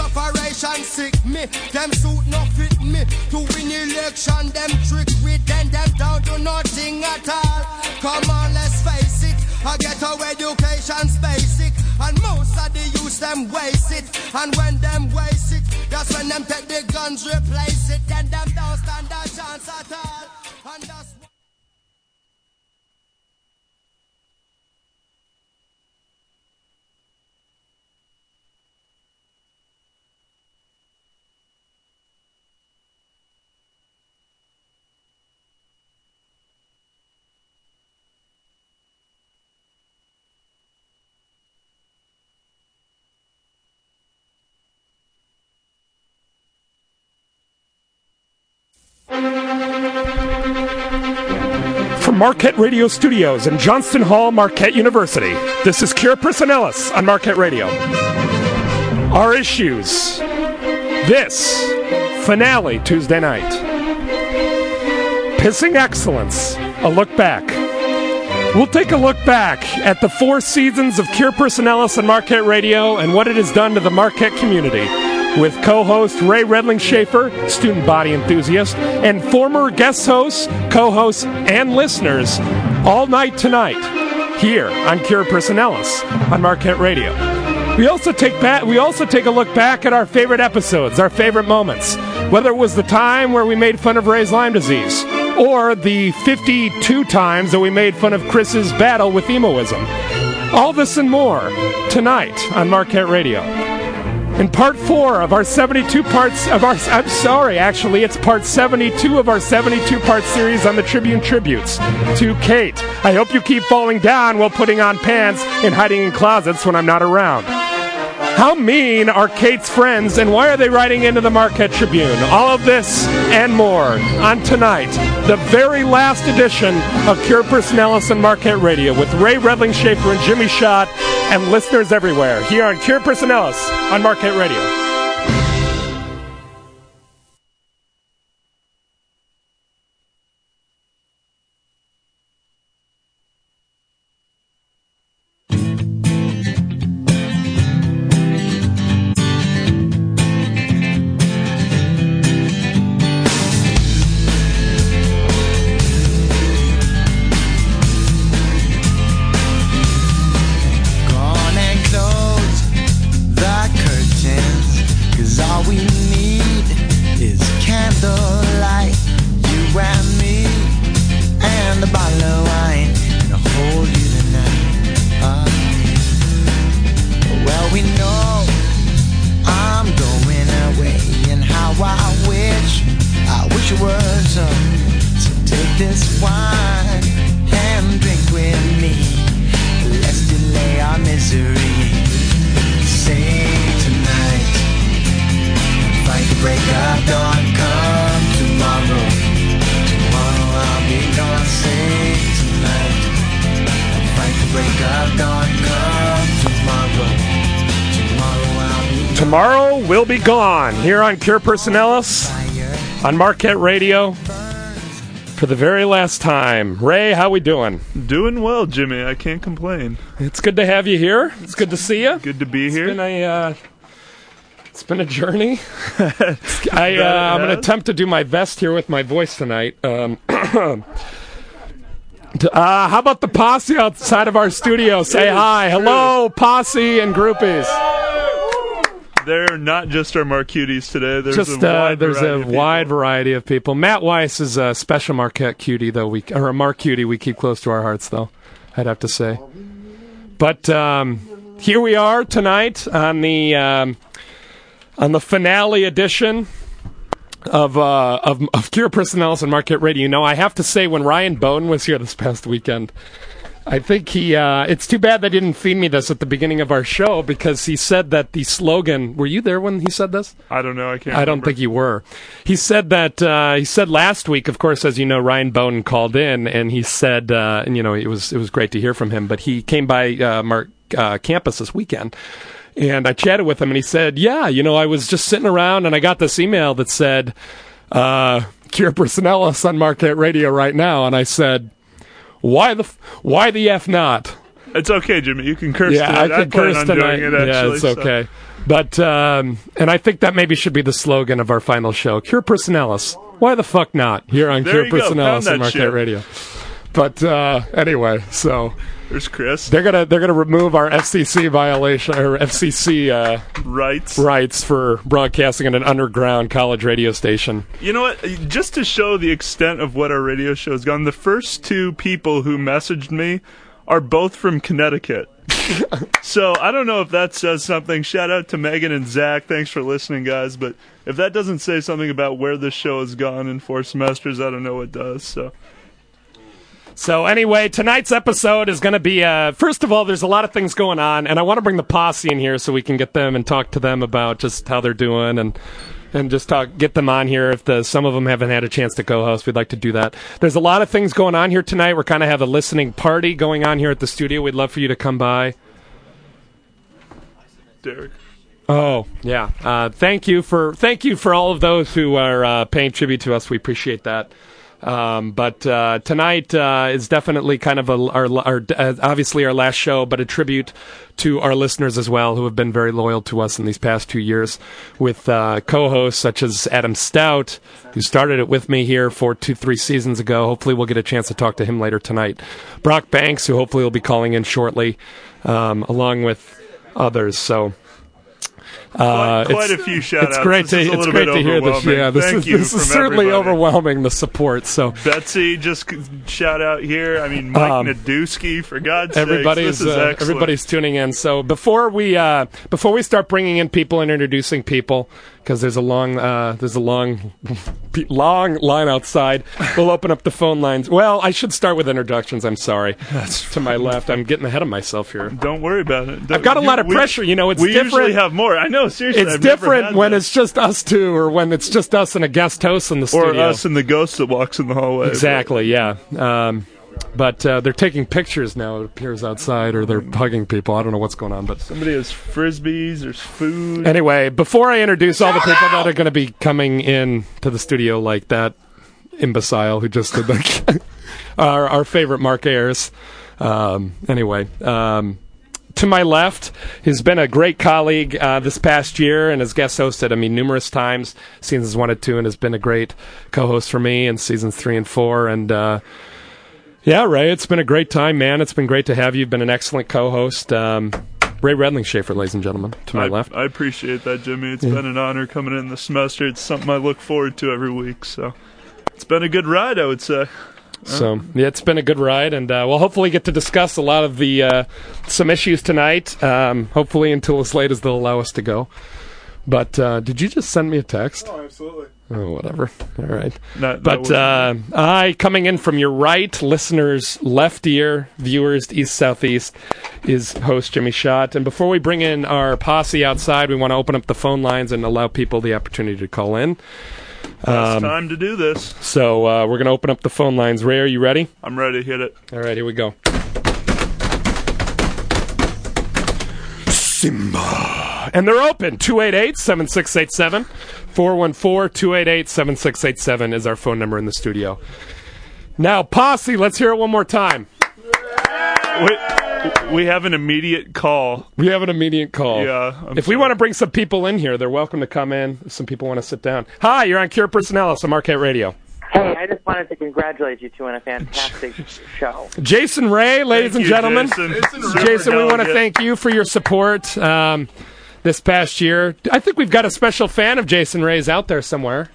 operation sick me. Them suit no fit me. To win election, them trick with them, them down to nothing at all. Come on, let's face it. I get our education's basic, and most of the youth them waste it. And when them waste it, that's when them take the guns, replace it. Then them don't stand a chance at all. Marquette Radio Studios in Johnston Hall, Marquette University, this is Cura Personalis on Marquette Radio. Our issues. This finale Tuesday night. Pissing Excellence, a look back. We'll take a look back at the four seasons of Cure Personalis on Marquette Radio and what it has done to the Marquette community with co host Ray Redling Schaefer, student body enthusiast, and former guest hosts, co hosts, and listeners all night tonight here on Cure Personalis on Marquette Radio. We also take back, we also take a look back at our favorite episodes, our favorite moments, whether it was the time where we made fun of Ray's Lyme disease or the 52 times that we made fun of Chris's battle with emoism. All this and more tonight on Marquette Radio. In part four of our 72 parts of our, I'm sorry, actually, it's part 72 of our 72 part series on the Tribune Tributes to Kate. I hope you keep falling down while putting on pants and hiding in closets when I'm not around. How mean are Kate's friends and why are they writing into the Marquette Tribune? All of this and more on tonight, the very last edition of Cure Personalis and Marquette Radio with Ray Redling Schaefer and Jimmy Schott and listeners everywhere here on Cure Personalis on Marquette Radio. Gone here on Cure Personalis on Marquette Radio for the very last time. Ray, how we doing? Doing well, Jimmy. I can't complain. It's good to have you here. It's good to see you. Good to be It's here. been a uh, it's been a journey. I uh, I'm going to attempt to do my best here with my voice tonight. Um, uh, how about the posse outside of our studio? Say hi, hello, posse and groupies. They're not just our Marcuties today. There's Just a uh, wide there's variety a of people. wide variety of people. Matt Weiss is a special Marquette cutie, though we or a Mark cutie we keep close to our hearts, though. I'd have to say. But um, here we are tonight on the um, on the finale edition of uh, of of Cure Personalis and Marquette Radio. Now, I have to say, when Ryan Bone was here this past weekend, I think he. Uh, it's too bad they didn't feed me this at the beginning of our show because he said that the slogan. Were you there when he said this? I don't know. I can't. I don't remember. think you were. He said that uh, he said last week. Of course, as you know, Ryan Bowden called in, and he said, uh, and you know, it was it was great to hear from him. But he came by uh, Mark uh, campus this weekend, and I chatted with him, and he said, "Yeah, you know, I was just sitting around, and I got this email that said, uh, Cure Personalis on Marquette Radio right now," and I said, "Why the f- why the f not?" It's okay, Jimmy. You can curse Yeah, tonight. I can plan curse on tonight. doing it. Actually, yeah, it's so- okay. But um, and I think that maybe should be the slogan of our final show: "Cure Personalis." Why the fuck not? Here on There Cure go. Personalis on Marquette shit. Radio. But uh, anyway, so There's Chris. they're gonna they're gonna remove our FCC violation or FCC uh, Rights. rights for broadcasting at an underground college radio station. You know what? Just to show the extent of what our radio show has gone, the first two people who messaged me are both from Connecticut. so I don't know if that says something. Shout out to Megan and Zach. Thanks for listening, guys. But if that doesn't say something about where this show has gone in four semesters, I don't know what does. So So anyway, tonight's episode is going to be. Uh, first of all, there's a lot of things going on, and I want to bring the posse in here so we can get them and talk to them about just how they're doing and and just talk, get them on here. If the some of them haven't had a chance to co-host, we'd like to do that. There's a lot of things going on here tonight. We're kind of have a listening party going on here at the studio. We'd love for you to come by. Derek. Oh yeah, uh, thank you for thank you for all of those who are uh, paying tribute to us. We appreciate that. Um, but uh, tonight uh, is definitely kind of a, our, our uh, obviously our last show, but a tribute to our listeners as well, who have been very loyal to us in these past two years, with uh, co-hosts such as Adam Stout, who started it with me here for two, three seasons ago. Hopefully, we'll get a chance to talk to him later tonight. Brock Banks, who hopefully will be calling in shortly, um, along with others. So. Uh, Quite, quite a it's- few shout it's outs. great This to it's great to hear this. Yeah, this Thank is this is certainly everybody. overwhelming the support. So Betsy, just shout out here. I mean, Mike Um, for God's everybody's sakes, is uh, everybody's tuning in. So before we uh, before we start bringing in people and introducing people, because there's a long uh, there's a long long line outside. We'll open up the phone lines. Well, I should start with introductions. I'm sorry. That's to my left. I'm getting ahead of myself here. Don't worry about it. I've got a You- lot of we- pressure. You know, it's we different. usually have more. I know, seriously. it's I've different when this. it's just us two, or when it's just us and a guest host in the or studio. Or us and the ghost that walks in the hallway. Exactly, yeah. Um, but uh, they're taking pictures now. It appears outside, or they're hugging people. I don't know what's going on, but Somebody has frisbees. There's food. anyway, before I introduce all the people that are going to be coming in to the studio, like that imbecile who just did the our our favorite Mark Ayers. Um, anyway. Um, to my left, he's been a great colleague uh, this past year and has guest hosted, I mean, numerous times, seasons one and two, and has been a great co host for me in seasons three and four. And uh, yeah, Ray, it's been a great time, man. It's been great to have you. You've been an excellent co host. Um, Ray Redling Schaefer, ladies and gentlemen, to my I, left. I appreciate that, Jimmy. It's been an honor coming in the semester. It's something I look forward to every week. So it's been a good ride, I would say. So yeah, it's been a good ride, and uh, we'll hopefully get to discuss a lot of the uh, some issues tonight. Um, hopefully until as late as they'll allow us to go. But uh, did you just send me a text? Oh, absolutely. Oh, whatever. All right. Not, But uh, I, coming in from your right, listeners' left ear, viewers east southeast, is host Jimmy Schott. And before we bring in our posse outside, we want to open up the phone lines and allow people the opportunity to call in. Last um, time to do this. So uh, we're going to open up the phone lines. Ray, are you ready? I'm ready to hit it. All right, here we go. Simba. And they're open. 288 7687. 414 288 7687 is our phone number in the studio. Now, Posse, let's hear it one more time. Wait, we have an immediate call. We have an immediate call. Yeah. I'm If we want to bring some people in here, they're welcome to come in. If some people want to sit down. Hi, you're on Cure Personalis on Marquette Radio. Hey, I just wanted to congratulate you two on a fantastic show. Jason Ray, ladies Thank and you, gentlemen. Jason. Jason, we want to thank you for your support um, this past year. I think we've got a special fan of Jason Ray's out there somewhere.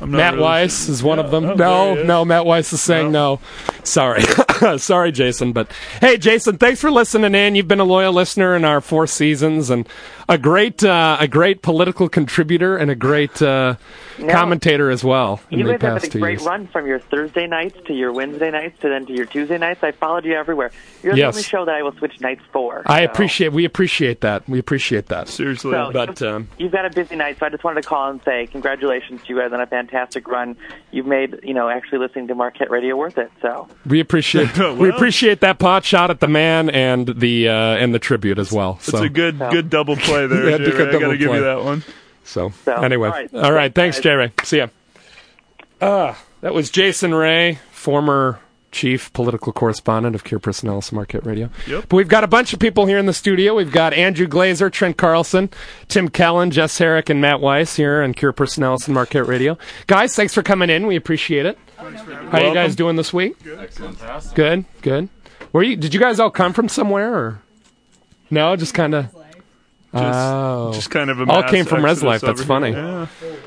I'm not Matt really Weiss sure. is one of them. oh, no, there he is. no, Matt Weiss is saying no. Sorry. Sorry, Jason. But hey, Jason, thanks for listening in. You've been a loyal listener in our four seasons and a great, uh, a great political contributor and a great uh, No. commentator as well in You the guys have had a great years. run from your Thursday nights to your Wednesday nights to then to your Tuesday nights. I followed you everywhere. You're Yes. the only show that I will switch nights for. I so- appreciate. We appreciate that. We appreciate that. Seriously. So- But um, You've got a busy night, so I just wanted to call and say congratulations to you guys on a fantastic run. You've made, you know, actually listening to Marquette Radio worth it. So We appreciate we appreciate that pot shot at the man and the uh, and the tribute as well. It's a good So- good double play there, Yeah, Jay good Ray. I gotta give play. you that one. so, So, anyway, all right. all right. Thanks, Thanks, J Ray. See ya. Uh, that was Jason Ray, former chief political correspondent of Cure Personalis Marquette Radio. Yep. But we've got a bunch of people here in the studio. We've got Andrew Glazer, Trent Carlson, Tim Kellen, Jess Herrick, and Matt Weiss here on Cure Personalis and Marquette Radio. Guys, thanks for coming in. We appreciate it. How are you guys Welcome. doing this week? Good, good. Were you? Did you guys all come from somewhere, or no? Just kind of. Oh, Just kind of a all came from Res Life. That's over funny. Yeah.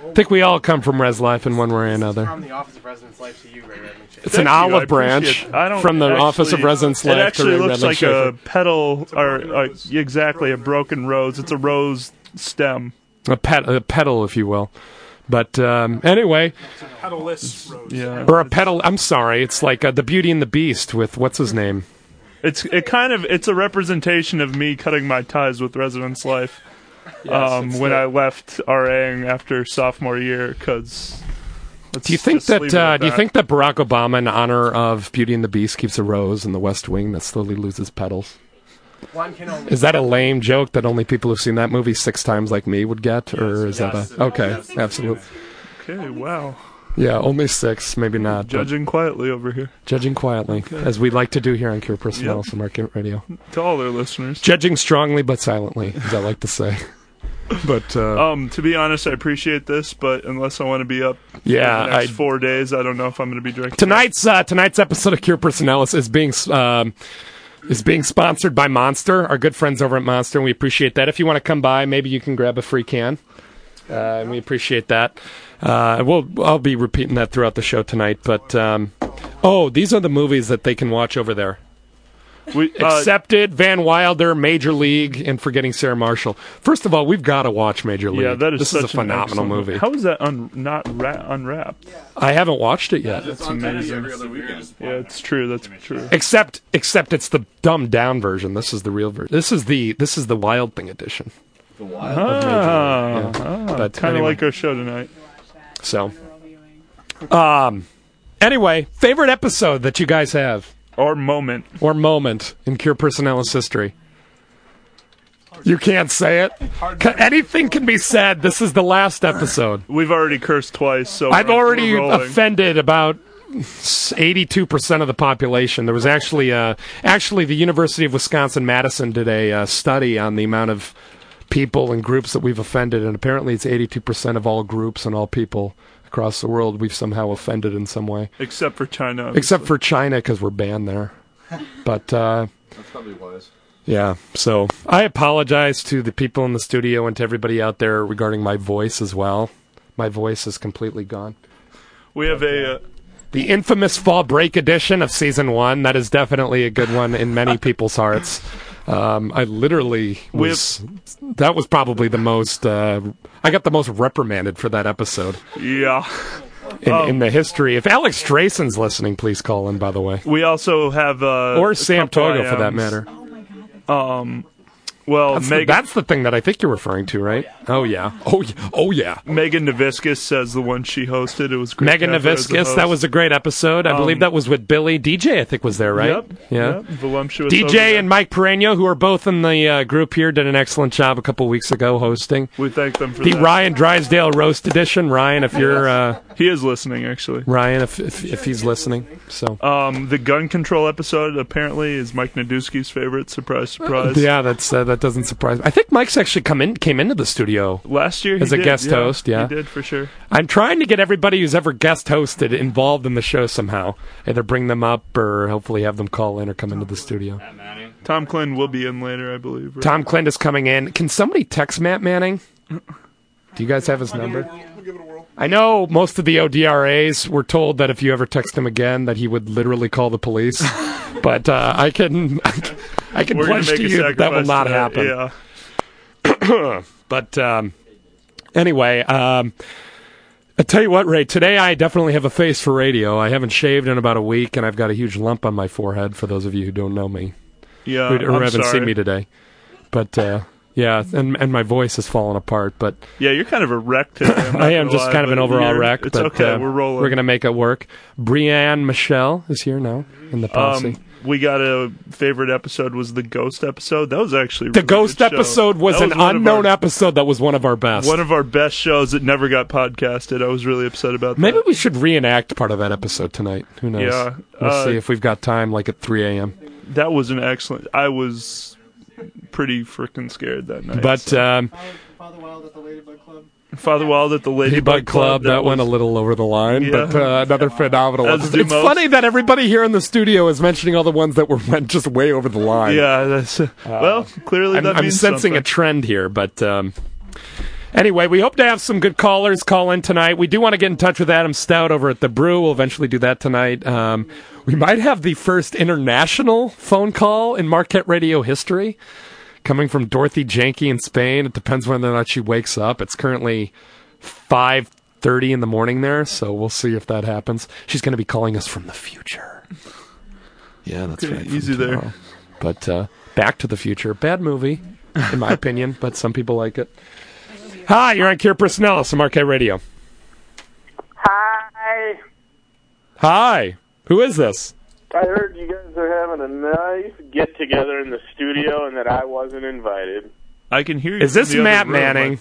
I think we all come from Res Life in one way or another. From the Office of Residence Life to you, Ray Redmond. It's an Thank you, I olive branch. I don't from the actually- Office of Residence Life It actually to Ray looks Redmond like Schaefer. a petal, or uh, exactly a broken rose. It's a rose stem. a, pet, a petal, if you will. But um, anyway, Yeah, or a petal. I'm sorry. It's like uh, the Beauty and the Beast with what's his name? it's it kind of it's a representation of me cutting my ties with residence life. um, when I left RAing after sophomore year, because. Do you think that? Uh, do you think that Barack Obama, in honor of Beauty and the Beast, keeps a rose in the West Wing that slowly loses petals? One can only. Is that a lame joke that only people who've seen that movie six times, like me, would get, or is that a okay? Absolutely. Okay, wow. Yeah, only six, maybe not. Judging quietly over here judging quietly, as we like to do here on Cure Personalis Yep. Marquette Radio. to all their listeners. Judging strongly but silently, as I like to say. But uh, Um, to be honest, I appreciate this, but unless I want to be up yeah, the next I, four days, I don't know if I'm going to be drinking. tonight's uh, tonight's episode of Cure Personalis is being um, is being sponsored by Monster, our good friends over at Monster, and we appreciate that. If you want to come by, maybe you can grab a free can, uh, and we appreciate that. Uh, we'll I'll be repeating that throughout the show tonight. But um, oh, these are the movies that they can watch over there. We, uh, Accepted, Van Wilder, Major League, and Forgetting Sarah Marshall. First of all, we've got to watch Major League. yeah, that is this such is a phenomenal excellent movie. How is that un- not ra- unwrapped? I haven't watched it yet. That's amazing. Yeah, it's true. That's true. Except, except it's the dumbed down version. This is the real version. This is the this is the Wild Thing edition. Ah, But kind of anyway, like our show tonight. so. Um. Anyway, favorite episode that you guys have Or moment. or moment in Cure Personalis history. You can't say it. Anything can be said. This is the last episode. We've already cursed twice, so I've already offended about 82% of the population. There was actually uh, actually the University of Wisconsin Madison did a uh, study on the amount of people and groups that we've offended and apparently it's 82% of all groups and all people across the world we've somehow offended in some way. except for China. Except for China cuz we're banned there. But uh That's probably wise. yeah, so I apologize to the people in the studio and to everybody out there regarding my voice as well. My voice is completely gone. we have a. Uh, The infamous fall break edition of season one. That is definitely a good one in many people's hearts. Um, I literally was. that was probably the most. Uh, I got the most reprimanded for that episode yeah. in, Oh. in the history. If Alex Drayson's listening, please call in. By the way, We also have. Uh, or Sam Togo for that matter. Well, That's the, that's the thing that I think you're referring to, right? Oh yeah. Oh yeah. Oh yeah. Megan Naviscus says the one she hosted. It was great. Megan to have her as a Naviscus. That was a great episode. I believe Um, that was with Billy. DJ, I think, was there, right? Yep. Yeah. Yep. Voluptuous. DJ and Mike Pereño, who are both in the uh, group here, did an excellent job a couple weeks ago hosting We thank them for the that. Ryan Drysdale roast edition. Ryan, if you're uh, He is listening, actually. Ryan, if, if if he's listening, so Um, the gun control episode apparently is Mike Naduski's favorite. Surprise, surprise. yeah, that's uh, that doesn't surprise me. I think Mike's actually come in came into the studio. Last year, As a did, guest yeah. host, yeah. he did for sure. I'm trying to get everybody who's ever guest hosted involved in the show somehow. Either bring them up or hopefully have them call in or come into the studio. Tom Clinton will be in later, I believe. right? Tom Clint is coming in. Can somebody text Matt Manning? Do you guys have his number? I know most of the ODRAs were told that if you ever text him again, that he would literally call the police. but uh, I can, I can We're pledge to you that that will not happen. Yeah. But um, anyway, um, I tell you what, Ray. Today I definitely have a face for radio. I haven't shaved in about a week, and I've got a huge lump on my forehead. For those of you who don't know me, Yeah. who, haven't sorry. seen me today, but. Uh, yeah, and and my voice has fallen apart, but Yeah, you're kind of a wreck today. I am just lie, kind of an overall wreck. It's but, okay. uh, we're rolling. We're gonna make it work. Brianne Michelle is here now in the posse. Um, we got a favorite episode was the ghost episode. That was actually The really ghost episode was That an unknown our- episode that was one of our best. One of our best shows that never got podcasted. I was really upset about that. Maybe we should reenact part of that episode tonight. Who knows? Yeah, We'll uh, see if we've got time, like at 3 a.m. That was an excellent. I was pretty freaking scared that night. But so. um, Father Wild at the Ladybug Club. Father Wild at the Ladybug Bug Club, that, went a little over the line, Yeah. but uh, another phenomenal As episode. It's most. funny that everybody here in the studio is mentioning all the ones that were went just way over the line. Yeah, that's well. Clearly, I'm, that I'm means sensing a trend here, but um, anyway, we hope to have some good callers call in tonight. We do want to get in touch with Adam Stout over at the Brew. We'll eventually do that tonight. Um, we might have the first international phone call in Marquette Radio history, coming from Dorothy Janke in Spain. It depends whether or not she wakes up. It's currently five thirty in the morning there, so we'll see if that happens. She's going to be calling us from the future. Yeah, that's Okay, right. easy there. But uh, Back to the Future, bad movie, in my opinion, but some people like it. Hi, you're on Cure Personalis on Marquette Radio. Hi. Hi, who is this? I heard you guys are having a nice get together in the studio and that I wasn't invited. I can hear you. Is this Matt room, Manning?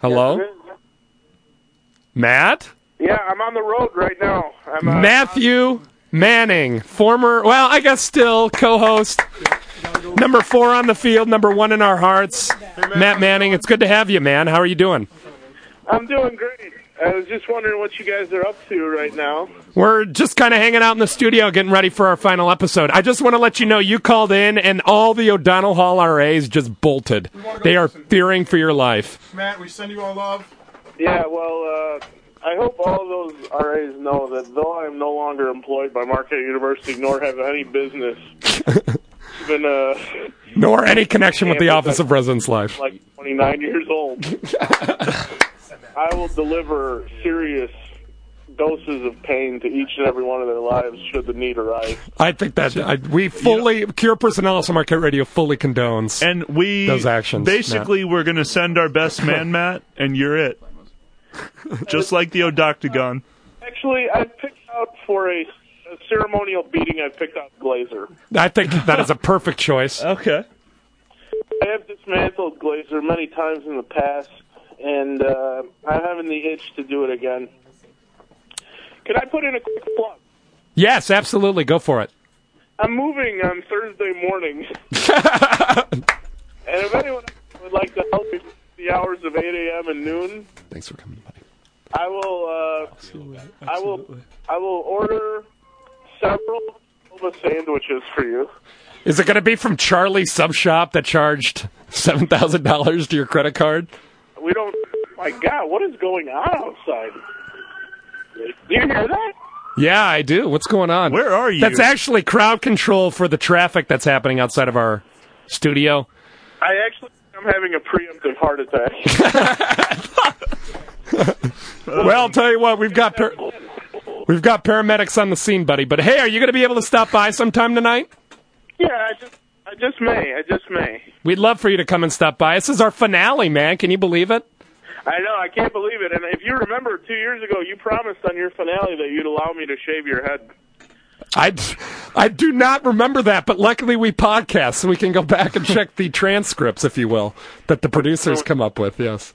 Hello, Yes, Matt? Yeah, I'm on the road right now. I'm uh, Matthew Manning, former, well, I guess still co-host. Number four on the field, number one in our hearts. Matt Manning, it's good to have you, man. How are you doing? I'm doing great. I was just wondering what you guys are up to right now. We're just kind of hanging out in the studio, getting ready for our final episode. I just want to let you know you called in, and all the O'Donnell Hall RAs just bolted. They are fearing for your life. Matt, we send you all love. Yeah, well, uh, I hope all those RAs know that though I am no longer employed by Marquette University, nor have any business, even uh, Nor any connection with the Office of Residence Life. like 29 years old, I will deliver serious doses of pain to each and every one of their lives should the need arise. I think that I, we fully, Cure Personalis on Marquette Radio fully condones. And we Those actions, Basically, we're going to send our best man, Matt, and you're it. Just like the Odoctagon. Actually, I picked out for a, a ceremonial beating. I picked out Glazer. I think that is a perfect choice. Okay. I have dismantled Glazer many times in the past, and uh, I'm having the itch to do it again. Can I put in a quick plug? Yes, absolutely. Go for it. I'm moving on Thursday morning, and if anyone would like to help me with the hours of 8 a.m. and noon, Thanks for coming, buddy. I will. Uh, I will. I will order several Nova sandwiches for you. Is it going to be from Charlie Sub Shop that charged seven thousand dollars to your credit card? We don't. My God, what is going on outside? Do you hear that? Yeah, I do. What's going on? Where are you? That's actually crowd control for the traffic that's happening outside of our studio. I actually I'm having a preemptive heart attack. Well, I'll tell you what, we've got par- we've got paramedics on the scene, buddy. But hey, are you going to be able to stop by sometime tonight? yeah, I just, I just may, I just may. We'd love for you to come and stop by. This is our finale, man. Can you believe it? I know, I can't believe it. And if you remember, two years ago, you promised on your finale that you'd allow me to shave your head. I, I do not remember that, but luckily we podcast, so we can go back and check the transcripts, if you will, that the producers come up with. Yes.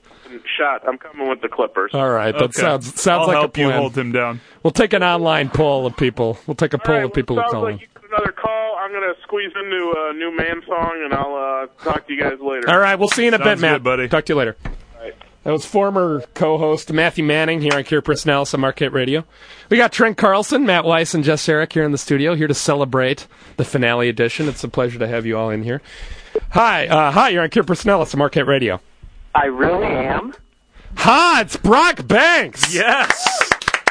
Shot. I'm coming with the Clippers. All right. That Okay. sounds sounds I'll like help a you hold him down. We'll take an online poll of people. We'll take a All poll right, of people well, who call like in. you got another call. I'm gonna squeeze into a new man song, and I'll uh, talk to you guys later. All right, we'll see you in a bit, Sounds Matt. good, buddy. Talk to you later. right. That was former co-host Matthew Manning here on Cure Personalis on Marquette Radio. We got Trent Carlson, Matt Weiss, and Jess Herrick here in the studio, here to celebrate the finale edition. It's a pleasure to have you all in here. Hi, uh, hi, you're on Cure Personalis on Marquette Radio. I really am. Hi, it's Brock Banks. Yes.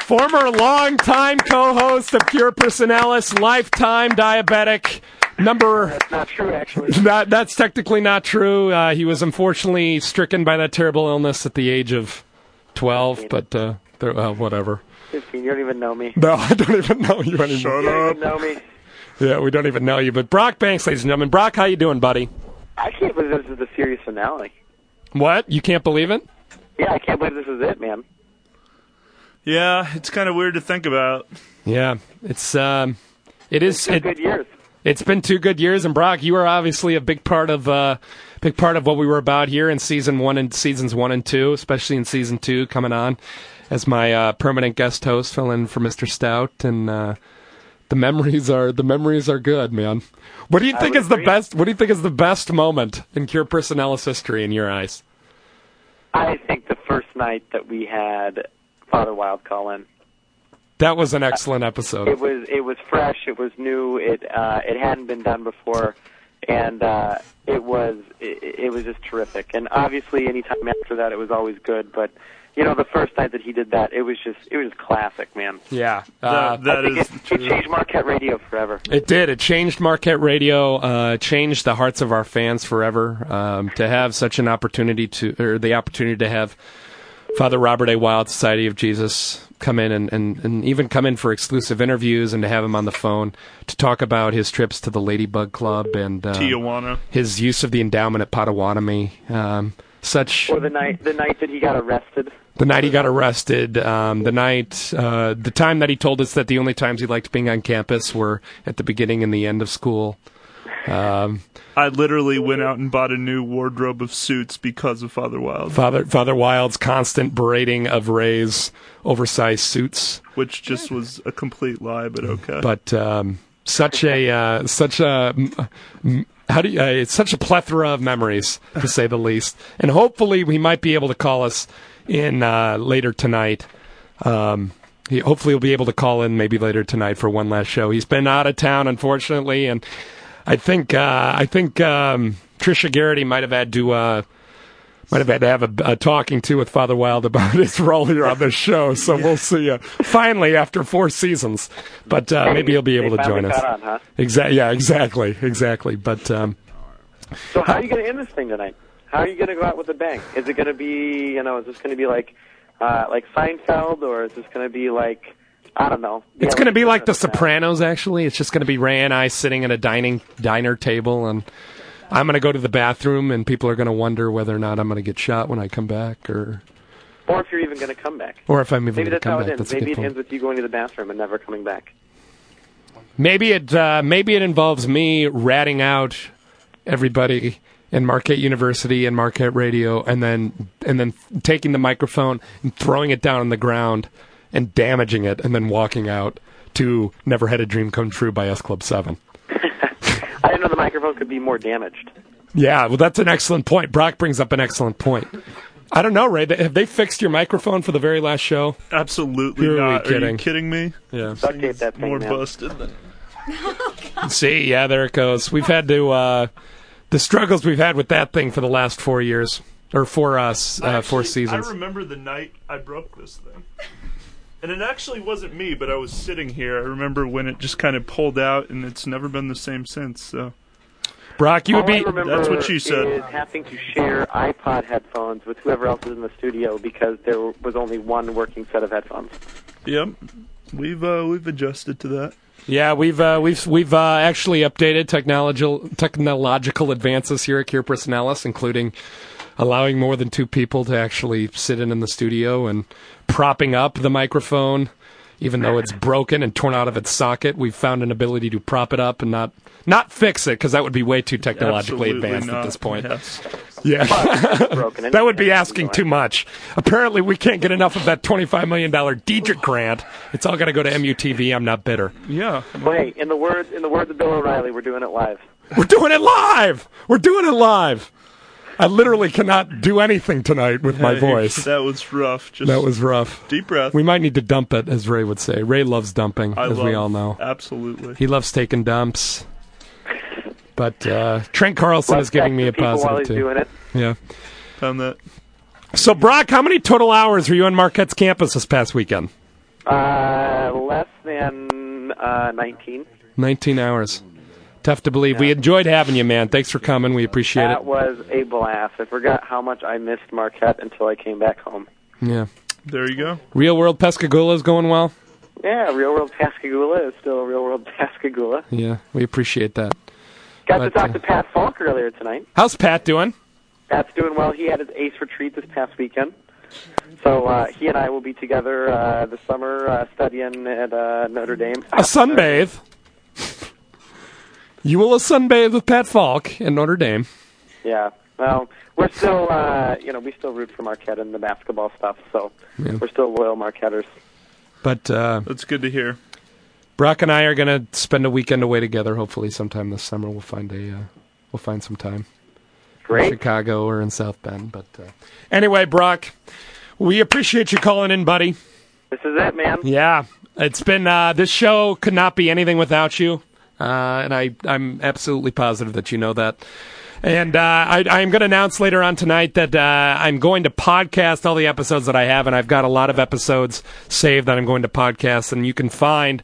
Former longtime co-host of Cure Personalis, lifetime diabetic, Number. That's Not true, actually. That that's technically not true. Uh, he was unfortunately stricken by that terrible illness at the age of twelve. But uh, there, well, whatever. 15. You don't even know me. No, I don't even know you anymore. Shut You don't up. even know me. Yeah, we don't even know you. But Brock Banks, ladies and gentlemen, Brock, how you doing, buddy? I can't believe this is the series finale. What? You can't believe it? Yeah, I can't believe this is it, man. Yeah, it's kind of weird to think about. Yeah, it's um, It is Two it, good years. It's been two good years, and Brock, you are obviously a big part of uh, big part of what we were about here in season one and seasons one and two, especially in season two, coming on as my uh, permanent guest host, filling in for Mr. Stout, and uh, the memories are the memories are good, man. What do you think would is the best? What do you think is the best moment in Cure Personalis history in your eyes? I think the first night that we had Father Wild call in. That was an excellent episode. It was it was fresh. It was new. It uh, it hadn't been done before, and uh, it was it, it was just terrific. And obviously, anytime after that, it was always good. But you know, the first night that he did that, it was just it was classic, man. Yeah, uh, That, that I think it, it changed Marquette Radio forever. It did. It changed Marquette Radio, uh, changed the hearts of our fans forever. Um, to have such an opportunity to, or the opportunity to have Father Robert A. Wild, Society of Jesus, come in and, and, and even come in for exclusive interviews and to have him on the phone to talk about his trips to the Ladybug Club and uh, Tijuana. his use of the endowment at Potawatomi. Um, such Or the night the night that he got arrested. the night he got arrested, um, the night, uh, the time that he told us that the only times he liked being on campus were at the beginning and the end of school. Um, I literally went out and bought a new wardrobe of suits because of Father Wild, Father Father Wild's constant berating of Ray's oversized suits, which just was a complete lie, but okay. but um, such a uh, such a m- how do you, uh, it's such a plethora of memories to say the least, and hopefully he might be able to call us in uh, later tonight. Um, he, hopefully he'll be able to call in maybe later tonight for one last show. He's been out of town, unfortunately, and I think uh, I think um, Trisha Garrity might have had to uh, might have had to have a, a talking to with Father Wild about his role here on this show. So we'll see you finally after four seasons, but uh, maybe he'll be able They to join us. on, huh? Exactly. Yeah. Exactly. Exactly. But um, So how are you going to end this thing tonight? How are you going to go out with a bang? Is it going to be, you know, is this going to be like, uh, like Seinfeld, or is this going to be like, I don't know? it's going to be like The. Sopranos. Actually, it's just going to be Ray and I sitting at a dining diner table, and I'm going to go to the bathroom, and people are going to wonder whether or not I'm going to get shot when I come back, or Or if you're even going to come back. or if I'm even Maybe going to that's how come it back. ends. That's Maybe it point. ends with you going to the bathroom and never coming back. Maybe it uh, maybe it involves me ratting out everybody in Marquette University and Marquette Radio, and then and then taking the microphone and throwing it down on the ground and damaging it, and then walking out to "Never Had a Dream Come True" by S Club Seven. I didn't know the microphone could be more damaged. Yeah, well, that's an excellent point. Brock brings up an excellent point. I don't know, Ray. Have they fixed your microphone for the very last show? Absolutely Who are we not. Are you kidding? kidding me? Yeah. Duct tape that thing, More man. busted than. See, yeah, there it goes. We've had to uh, the struggles we've had with that thing for the last four years or for us, uh, four seasons. I remember the night I broke this thing. And it actually wasn't me, but I was sitting here. I remember when it just kind of pulled out, and it's never been the same since. So Brock, you would be. That's what she said. Is having to share iPod headphones with whoever else was in the studio because there was only one working set of headphones. Yep, we've uh, we've adjusted to that. Yeah, we've uh, we've we've uh, actually updated technological technological advances here at Cure Personalis, including allowing more than two people to actually sit in in the studio and propping up the microphone, even though it's broken and torn out of its socket. We've found an ability to prop it up and not not fix it because that would be way too technologically Absolutely advanced not. at this point. Yes. Yeah. broken. That would be asking too much. Apparently, we can't get enough of that $25 million Diederich grant. It's all got to go to MUTV. I'm not bitter. Yeah. Wait, in the words in the words of Bill O'Reilly, we're doing it live. We're doing it live. We're doing it live. I literally cannot do anything tonight with my voice. That was rough. Just That was rough. deep breath. We might need to dump it, as Ray would say. Ray loves dumping, I as love, we all know. Absolutely. He loves taking dumps. But uh, Trent Carlson Let's is giving me a text the people while positive he's too. doing it. Yeah. Found that. So Brock, how many total hours were you on Marquette's campus this past weekend? Uh, less than uh, 19. 19 hours. Tough to believe. We enjoyed having you, man. Thanks for coming. We appreciate That it. That was a blast. I forgot how much I missed Marquette until I came back home. Yeah. There you go. Real World Pascagoula is going well. Yeah, Real World Pascagoula is still Real World Pascagoula. Yeah, we appreciate that. Got to But, talk uh, to Pat Falk earlier tonight. How's Pat doing? Pat's doing well. He had his ACE retreat this past weekend. So uh, he and I will be together uh, this summer uh, studying at uh, Notre Dame. A sunbathe. You will a sunbathe with Pat Falk in Notre Dame. Yeah. Well, we're still, uh, you know, we still root for Marquette in the basketball stuff, so Yeah. we're still loyal Marquetters. But uh, That's good to hear. Brock and I are going to spend a weekend away together. Hopefully, sometime this summer we'll find a uh, we'll find some time. in Great. Chicago or in South Bend. But uh, anyway, Brock, we appreciate you calling in, buddy. This is it, man. Yeah, it's been uh, this show could not be anything without you, uh, and I I'm absolutely positive that you know that. And uh, I, I'm going to announce later on tonight that uh, I'm going to podcast all the episodes that I have, and I've got a lot of episodes saved that I'm going to podcast, and you can find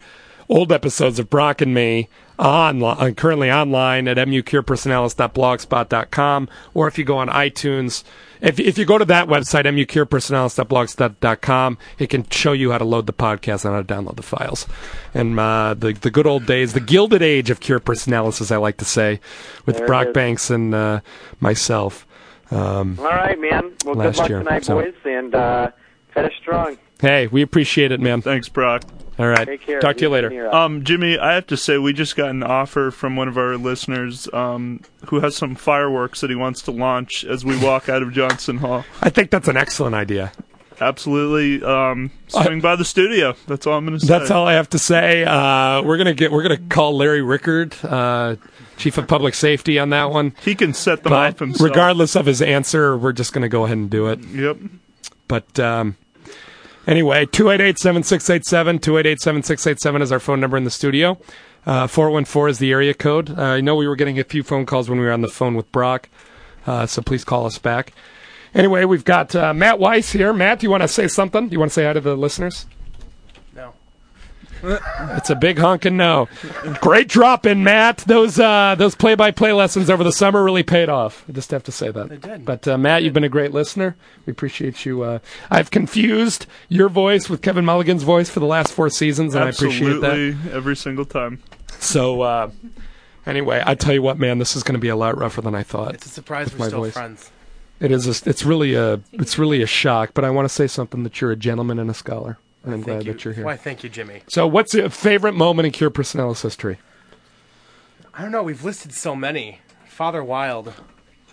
old episodes of Brock and me on uh, currently online at mucurepersonalis.blogspot.com, or if you go on iTunes, if if you go to that website mucurepersonalis.blogspot.com, it can show you how to load the podcast and how to download the files. And uh, the the good old days, the gilded age of Cure Personalis, as I like to say, with There Brock. Banks and uh, myself. Um, All right, man. Well, Last good luck year, tonight, so- boys, and uh, finish strong. hey, we appreciate it, man. Thanks, Brock. All right, Take care. talk to you later. You're. Um, Jimmy, I have to say, we just got an offer from one of our listeners um, who has some fireworks that he wants to launch as we walk out of Johnston Hall. I think that's an excellent idea. Absolutely, um, swing by the studio. That's all I'm going to say. That's all I have to say. Uh, we're gonna get we're gonna call Larry Rickard, uh, chief of public safety, on that one. He can set them off But himself. regardless of his answer, we're just gonna go ahead and do it. Yep. But um, anyway, 288-7687, 288-7687 is our phone number in the studio. Uh, 414 is the area code. Uh, I know we were getting a few phone calls when we were on the phone with Brock, uh, so please call us back. Anyway, we've got uh, Matt Weiss here. Matt, do you want to say something? Do you want to say hi to the listeners? No. It's a big honking no. Great drop in, Matt. Those uh, those play by play lessons over the summer really paid off. I just have to say that. They did. But uh, Matt, you've been a great listener. We appreciate you. Uh, I've confused your voice with Kevin Mulligan's voice for the last four seasons, and I appreciate that. Every single time. So uh, anyway, I tell you what, man, this is going to be a lot rougher than I thought. It's a surprise With we're my still voice. friends. It is. A, it's really a. It's really a shock. But I want to say something that you're a gentleman and a scholar, and I'm Thank glad you. that you're here. Why, thank you, Jimmy. So, what's your favorite moment in Cure Personalis history? I don't know. We've listed so many. Father Wild.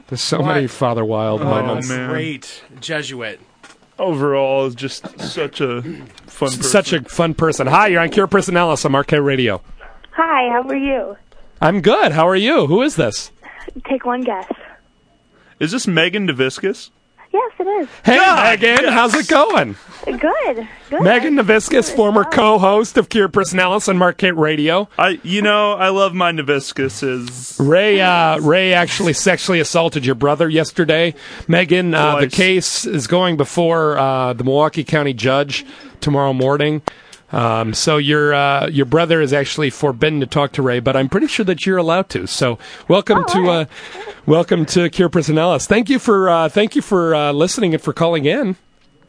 There's so Why? many Father Wild Oh, moments. man. Great Jesuit. Overall, is just such a fun. Person. Such a fun person. Hi, you're on Cure Personalis on Marquette Radio. Hi, how are you? I'm good. How are you? Who is this? Take one guess. Is this Megan Naviscus? Yes, it is. Hey, God, Megan. yes. How's it going? Good. Good. Megan Naviscus, former co-host of Cure Personalis on Marquette Radio. I, you know, I love my Naviscus. Ray, uh, Ray actually sexually assaulted your brother yesterday. Megan, uh, the Twice. case is going before uh, the Milwaukee County judge tomorrow morning. Um, so your uh, your brother is actually forbidden to talk to Ray, but I'm pretty sure that you're allowed to. So welcome to uh, welcome to Cure Personalis. Thank you for uh, thank you for uh, listening and for calling in.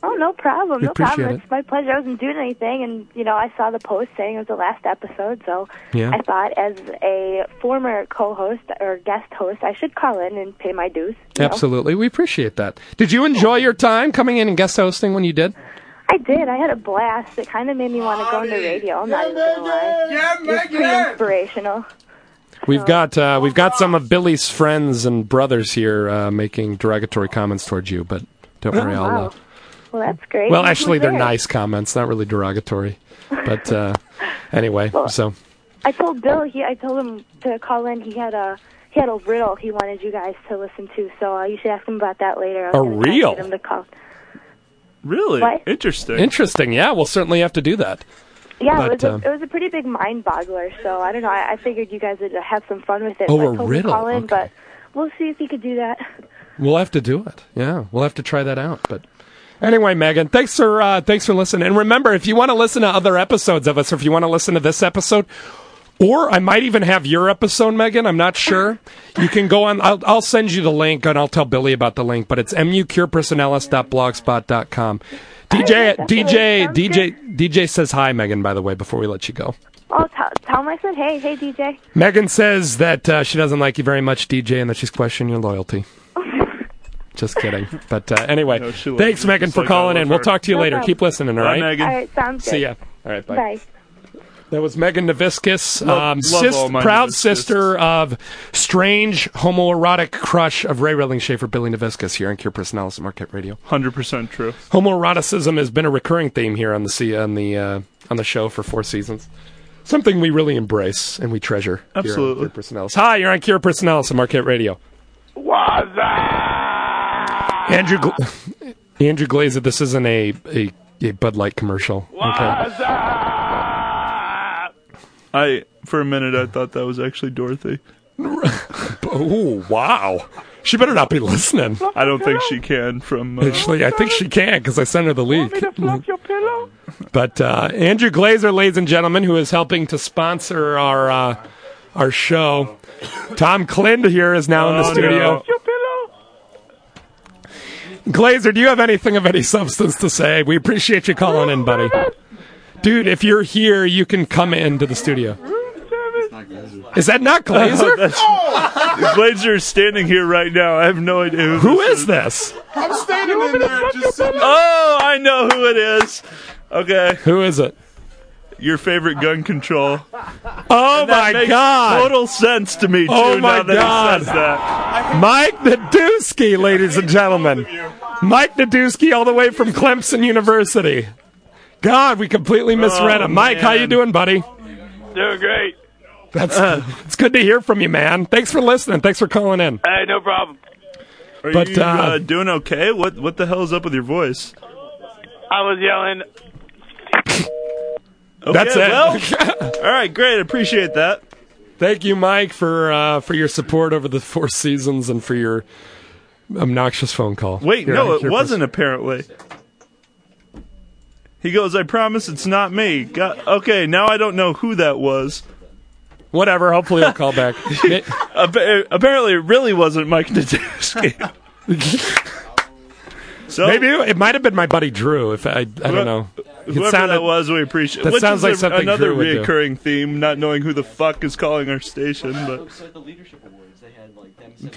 Oh, no problem. We No problem. appreciate it. It's my pleasure. I wasn't doing anything, and you know, I saw the post saying it was the last episode, so Yeah. I thought, as a former co-host or guest host, I should call in and pay my dues. you know? Absolutely, we appreciate that. Did you enjoy your time coming in and guest hosting when you did? I did. I had a blast. It kind of made me want to go into radio. I'm not even gonna lie. Yeah, It was pretty inspirational. We've got uh, we've got some of Billy's friends and brothers here uh, making derogatory comments towards you, but don't worry, I'll. Uh, Well, that's great. well, actually, they're nice comments, not really derogatory. But uh, anyway, Well, so I told Bill. He. I told him to call in. He had a. He had a riddle he wanted you guys to listen to, so uh, you should ask him about that later. I was A gonna try to reel? Get him to call. Really What? interesting. interesting. Yeah, we'll certainly have to do that. Yeah, But, it was a, um, it was a pretty big mind boggler. So I don't know. I, I figured you guys would have some fun with it. Oh, so I a told him to riddle, Call in, okay. but we'll see if he could do that. We'll have to do it. Yeah, we'll have to try that out. But anyway, Megan, thanks for uh, thanks for listening. And remember, if you want to listen to other episodes of us, or if you want to listen to this episode, or I might even have your episode, Megan. I'm not sure. You can go on. I'll, I'll send you the link, and I'll tell Billy about the link. But it's mucurepersonalis.blogspot.com. DJ DJ DJ DJ says hi, Megan. By the way, before we let you go. Oh, tell, tell him I said, hey, hey, DJ. Megan says that uh, she doesn't like you very much, DJ, and that she's questioning your loyalty. Just kidding. But uh, anyway, No, thanks, Megan, for like calling love in. We'll talk to you No later. problem. Keep listening, all right? Bye. Megan. All right, sounds good. See ya. All right, bye. Bye. That was Megan Naviscus, um, sis- proud Naviscus. sister of strange homoerotic crush of Ray Rilling Schaefer, Billy Naviscus, here on Cure Personalis at Marquette Radio. Hundred percent true. Homoeroticism has been a recurring theme here on the C- on the uh, on the show for four seasons. Something we really embrace and we treasure. here on Absolutely. Cure Personalis. Hi, you're on Cure Personalis at Marquette Radio. What's up? Andrew Gla- Andrew Glazer, this isn't a, a, a Bud Light commercial. What's up? I for a minute I thought that was actually Dorothy. Oh wow, she better not be listening. I don't think she can. From uh, Actually, I think she can because I sent her the link. Fluff your pillow? But uh, Andrew Glazer, ladies and gentlemen, who is helping to sponsor our uh, our show. Tom Clind here is now in the Oh, studio. no. Your pillow? Glazer, do you have anything of any substance to say? We appreciate you calling in, buddy. Dude, if you're here, you can come into the studio. Is that not Glazer? Glazer is standing here right now. I have no idea who. Who this is this? I'm standing in there just sitting Oh, I know who it is. Okay, Who is it? Your favorite gun control. Oh That my makes God! total sense to me too. Oh, my now that God. he says that. Mike Nadusky, ladies and gentlemen. Mike Nadusky, all the way from Clemson University. God, we completely misread Oh, him. Mike, how you doing, buddy? Doing great. That's it's good to hear from you, man. Thanks for listening. Thanks for calling in. Hey, no problem. Are But, you uh, uh, doing okay? What What the hell is up with your voice? I was yelling. Okay, That's it. Well, all right, great. Appreciate that. Thank you, Mike, for uh, for your support over the four seasons and for your obnoxious phone call. Wait, no, it wasn't. Apparently. He goes, I promise it's not me. God, okay, now I don't know who that was. Whatever. Hopefully, he'll call back. Apparently, it really wasn't Mike Nadusky. so Maybe it might have been my buddy Drew. If I, I don't know. It Whoever sounded- that was, we appreciate. that Which sounds like a- something another Drew would do. reoccurring theme, not knowing who the fuck is calling our station. But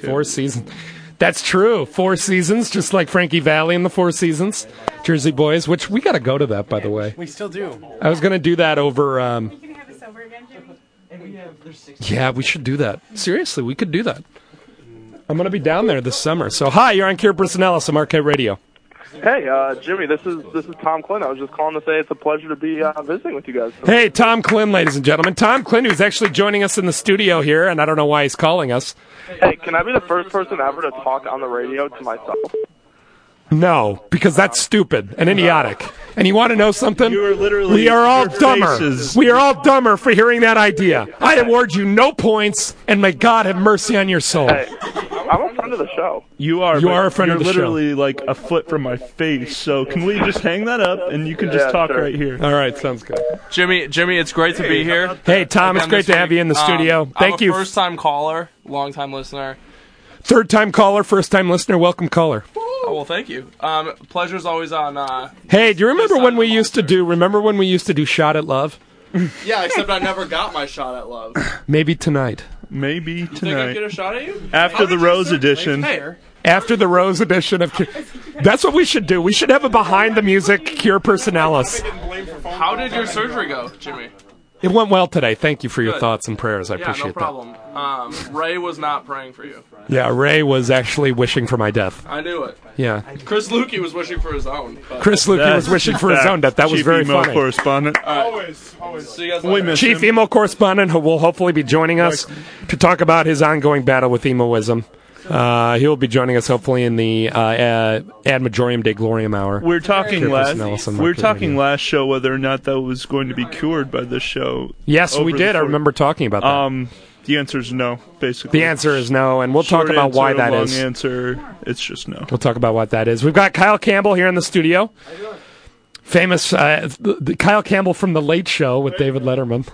Four seasons. That's true. Four seasons, just like Frankie Valli in the Four Seasons, Jersey Boys. Which we got to go to that, by the way. We still do. I was going to do that over. Um, You can have this over again, Jimmy. yeah, we should do that. Seriously, we could do that. I'm going to be down there this summer. So, hi, you're on Cure Personalis on Marquette Radio. Hey, uh, Jimmy, this is this is Tom Quinn. I was just calling to say it's a pleasure to be uh, visiting with you guys. Hey, Tom Quinn, ladies and gentlemen. Tom Quinn, who's actually joining us in the studio here, and I don't know why he's calling us. Hey, can I be the first person ever to talk on the radio to myself? No, because that's stupid and idiotic. And you want to know something? You are literally- We are all dumber. faces- We are all dumber for hearing that idea. I award you no points, and may God have mercy on your soul. Hey, I'm a friend of the show. you are. You are a friend of the show. You're literally like a foot from my face. So can we just hang that up and you can just Yeah, talk sure. right here? All right, sounds good. Jimmy, Jimmy, it's great to be here. Hey, Tom, it's great this to have you in the Um, studio. Thank I'm a you. First time caller, long time listener. Third time caller, first time listener. Welcome, caller. Oh, well, thank you. Um, pleasure's always on. Uh, Hey, do you remember when we used to do? Remember when we used to do Shot at Love? yeah, except I never got my shot at love. Maybe tonight. Maybe Think I tonight get a shot at you? after the Rose edition. Fair. After the Rose edition of, Cure- that's what we should do. We should have a behind the music Cure Personalis. How did your surgery go, Jimmy? It went well today. Thank you for your Good. thoughts and prayers. I Yeah, appreciate no problem. Um, Ray was not praying for you. that. Yeah, Ray was actually wishing for my death. I knew it. Yeah, Chris Lukey was wishing for his own. But Chris Lukey was wishing for his own death. That was Chief very email funny. correspondent. Always, always. See you guys We later. miss Chief him. emo correspondent who will hopefully be joining us to talk about his ongoing battle with emoism. Uh, he will be joining us hopefully in the uh, uh, ad majorem Dei gloriam hour. We're talking last. Personalis on We were Marquette talking Radio. last show whether or not that was going to be cured by this show. Yes, we did. I remember talking about that. Um, the answer is no. Basically, the answer is no, and we'll Short talk about why answer, that long is. Answer, it's just no. We'll talk about what that is. We've got Kyle Campbell here in the studio. Famous uh, Kyle Campbell from the Late Show with David Letterman.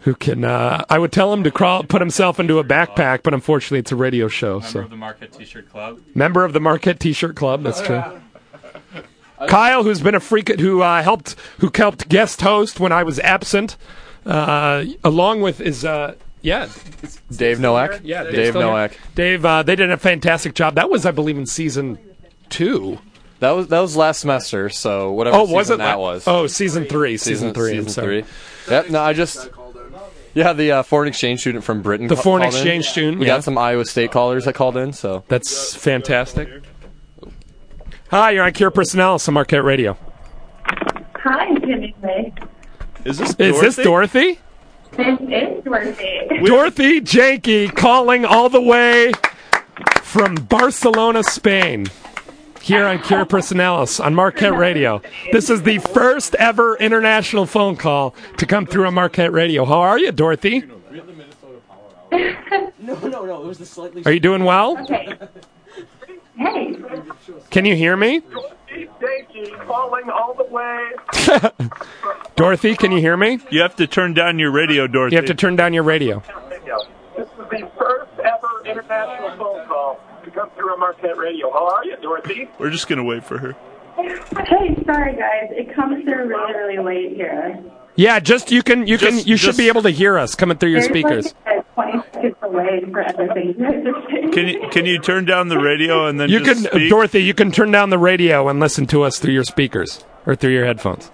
Who can? Uh, I would tell him to crawl, put himself into a backpack, but unfortunately, it's a radio show. So, of the Marquette T-shirt club. member of the Marquette T-shirt Club. That's true. Kyle, who's been a freak, who uh, helped, who helped guest host when I was absent, uh, along with his, uh, yeah, Dave Nowak. yeah, Dave's Dave still here. Nowak. Dave, uh, they did a fantastic job. That was, I believe, in season two. That was that was last semester. So whatever Oh, was season it that la- was. oh, season three, season three, I'm season sorry. three. Yep. No, I just. Yeah, the uh, foreign exchange student from Britain. The ca- foreign called in. exchange student, We yeah. got some Iowa State callers that called in. So That's fantastic. Hi, you're on Cure Personalis, on Marquette Radio. Hi, Jimmy Lee. Is this Is this Dorothy? This is Dorothy. Dorothy Janky calling all the way from Barcelona, Spain. Here on Cure Personalis on Marquette Radio. This is the first ever international phone call to come through on Marquette Radio. How are you, Dorothy? No, no, no. It was the slightly. Are you doing well? Okay. Hey. Can you hear me? falling all the way. Dorothy, can you hear me? You have to turn down your radio, Dorothy. You have to turn down your radio. This is the first ever international phone call to come through on Marquette Radio. How are you, Dorothy? We're just gonna wait for her. Hey, sorry guys. It comes through really, really late here. Yeah, just you can you can Just- you should be able to hear us coming through your speakers. like 20 seconds away for everything you guys are saying. Can you can you turn down the radio and then You just can speak? Dorothy, you can turn down the radio and listen to us through your speakers or through your headphones.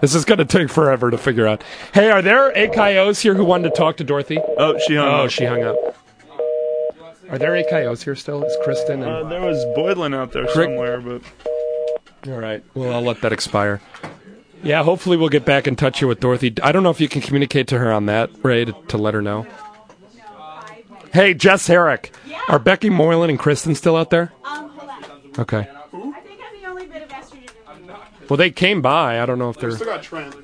This is going to take forever to figure out. Hey, are there AKOs here who wanted to talk to Dorothy? Oh, she hung Oh, up. Oh, she hung up. Are there AKOs here still? Is Kristen and Uh, there was Boylan out there Crick- somewhere, but All right. Well, I'll let that expire. Yeah, hopefully we'll get back in touch here with Dorothy. I don't know if you can communicate to her on that, Ray, to, to let her know. Hey, Jess Herrick. Are Becky Moylan and Kristen still out there? Um, Okay. I think I'm the only bit of estrogen. Well, they came by. I don't know if they're. Still got Trent.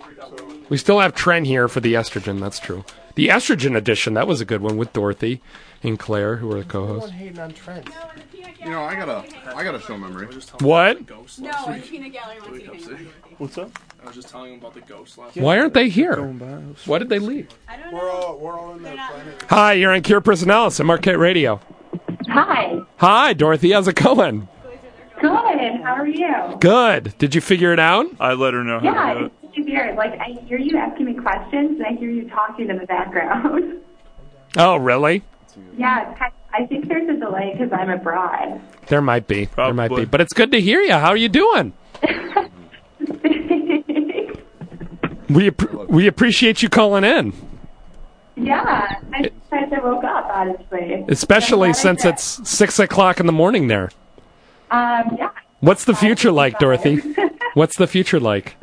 We still have Trent here for the estrogen. That's true. The estrogen edition. That was a good one with Dorothy and Claire, who were the co-hosts. hating on Trent. You know, I got a, I got a show memory. What? No, the peanut gallery wants you to hang What's up? I was just telling him about the ghost last Why aren't they here? Why did they leave? We're all, we're all in there planning. Hi, you're on Cure Personalis at Marquette Radio. Hi. Hi, Dorothy. How's it going? Good. How are you? Good. Did you figure it out? I let her know how to Yeah, do it. it's pretty weird. Like, I hear you asking me questions, and I hear you talking in the background. Oh, really? Yeah, I think there's a delay because I'm abroad. There might be. There might be. But it's good to hear you. How are you doing? We app- we appreciate you calling in, yeah, I'm surprised I woke up, honestly. especially I'm glad I since did. it's six o'clock in the morning there. Um, yeah. What's the future like, Dorothy? What's the future like?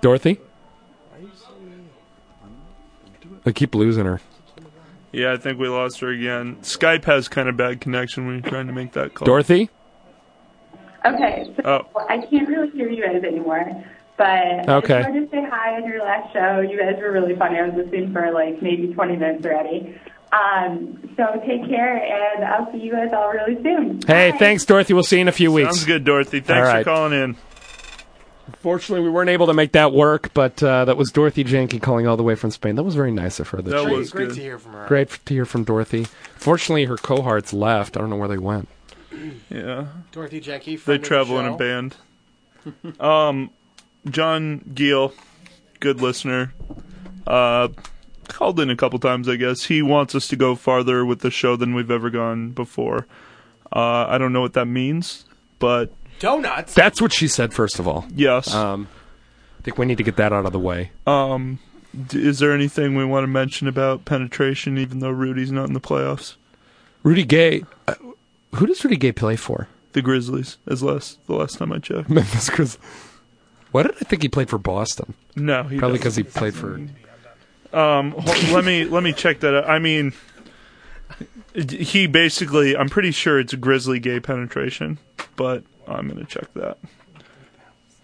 Dorothy? I keep losing her. Yeah, I think we lost her again. Skype has kind of bad connection when you're trying to make that call. Dorothy? Okay, so Oh. I can't really hear you guys anymore, but Okay. I just wanted to say hi on your last show. You guys were really funny. I was listening for like maybe 20 minutes already. Um, so take care, and I'll see you guys all really soon. Hey, thanks, Dorothy. We'll see you in a few weeks. Sounds good, Dorothy. Thanks All for calling in. Fortunately, we weren't able to make that work, but uh, that was Dorothy Janky calling all the way from Spain. That was very nice of her. That she- was Great good. to hear from her. Great to hear from Dorothy. Fortunately, her cohorts left. I don't know where they went. Yeah. Dorothy Janky. They friend of the travel in a band. um, John Giel, good listener, uh, called in a couple times. I guess he wants us to go farther with the show than we've ever gone before. Uh, I don't know what that means, but Donuts. That's what she said, first of all. yes. Um, I think we need to get that out of the way. Um, d- is there anything we want to mention about penetration, even though Rudy's not in the playoffs? Rudy Gay. Uh, who does Rudy Gay play for? The Grizzlies, as last the last time I checked. Memphis Grizzlies. Why did I think he played for Boston? No, he Probably because he played for. Um, hol- let me let me check that out. I mean, he basically. I'm pretty sure it's Grizzly gay penetration, but I'm gonna check that.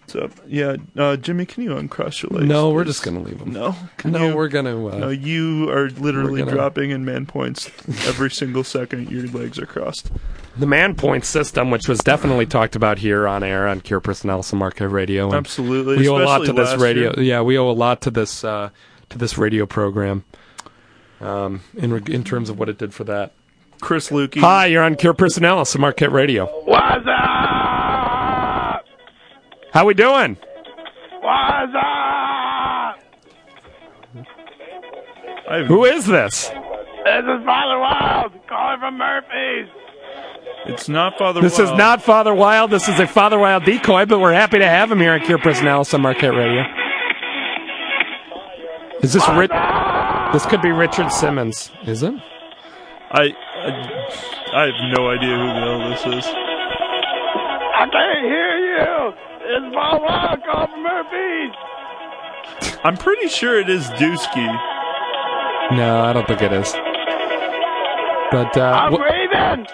So yeah, uh, Jimmy, can you uncross your legs? No, we're just gonna leave them. No, Can No, you- we're gonna. Uh, No, you are literally gonna- dropping in man points every single second your legs are crossed. The man point system, which was definitely talked about here on air on Cure Personalis and Marquette Radio. and Absolutely, we owe a lot to this radio. year. Yeah, we owe a lot to this uh, to this radio program. Um, in reg- in terms of what it did for that. Chris Lukey. Hi, you're on Cure Personalis on Marquette Radio. What's up? How we doing? What's up? Who is this? This is Father Wild calling calling from Murphy's. It's not Father Wild. This Wild. is not Father Wild. This is a Father Wild decoy, but we're happy to have him here on Cure Personalis on Marquette Radio. Is this Rich? This could be Richard Simmons. Is it? I, I, I have no idea who the hell this is. I can't hear you. It's Bob Wild calling from Murphy's. I'm pretty sure it is Dusky. No, I don't think it is. But uh, I'm wh- breathing.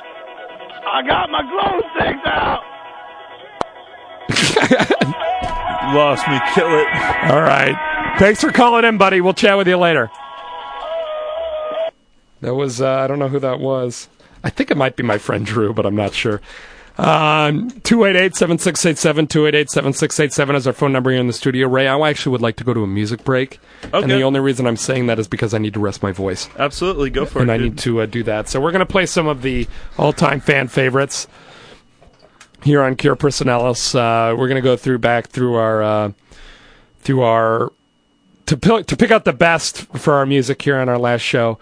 I got my glow sticks out. Lost me. Kill it. all right. Thanks for calling in, buddy. We'll chat with you later. That was uh, I don't know who that was. I think it might be my friend Drew, but I'm not sure. Um, 288-7687, 288-7687 is our phone number here in the studio. Ray, I actually would like to go to a music break. And the only reason I'm saying that is because I need to rest my voice. Absolutely, go for and it. And I dude. need to uh, do that. So we're going to play some of the all-time fan favorites here on Cure Personalis. Uh, we're going to go through back through our uh, through our to pick to pick out the best for our music here on our last show.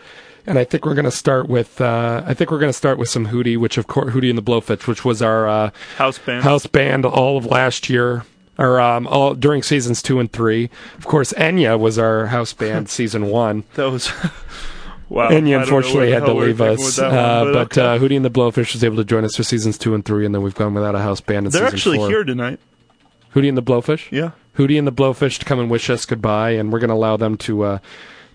And I think we're going to start with uh, I think we're going to start with some Hootie, which of course Hootie and the Blowfish, which was our uh, House band. house band all of last year. Or um, all during seasons two and three. Of course, Enya was our house band season one. Was. wow. Enya I unfortunately had to leave us, that uh, one, but okay. uh, Hootie and the Blowfish was able to join us for seasons two and three, and then we've gone without a house band in They're actually four. here tonight. Hootie and the Blowfish. Yeah. Hootie and the Blowfish to come and wish us goodbye, and we're going to allow them to uh,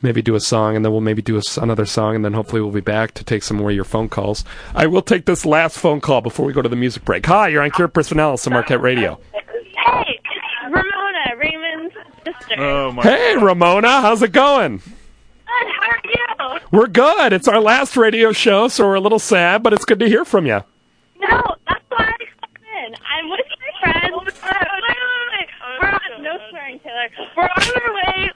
maybe do a song, and then we'll maybe do a s another song, and then hopefully we'll be back to take some more of your phone calls. I will take this last phone call before we go to the music break. Hi, you're on Cure Personalis on Marquette Radio. Hey, it's Ramona, Raymond's sister. Oh my. Hey, Ramona, how's it going? Good, how are you? We're good. It's our last radio show, so we're a little sad, but it's good to hear from you. No, that's why I called in. I'm with my friends. Wait, wait, wait, wait. We're on, no swearing, Taylor. We're on our way.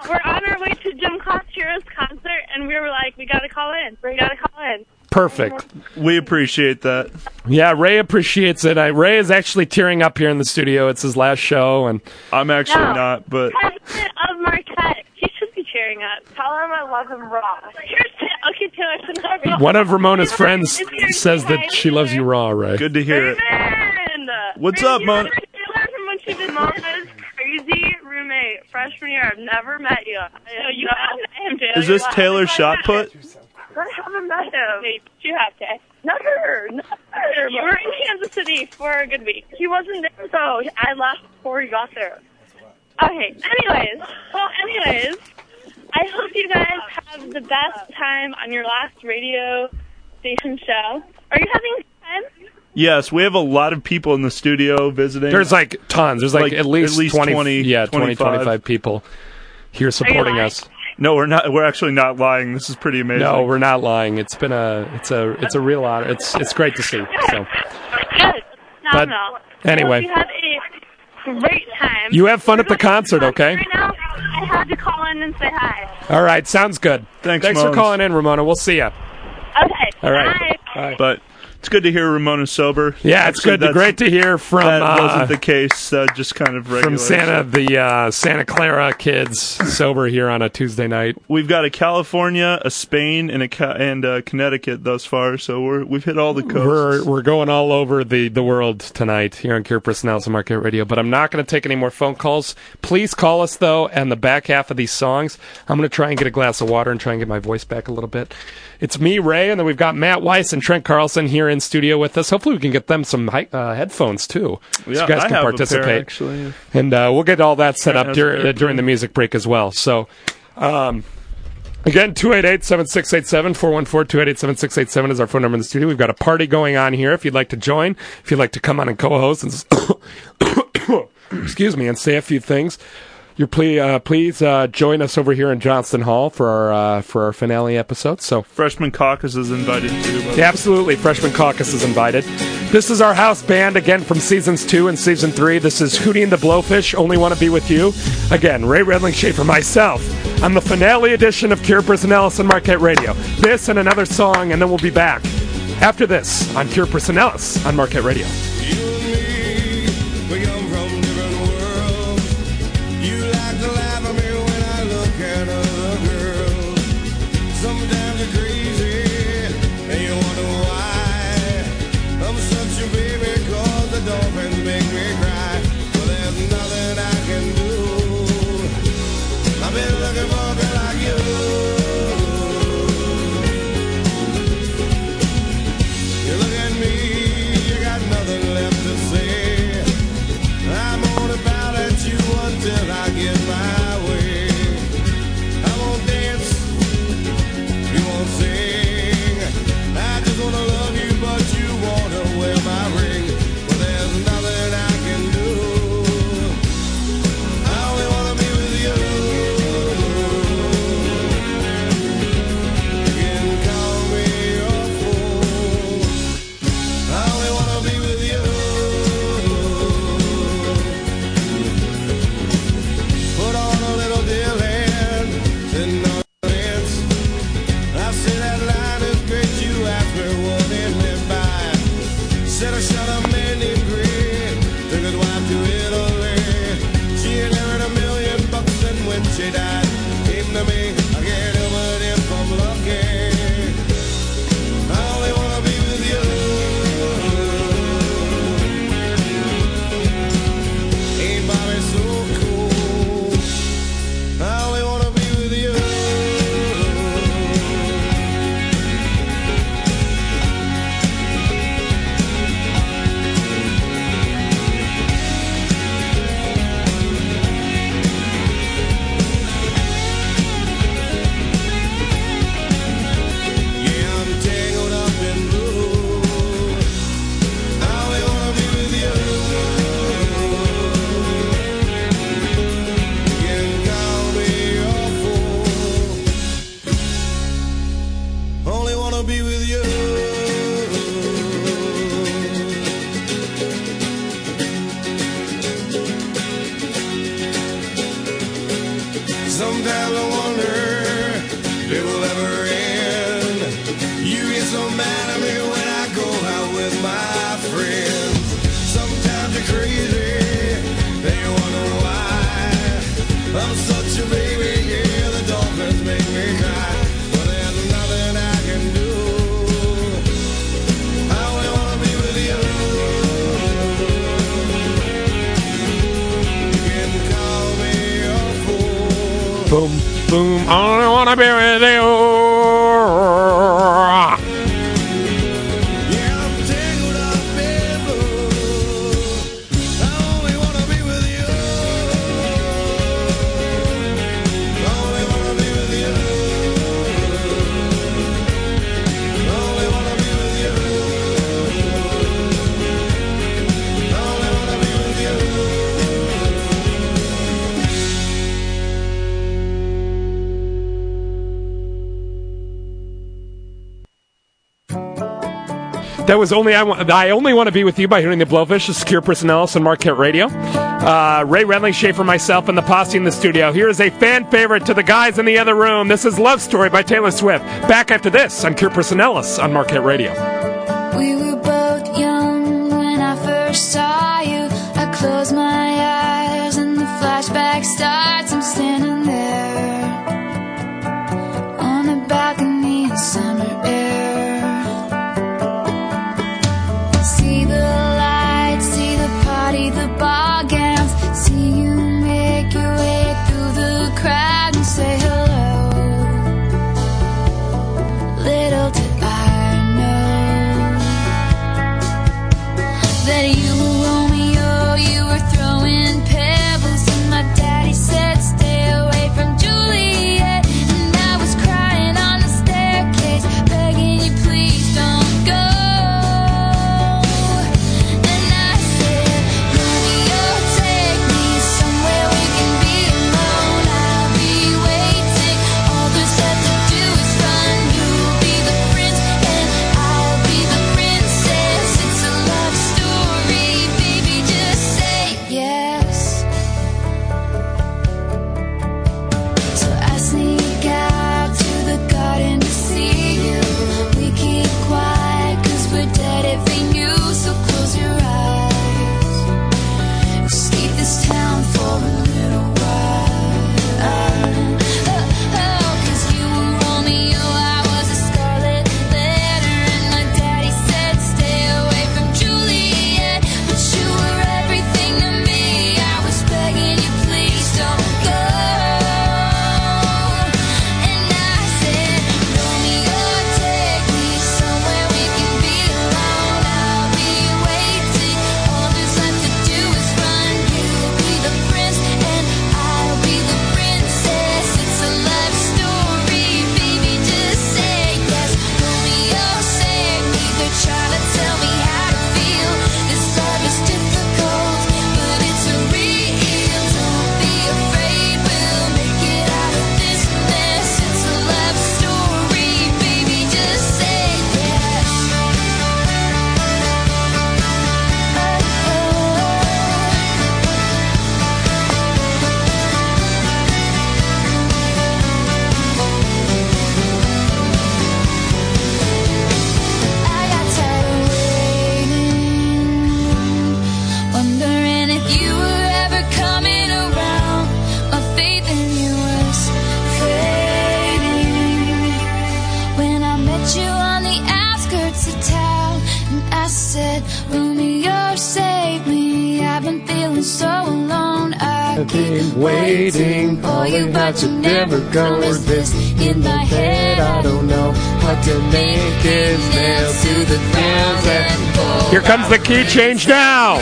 We're on our way to Jim Costiera's concert, and we were like, we gotta call in. We gotta call in. Perfect. We appreciate that. Yeah, Ray appreciates it. I, Ray is actually tearing up here in the studio. It's his last show, and I'm actually No. not, but President of Marquette. He should be cheering up. Tell him I love him raw. Here's Ta- okay, Taylor. So now one of Ramona's friends says that she loves you raw, Ray. good to hear it. Raymond! What's up, Mona? Taylor from when she did Mona's crazy roommate freshman year. I've never met you. I, you haven't met him, Taylor. Is this You Taylor shot put? I haven't met him. Wait, you have to. Never, never. You were in Kansas City for a good week. He wasn't there, so I left before he got there. Okay, anyways. Well, anyways, I hope you guys have the best time on your last radio station show. Are you having fun? Yes, we have a lot of people in the studio visiting. There's like tons. There's like, Like, at least, at least 20, 20, yeah, 20, 25. 25 people here supporting us. No, we're not. We're actually not lying. This is pretty amazing. No, we're not lying. It's been a, it's a, it's a real honor. It's, it's great to see. So, Good. But anyway. You have a great time. you have fun at the concert, okay? Right now, I had to call in and say hi. All right, sounds good. Thanks, Thanks for calling in, Ramona. We'll see you. Okay. All right. Bye. Bye. But it's good to hear Ramona sober. Yeah, it's Actually, good. that's- Great to hear from That uh, wasn't the case. Uh, just kind of regular. from Santa the uh, Santa Clara kids sober here on a Tuesday night. We've got a California, a Spain, and a and uh Connecticut thus far. So we're we've hit all the We're we're going all over the, the world tonight here on Cure Personalis and Marquette Radio. But I'm not going to take any more phone calls. Please call us though. And the back half of these songs, I'm going to try and get a glass of water and try and get my voice back a little bit. It's me, Ray, and then we've got Matt Weiss and Trent Carlson here in studio with us. Hopefully, we can get them some hi- uh, headphones too, so Yeah, you guys I can a pair, participate. actually. and uh, we'll get all that set Trent up dur- uh, during the music break as well. So. Um, Again, 288-7687, 414-288-7687 is our phone number in the studio. We've got a party going on here if you'd like to join, if you'd like to come on and co-host and excuse me, and say a few things. You're ple- uh, please uh, join us over here in Johnston Hall for our uh, for our finale episode. So Freshman caucus is invited too. by the way. yeah, absolutely. Freshman Caucus is invited. This is our house band again from seasons two and season three. This is Hootie and the Blowfish. Only want to be with you. Again, Ray Redling Schaefer, myself. on the finale edition of Cure Personalis on Marquette Radio. This and another song, and then we'll be back after this on Cure Personalis on Marquette Radio. boom. I wanna be with you. That was only I. I only want to be with you by hearing the Blowfish, the Secure Personalis, and Marquette Radio. Uh, Ray Redling, Schaefer, myself, and the posse in the studio. Here is a fan favorite to the guys in the other room. This is "Love Story" by Taylor Swift. Back after this on Cure Personalis on Marquette Radio. We were both young when I first saw. Key change now.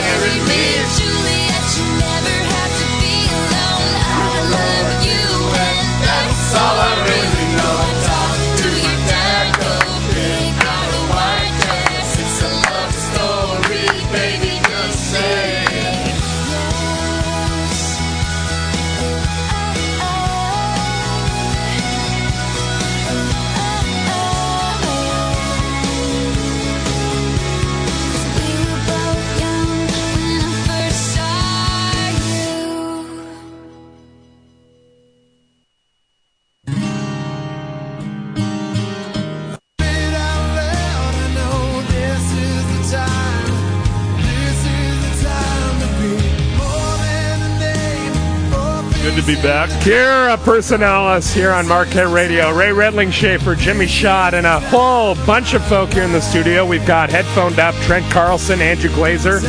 Personalis here on Marquette Radio. Ray Redling Schaefer, Jimmy Schott, and a whole bunch of folk here in the studio. We've got headphoned up Trent Carlson, Andrew Glazer.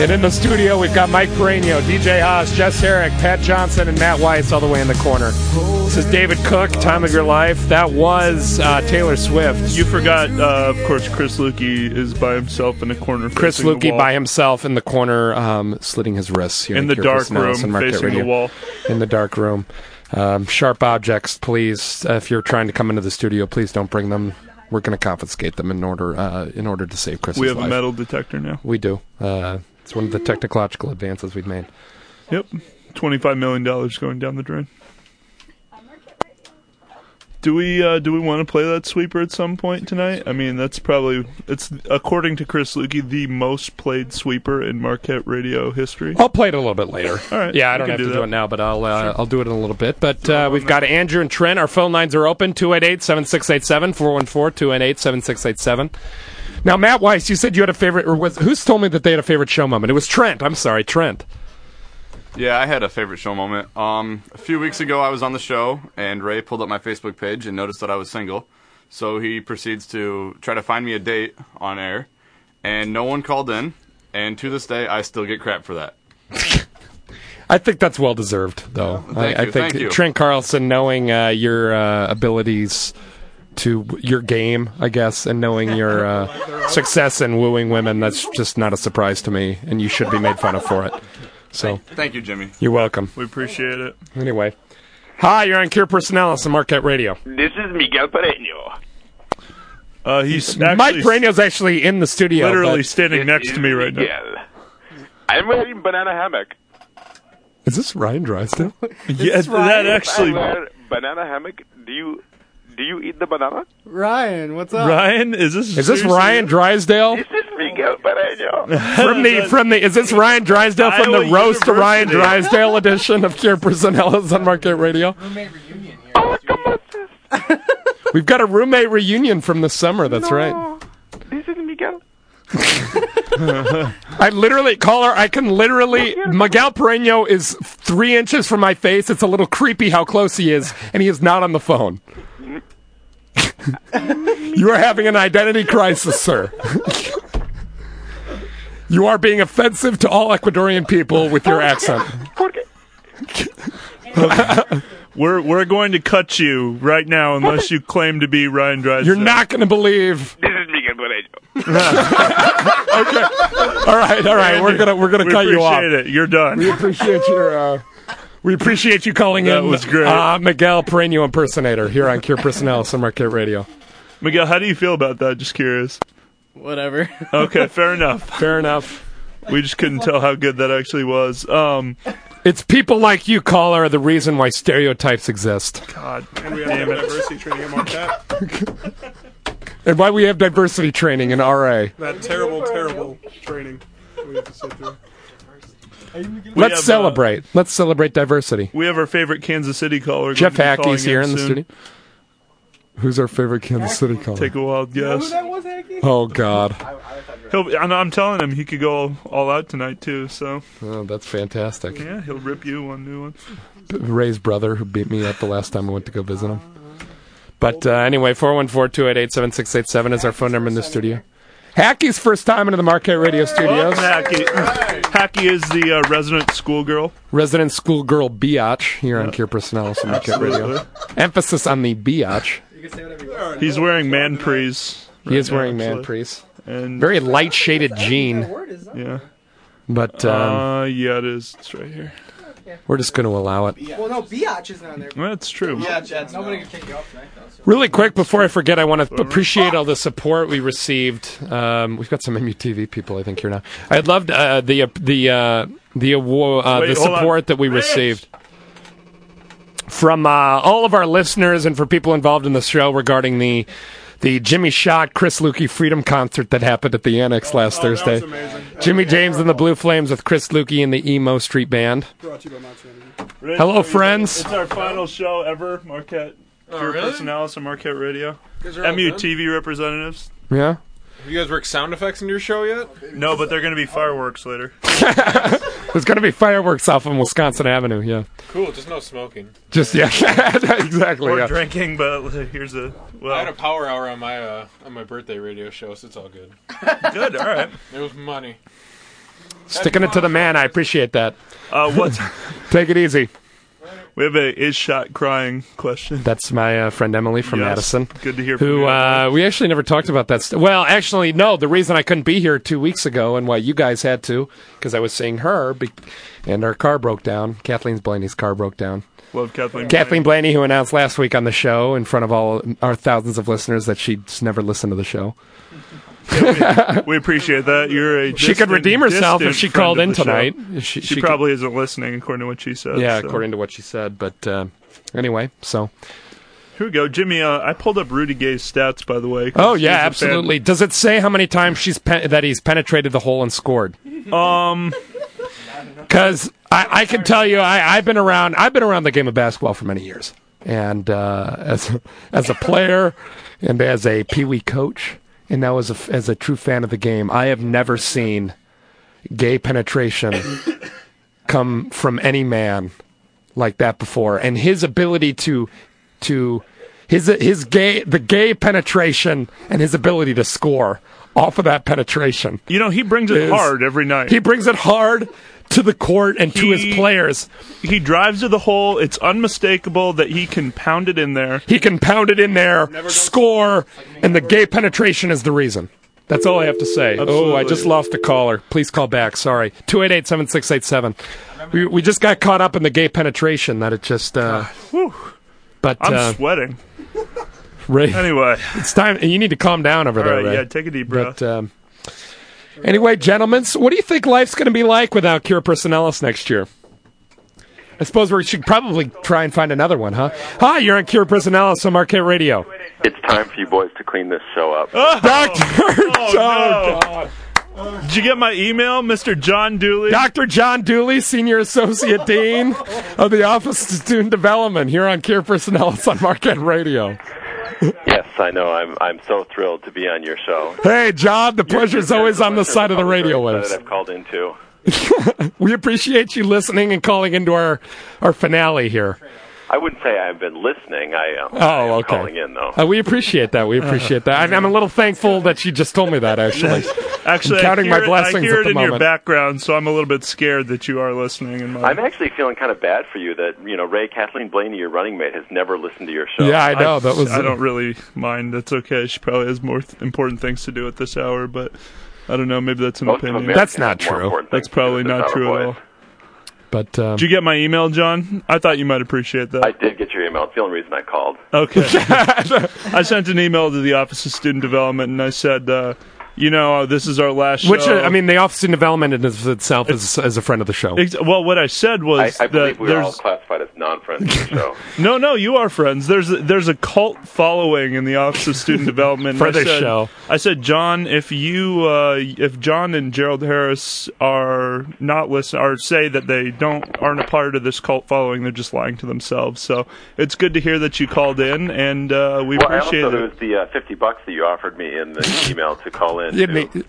And in the studio, we've got Mike Pereño, DJ Haas, Jess Herrick, Pat Johnson, and Matt Weiss all the way in the corner. This is David Cook, Time of Your Life. That was uh, Taylor Swift. You forgot, uh, of course, Chris Lukey is by himself in a corner. Chris Lukey by himself in the corner, um, slitting his wrists here In the dark room, facing the wall. In the dark room. Um, sharp objects, please. If you're trying to come into the studio, please don't bring them. We're going to confiscate them in order uh, in order to save Chris's We have life. a metal detector now. We do. Uh, it's one of the technological advances we've made. Yep. $25 million going down the drain. Do we uh, do we want to play that sweeper at some point tonight? I mean, that's probably it's according to Chris Lukey the most played sweeper in Marquette radio history. I'll play it a little bit later. All right. Yeah, I don't have to do, it now, but I'll uh, I'll do it in a little bit. But uh, we've got Andrew and Trent. Our phone lines are open 288-7687, 414-288-7687. Now, Matt Weiss, you said you had a favorite, or was who's told me that they had a favorite show moment? It was Trent. I'm sorry, Trent. Yeah, I had a favorite show moment. Um, a few weeks ago, I was on the show, and Ray pulled up my Facebook page and noticed that I was single. So he proceeds to try to find me a date on air, and no one called in. And to this day, I still get crap for that. I think that's well deserved, though. Thank I, I you, think thank you. Trent Carlson, knowing uh, your uh, abilities to your game, I guess, and knowing your uh, success in wooing women, that's just not a surprise to me, and you should be made fun of for it. So, Thank you, Jimmy. you're welcome. We appreciate it. Anyway, hi, you're on Cure Personalis on Marquette Radio. This is Miguel Pereño. Uh, he's Mike actually Pereño's actually in the studio. literally but- standing next to me right now. Miguel. I'm wearing banana hammock. Is this Ryan Drysdale? Yeah, that actually. I wear banana hammock. Do you do you eat the banana? Ryan, what's up? Ryan, is this Is this seriously- Ryan Drysdale? This is Miguel Pereño. from the from the is this Ryan Drysdale from the Iowa roast to Ryan University. Drysdale edition of Cure Personalis on Marquette Radio? Oh, We've got a roommate reunion from the summer. That's right. This is Miguel. I literally call her. I can literally. Miguel Pereño is three inches from my face. It's a little creepy how close he is, and he is not on the phone. You are having an identity crisis, sir. you are being offensive to all Ecuadorian people with your accent. We're we're going to cut you right now unless you claim to be Ryan Drysdale. You're not going to believe. This is Miguel Pereño. All right, all right. We're gonna we're gonna we cut you off. appreciate it. You're done. We appreciate your. Uh, we appreciate you calling That in. was great. Uh, Miguel Pereño impersonator here on Cure Personalis on Marquette Radio. Miguel, how do you feel about that? Just curious. Whatever. Okay, fair enough. Fair enough. We just couldn't tell how good that actually was. Um, It's people like you, caller, are the reason why stereotypes exist, God And we have damn it. diversity training at Marquette. and why we have diversity training in RA. That terrible, terrible training we have to sit through. We Let's have, uh, celebrate. Let's celebrate diversity. We have our favorite Kansas City caller. Jeff going Hackey's here in the soon. studio. Who's our favorite Kansas City caller? Take a wild guess. was, Hacky? Oh God, He'll, I'm, I'm telling him he could go all, all out tonight too. So oh, that's fantastic. yeah, he'll rip you one new one. Ray's brother who beat me up the last time I went to go visit him. But uh, anyway, 414-288-7687 is our phone number in the studio. Hackey's first time into the Marquette Radio Studios. Hacky, Hacky is the uh, resident schoolgirl. Resident schoolgirl biatch here on Cure Personalis and Marquette Radio. Emphasis on the biatch. He's wearing man prees. He is now, wearing man actually. prees. And Very light shaded jean, yeah, but um, uh, yeah, it is. It's right here. We're just going to allow it. Well, no, Biatch isn't on there. That's true. Nobody can kick you off tonight, though. so- Really quick before I forget, I want to appreciate all the support we received. Um, we've got some MUTV people, I think, here now. I'd loved uh, the uh, the uh, the award, uh, Wait, the hold on. support that we Rich! received from uh, all of our listeners and for people involved in the show regarding the the Jimmy Schott Chris Lukey Freedom concert that happened at the Annex oh, last Oh, that was Thursday. amazing. Jimmy James and the Blue Flames with Chris Lukey and the Emo Street Band. Brought to you by Monty Energy. Rich, Hello, friends. It's our final show ever, Marquette. Oh, Pure really? Personalis on Marquette Radio. Guys are all MU? TV representatives. Yeah. Have you guys worked sound effects in your show yet? No, but they're going to be fireworks later. There's going to be fireworks off on Wisconsin Avenue. Yeah. Cool, just no smoking. Just yeah, exactly. or yeah. drinking, but here's a well. I had a power hour on my uh, on my birthday radio show, so it's all good. Good, all right. It was money. Sticking it to the man. I appreciate that. Uh, what's Take it easy. We have a is shot crying question. That's my uh, friend Emily from Yes. Madison. Good to hear from Who you, uh, we actually never talked about that. St- well, actually, no. The reason I couldn't be here two weeks ago and why you guys had to, because I was seeing her, be- and our car broke down. Kathleen Blaney's car broke down. Love Kathleen. Kathleen Blaney, who announced last week on the show in front of all our thousands of listeners that she'd never listened to the show. We appreciate that. You're a She could redeem herself if she called in tonight. She- She, she could- probably isn't listening, according to what she said. yeah, so. according to what she said. But uh, anyway, so Here we go, Jimmy. Uh, I pulled up Rudy Gay's stats, by the way. oh yeah, absolutely. Does it say how many times she's pe- that he's penetrated the hole and scored? Um, Because I, I can tell you, I, I've been around. I've been around the game of basketball for many years, and uh, as as a player and as a pee wee coach, and now as a as a true fan of the game, I have never seen gay penetration come from any man like that before, and his ability to to his his gay the gay penetration and his ability to score off of that penetration. You know, he brings it is- hard every night. He brings it hard to the court and to his players. He drives to the hole. It's unmistakable that he can pound it in there. He can pound it in there, score, and the gay penetration is the reason. That's all I have to say. Oh, I Absolutely. just lost the caller. Please call back. Sorry. 288 7687. We we just got caught up in the gay penetration that it just. Uh, but I'm uh, sweating. Ray, Anyway, it's time. You need to calm down over all there, right, Ray. yeah, take a deep breath. But um, anyway, gentlemen, so what do you think life's going to be like without Cure Personalis next year? I suppose we should probably try and find another one, huh? Hi, you're on Cure Personalis on Marquette Radio. It's time for you boys to clean this show up. Doctor, oh, no. Oh, Did you get my email, Mr. John Dooley? Dr. John Dooley, Senior Associate Dean of the Office of Student Development here on Cure Personalis on Marquette Radio. Yes, I know. I'm I'm so thrilled to be on your show. Hey, John, the pleasure's always on the side of the radio waves. I've called into. We appreciate you listening and calling into our, our finale here. I wouldn't say I've been listening. I am. I Oh, am okay. calling in though. Uh, we appreciate that. We appreciate that. I'm, I'm a little thankful that you just told me that. Actually, Actually, I'm counting my hear, it- blessings I hear at it the in moment. your background, so I'm a little bit scared that you are listening. In my, I'm actually feeling kind of bad for you that you know Ray Kathleen Blaney, your running mate, has never listened to your show. Yeah, I know. That was- I don't really mind. That's okay. She probably has more th- important things to do at this hour, but I don't know. Maybe that's an Most opinion. That's not true. That's things to do probably not hour, true at all. But um, Did you get my email, John? I thought you might appreciate that. I did get your email. It's the only reason I called. Okay. I sent an email to the Office of Student Development, and I said, uh, you know, this is our last show. which uh, I mean, the Office of Development in itself is, is a friend of the show. Ex- well, what I said was I, I that believe we are all classified as non-friends of the show. no, no, you are friends. There's a, there's a cult following in the Office of Student Development. For I this said, show. I said, John, if you, uh, if John and Gerald Harris are not listen, or say that they don't aren't a part of this cult following, they're just lying to themselves. So it's good to hear that you called in, and uh, we well, I appreciate also it. there was the uh, fifty bucks that you offered me in the email to call in. You to. need-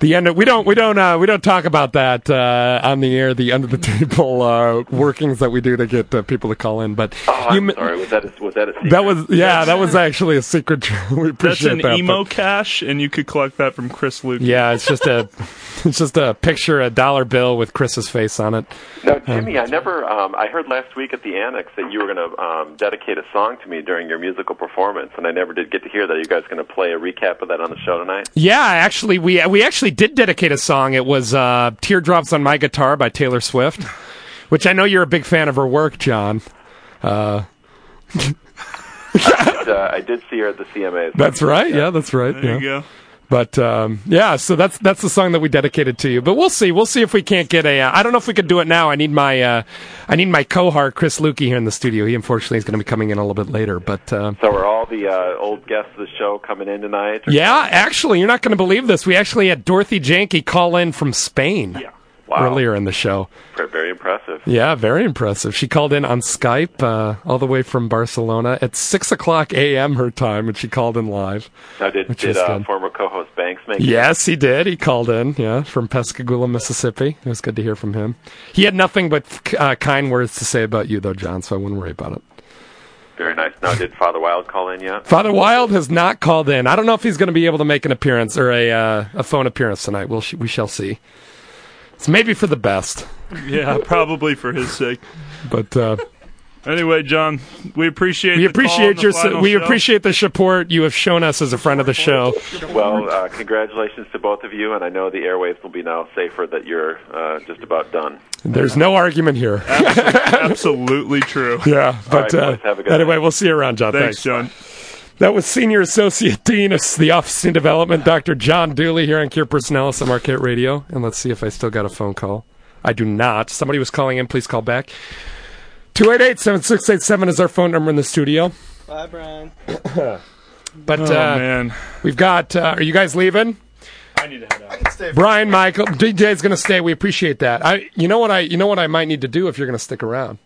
the end. Of, we don't. We don't. Uh, we don't talk about that uh, on the air. The under the table uh, workings that we do to get uh, people to call in. But Oh, you, I'm sorry. Was that a, was that a secret? that was yeah. That was actually a secret. we That's appreciate an that. but- emo cash, and you could collect that from Chris Luke. Yeah, it's just a it's just a picture, a dollar bill with Chris's face on it. No, Jimmy, I never. Um, I heard last week at the annex that you were going to um, dedicate a song to me during your musical performance, and I never did get to hear that. Are you guys going to play a recap of that on the show tonight? Yeah, actually, we we actually did dedicate a song. It was uh, "Teardrops on My Guitar" by Taylor Swift, which I know you're a big fan of her work, John. Uh, I, did, uh, I did see her at the CMAs. that's right. Yeah, that's right. There yeah. you go. But um, yeah, so that's that's the song that we dedicated to you. But we'll see. We'll see if we can't get a. Uh, I don't know if we could do it now. I need my uh, I need my cohort Chris Lukey here in the studio. He unfortunately is going to be coming in a little bit later. But uh, So are all the uh, old guests of the show coming in tonight? yeah, actually, you're not going to believe this. We actually had Dorothy Janke call in from Spain. Wow. Wow. earlier in the show. Very- impressive. Yeah, very impressive. She called in on Skype uh, all the way from Barcelona at six o'clock a.m. her time, and she called in live. Now, did, did uh, former co-host Banks make it? Yes, he did. He called in, yeah, from Pascagoula, Mississippi. It was good to hear from him. He had nothing but uh, kind words to say about you, though, John, so I wouldn't worry about it. Very nice. Now, did Father Wild call in yet? Father Wild has not called in. I don't know if he's going to be able to make an appearance or a uh, a phone appearance tonight. We'll sh- we shall see. It's maybe for the best, Yeah, probably for his sake. but uh, Anyway, John, we appreciate we the call and appreciate the your final we show. appreciate the support you have shown us as a friend of the show. Well, uh, congratulations to both of you, and I know the airwaves will be now safer that you're uh, just about done. There's no argument here. Absolutely true. Yeah, but All right, uh, have a good anyway, night. we'll see you around, John. Thanks, John. That was Senior Associate Dean of the Office in Development, Dr. John Dooley here on Cure Personalis at Marquette Radio. And let's see if I still got a phone call. I do not. Somebody was calling in. Please call back. 288 7687 is our phone number in the studio. Bye, Brian. But Oh, uh, man. we've got. Uh, are you guys leaving? I need to head out. Brian, Michael, DJ's going to stay. We appreciate that. I, you know what I, you know what I might need to do if you're going to stick around.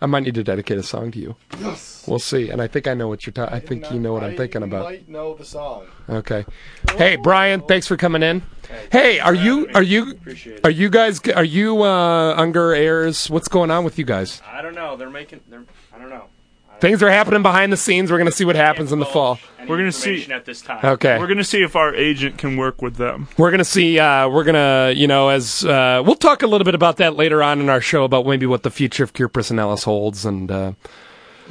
I might need to dedicate a song to you. Yes. We'll see. And I think I know what you're. Ta- I think you know what I'm thinking about. might know the song. Okay. Hey, Brian, thanks for coming in. Hey, are you are you are you guys are you uh Unger Airs? What's going on with you guys? I don't know. They're making. They're. I don't know. Things are happening behind the scenes. We're going to see what happens in the fall. We're gonna see at this time. Okay. We're gonna see if our agent can work with them. We're gonna see. Uh, we're gonna, you know, as uh, we'll talk a little bit about that later on in our show about maybe what the future of Cure Personalis holds and uh,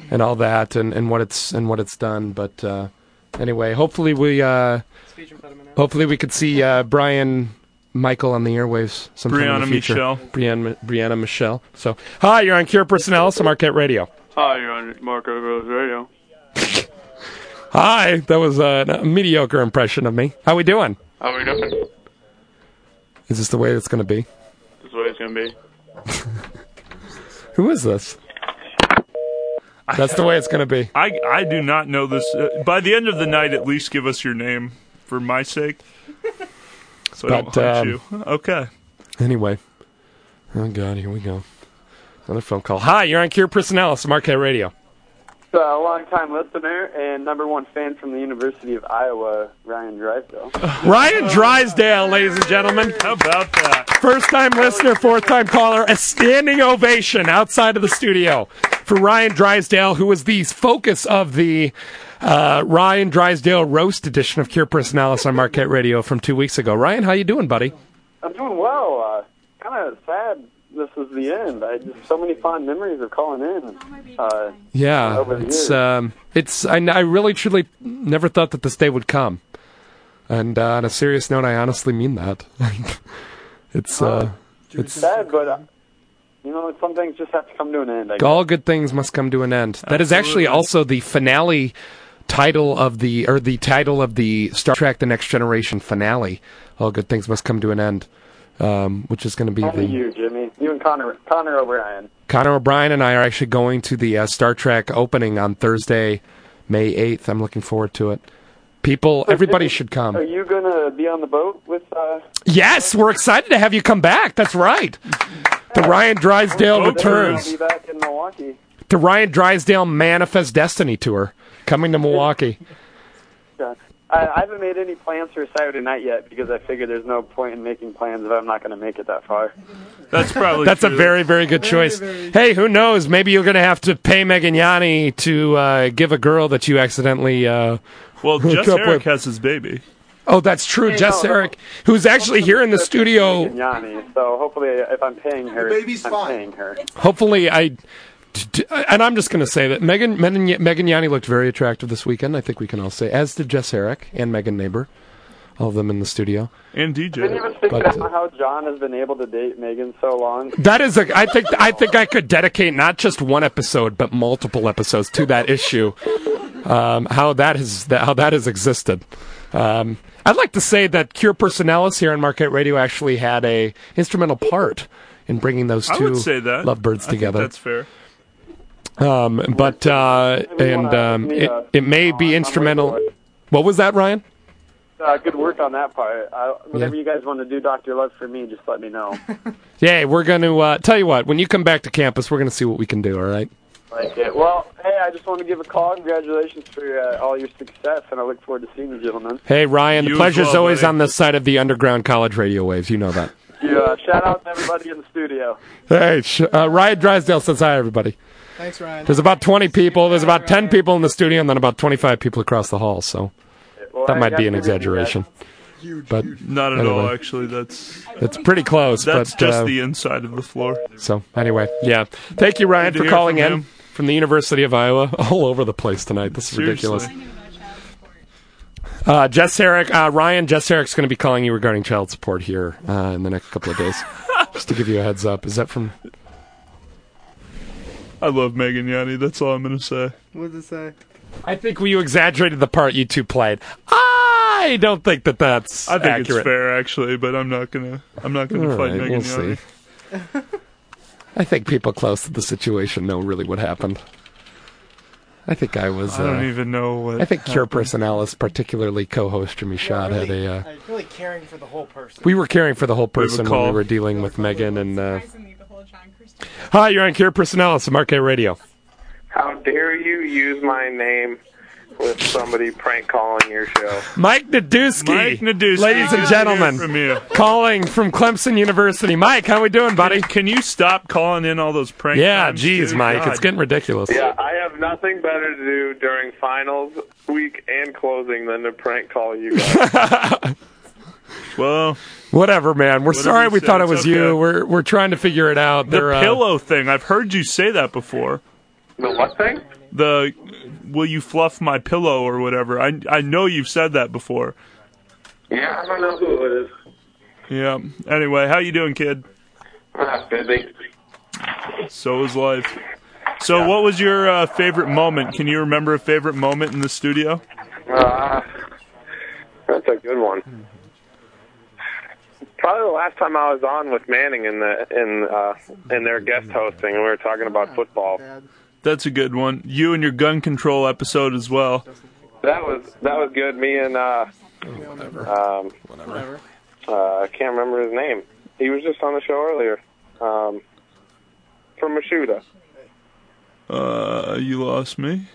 and all that and, and what it's and what it's done. But uh, anyway, hopefully we uh, hopefully we could see uh, Brian Michael on the airwaves sometime in Brianna the future. Michelle. Brianna, Brianna Michelle. So hi, you're on Cure Personalis on Marquette Radio. Hi, you're on Marco Rose Radio. Hi, that was a, a mediocre impression of me. How we doing? How we doing? Is this the way it's going to be? This is what it's gonna be. Who is this? That's the way it's going to be. I I do not know this. Uh, by the end of the night, at least give us your name for my sake. So I don't But, hunt um, you. Okay. Anyway. Oh, God, here we go. Another phone call. Hi, you're on Cure Personalis, Marquette Radio. a long time listener and number one fan from the University of Iowa, Ryan Drysdale. Ryan Drysdale, ladies and gentlemen. How about that? First time listener, fourth time caller. A standing ovation outside of the studio for Ryan Drysdale, who was the focus of the uh, Ryan Drysdale roast edition of Cure Personalis on Marquette Radio from two weeks ago. Ryan, how you doing, buddy? I'm doing well. Uh, kind of sad this was the end. I just so many fond memories of calling in. Uh, Yeah, it's um, it's I, I really truly never thought that this day would come. And uh, on a serious note, I honestly mean that. it's uh, it's sad, but uh, you know, some things just have to come to an end. I guess. all good things must come to an end. That is actually also the finale title of the or the title of the Star Trek: The Next Generation finale. All good things must come to an end, um, which is going to be Only the you, Jimmy. You and Connor, Connor O'Brien. Connor O'Brien and I are actually going to the uh, Star Trek opening on Thursday, May 8th. I'm looking forward to it. People, So, everybody Jimmy, should come. Are you gonna be on the boat with? Uh, Yes, we're excited to have you come back. That's right. The Ryan Drysdale returns. be back in Milwaukee. The Ryan Drysdale Manifest Destiny tour coming to Milwaukee. I, I haven't made any plans for Saturday night yet because I figure there's no point in making plans if I'm not going to make it that far. That's probably That's a very, very good choice. Hey, who knows? Maybe you're going to have to pay Megan Yanni to uh, give a girl that you accidentally. Uh, Well, Jess up Eric with. has his baby. Oh, that's true. Hey, Jess no, no. Eric, who's actually here in the studio. Yanni, so hopefully if I'm paying her, The baby's I'm fine. paying her. Hopefully, I. d- d- And I'm just going to say that Megan, Megan Megan Yanni looked very attractive this weekend. I think we can all say, as did Jess Herrick and Megan Neighbor, all of them in the studio. And I didn't even DJ. figure But- out how John has been able to date Megan so long. That is a. I think. I think I could dedicate not just one episode, but multiple episodes to that issue. Um, how that has how that has existed. Um, I'd like to say that Cure Personalis here on Marquette Radio actually had a instrumental part in bringing those I two would say that. lovebirds I think together. that's fair. Um, but uh, and um, it, it may be instrumental. What was that, Ryan? uh, good work on that part. Uh, whatever Yeah. you guys want to do, Doctor Love for me, just let me know. Yeah, we're going to uh, tell you what. When you come back to campus, we're going to see what we can do. All right. like it. Well, hey, I just want to give a call. Congratulations for uh, all your success, and I look forward to seeing you, gentlemen. Hey, Ryan, the You as pleasure's well, always buddy. on the side of the underground college radio waves. You know that. Yeah, uh, shout out to everybody in the studio. Hey, sh- uh, Ryan Drysdale says hi, everybody. Thanks, Ryan. There's about 20 people. There's about 10 people in the studio, and then about 25 people across the hall. So Well, that I might be an to meet you exaggeration. But Not at anyway. all, actually. That's It's pretty close. that's but, just uh, the inside of the floor. So anyway, yeah. Thank you, Ryan, Good for calling from in you. from the University of Iowa. All over the place tonight. This is ridiculous. Uh, Jess Herrick, uh, Ryan, Jess Herrick's going to be calling you regarding child support here uh, in the next couple of days. Just to give you a heads up. Is that from? I love Megan Yanni. That's all I'm going to say. What does it say? I think you exaggerated the part you two played. I don't think that that's I think accurate. it's fair, actually, but I'm not gonna. I'm not gonna All fight right, Megan we'll Yanni. see. I think people close to the situation know really what happened. I think I was. I don't uh, even know what. I think Cure happened. Personalis, particularly co-host Jimmy Schott, had a. Uh, really caring for the whole person. we were caring for the whole We have a person when we were dealing with Megan and. Uh, Hi, you're on Cure Personalis, of Marquette Radio. How dare you use my name with somebody prank calling your show? Mike Nadusky, Mike Nadusky, ladies and gentlemen, from you. calling from Clemson University. Mike, how are we doing, buddy? Can you stop calling in all those prank? Yeah, times, geez, dude? Mike, God. it's getting ridiculous. Yeah, I have nothing better to do during finals week and closing than to prank call you guys. Well, Whatever, man. We're Whatever sorry we say, thought it was okay. you. We're we're trying to figure it out. the They're, uh, pillow thing. I've heard you say that before. the what thing? The will you fluff my pillow or whatever. I I know you've said that before. Yeah, I don't know who it is. Yeah. Anyway, how you doing, kid? Busy. So is life. So, what was your uh, favorite moment? Can you remember a favorite moment in the studio? Uh, that's a good one. Probably the last time I was on with Manning in the in uh, in their guest hosting, and we were talking about football. That's a good one. You and your gun control episode as well. That was that was good. Me and uh, um, Whatever. uh, I can't remember his name. He was just on the show earlier. Um, from Mashuda. Uh, you lost me.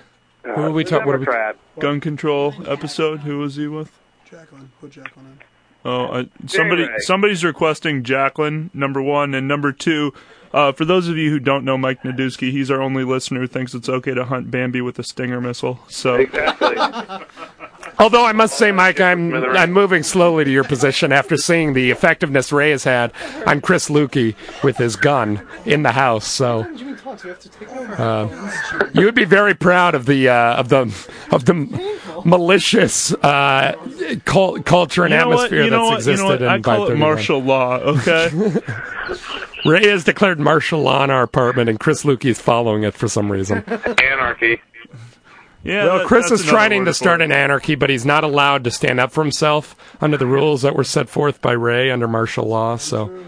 Uh, Who are we talk- what are we- Democrat. Gun control episode. Who was he with? Jacqueline. Put Jacqueline in. Oh, I, somebody Ray. somebody's requesting Jacqueline number one and number two. Uh, for those of you who don't know Mike Nadusky, he's our only listener who thinks it's okay to hunt Bambi with a Stinger missile. So Exactly. Although I must say, Mike, I'm I'm moving slowly to your position after seeing the effectiveness Ray has had on Chris Lukey with his gun in the house. So Jimmy. We have to take over. uh, you would be very proud of the uh, of the of the malicious uh, cul- culture and You know what? atmosphere You know that's what? You know existed what? I in call it martial law. Okay. Ray has declared martial law in our apartment, and Chris Lukey is following it for some reason. Anarchy. Yeah. well, that- Chris is trying to start an anarchy, but he's not allowed to stand up for himself under the rules that were set forth by Ray under martial law. So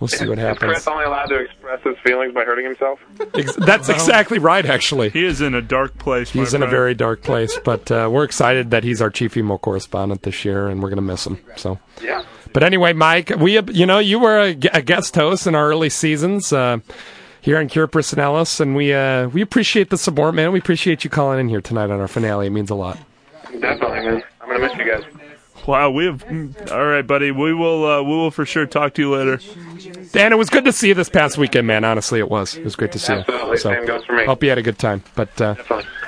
we'll see what happens. Chris only allowed to express his feelings by hurting himself? Ex- That's exactly right, actually. He is in a dark place. my He's in a very dark place, but uh, we're excited that he's our chief emo correspondent this year, and we're going to miss him. So, Yeah. but anyway, Mike, we you know you were a, a guest host in our early seasons uh, here on Cure Personalis, and we uh, we appreciate the support, man. We appreciate you calling in here tonight on our finale. It means a lot. Definitely, man. I'm gonna miss you guys. Wow, we have. mm, All right, buddy. We will. Uh, we will for sure talk to you later. Dan, it was good to see you this past weekend, man. Honestly, it was. It was great to see Absolutely. you. So, Same goes for me. hope you had a good time. But uh,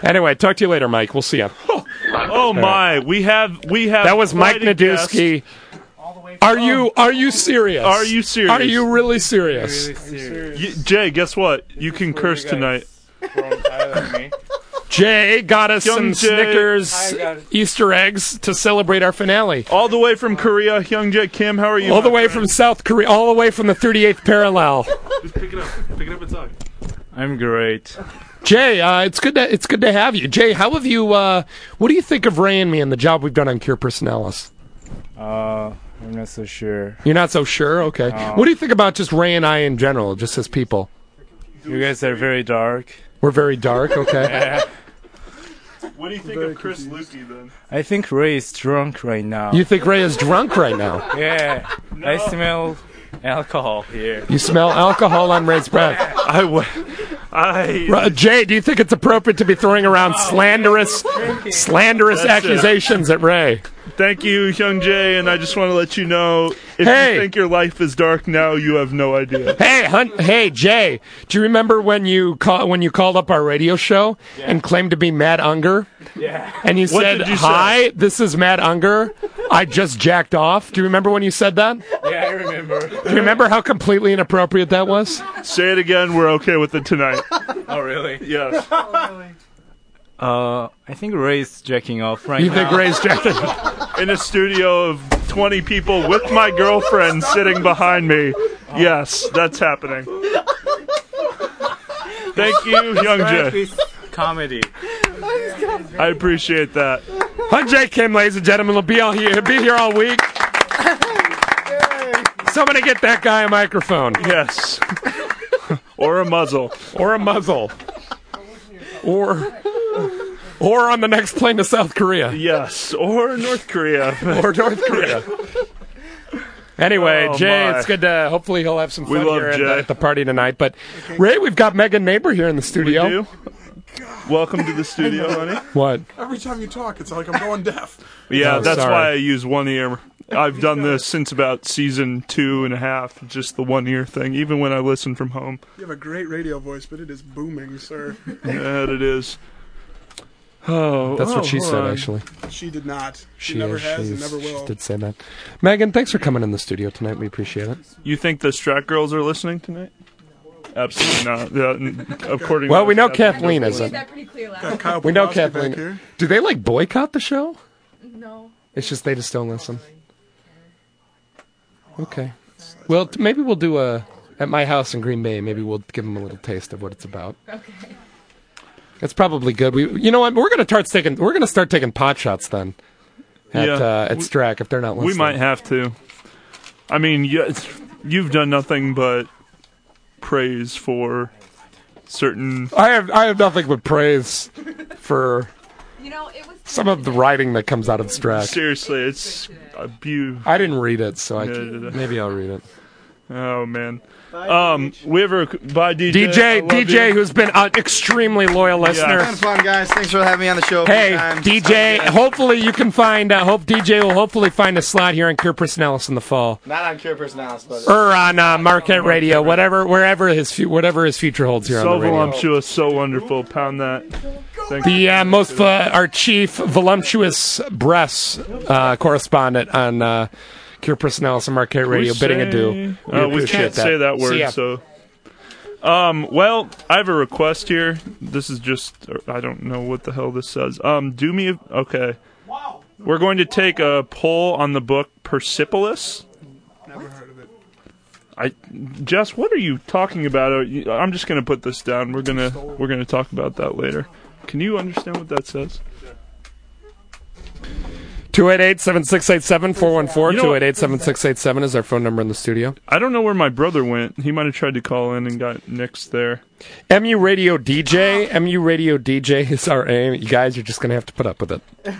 anyway, talk to you later, Mike. We'll see you. Oh my, we have we have. That was Mike quite a guest. Nadusky. Are you are you serious? Are you serious? Are you really serious? Y- Jay, guess what? You can curse tonight. Jay got us Young some Jay. Snickers I got it. Easter eggs to celebrate our finale. All the way from Korea, Young Jay Kim. How are you? All the way friend? from South Korea, all the way from the 38th parallel. Just pick it up. Pick it up and talk. I'm great. Jay, uh, it's good to it's good to have you. Jay, how have you? Uh, what do you think of Ray and me and the job we've done on Cure Personalis? Uh, I'm not so sure. You're not so sure. Okay. No. What do you think about just Ray and I in general, just as people? You guys are very dark. We're very dark. Okay. What do you think of Chris Lukey then? I think Ray is drunk right now. You think Ray is drunk right now? Yeah. I smell alcohol here. You smell alcohol on Ray's breath. I w- I Ra- Jay, do you think it's appropriate to be throwing around slanderous, slanderous That's it. accusations at Ray? Thank you, Young Jay, and I just want to let you know if Hey. you think your life is dark now, you have no idea. Hey, hun- hey, Jay, do you remember when you call, when you called up our radio show and claimed to be Matt Unger? Yeah. And you What said, did you say? "Hi, this is Matt Unger. I just jacked off." Do you remember when you said that? Yeah, I remember. Do you remember how completely inappropriate that was? Say it again. We're okay with it tonight. Oh, really? Yes. Oh, Uh, I think Ray's jacking off right You now. think Ray's jacking? In a studio of 20 people with my girlfriend sitting behind me. Yes, that's happening. Thank you, Young Jay. Comedy. I appreciate that. Hun Jay Kim, ladies and gentlemen, will be all here. He'll be here all week. Somebody get that guy a microphone. Yes. or a muzzle. Or a muzzle. Or or on the next plane to South Korea. Yes, or North Korea. or North Korea. Anyway, Oh, Jay, my. it's good to. Hopefully, he'll have some We fun love here at the, at the party tonight. But Ray, we've got Megan Neighbor here in the studio. do? Welcome to the studio, honey. What? Every time you talk, it's like I'm going deaf. Yeah, Oh, that's sorry. why I use one ear. I've done this since about season two and a half, just the one ear thing, even when I listen from home. You have a great radio voice, but it is booming, sir. Yeah, it is. Oh, That's oh, what she oh, said, on. actually. She did not. She, never has and never will. She did say that. Megan, thanks for coming in the studio tonight. We appreciate it. You think the Strat girls are listening tonight? Absolutely not. Yeah, according Well, to we know Kathleen Kathleen doesn't. isn't. pretty clear Got We know Kathleen. Do they like boycott the show? No. It's just they just don't listen. Okay. Well, maybe we'll do a at my house in Green Bay. Maybe we'll give them a little taste of what it's about. Okay. It's probably good. We, you know what? We're gonna start taking. We're gonna start taking pot shots then. At Yeah. uh, at We- Strack if they're not listening. We might have to. I mean, you, you've done nothing but praise for certain. I have I have nothing but praise for You know, it was some of the writing that comes out of Strack. Seriously, it's abuse. I didn't read it, so I Neither did I. maybe I'll read it. Oh man. Um, we have a bye DJ. DJ DJ, you. who's been an extremely loyal listener. It's been fun, guys. Thanks for having me on the show. Hey, times. DJ, hopefully you can find. Uh, hope DJ will hopefully find a slot here on Cure Personalis in the fall, Not on Cure Personalis, but or on uh, Marquette Radio, whatever, wherever his fu- whatever his future holds here so on the radio. voluptuous, so wonderful. Pound that. Thank The uh, most uh, our chief voluptuous breasts uh, correspondent on uh, Cure Personalis and Marquette Radio, we bidding say- adieu. Uh, we can't say that See word, ya. so. Um, well, I have a request here. This is just, I don't know what the hell this says. Um, do me, a, okay. We're going to take a poll on the book Persepolis. Never heard of it. I, Jess, what are you talking about? Uh, I'm just gonna put this down. We're gonna, we're gonna talk about that later. Can you understand what that says? 288-7687-414, You know- 288-7687 is our phone number in the studio. I don't know where my brother went. He might have tried to call in and got nixed there. MU Radio DJ, MU Radio DJ is our aim. You guys are just going to have to put up with it.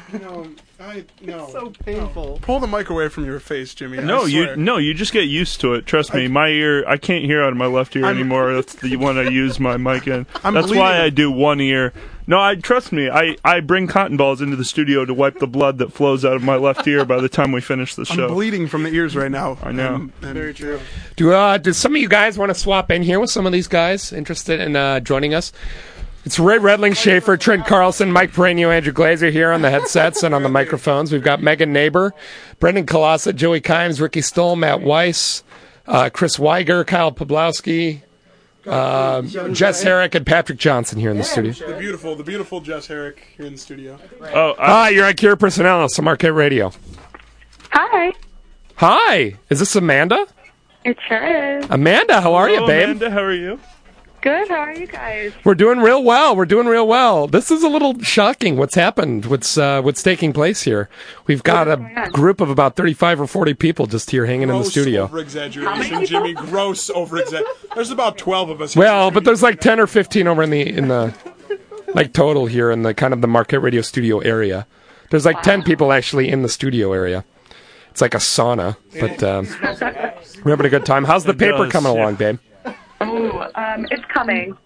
No, I no. so painful. Pull the mic away from your face, Jimmy. No, you no, you just get used to it. Trust me, my ear, I can't hear out of my left ear I'm- anymore. That's the one I use my mic in. I'm That's bleeding. why I do one ear. No, I trust me. I I bring cotton balls into the studio to wipe the blood that flows out of my left ear by the time we finish the show. I'm show. bleeding from the ears right now. I know. And- and- Very true. Do uh, do some of you guys want to swap in here with some of these guys interested in uh, joining us? It's Ray Redling, Schaefer, Trent Carlson, Mike Perenio, Andrew Glazer here on the headsets and on the microphones. We've got Megan Neighbor, Brendan Colassa, Joey Kimes, Ricky Stoll, Matt Weiss, uh, Chris Weiger, Kyle Poblowski, uh, Jess Herrick, and Patrick Johnson here in the studio. The beautiful, the beautiful Jess Herrick here in the studio. Oh, Hi, you're on Cure Personalis on Marquette Radio. Hi. Hi, is this Amanda? It sure is. Amanda, how are you, babe? Amanda, how are you? Good. How are you guys? We're doing real well. We're doing real well. This is a little shocking. What's happened? What's uh, what's taking place here? We've got a group of about thirty-five or forty people just here hanging in the studio. Over exaggeration, Jimmy. Gross over exaggeration. There's about twelve of us. here. Well, but there's like ten or fifteen over in the in the like total here in the kind of the Marquette Radio studio area. There's like ten people actually in the studio area. It's like a sauna, but um, we're having a good time. How's the It paper does, coming yeah. along, babe? Ooh, um, it's coming.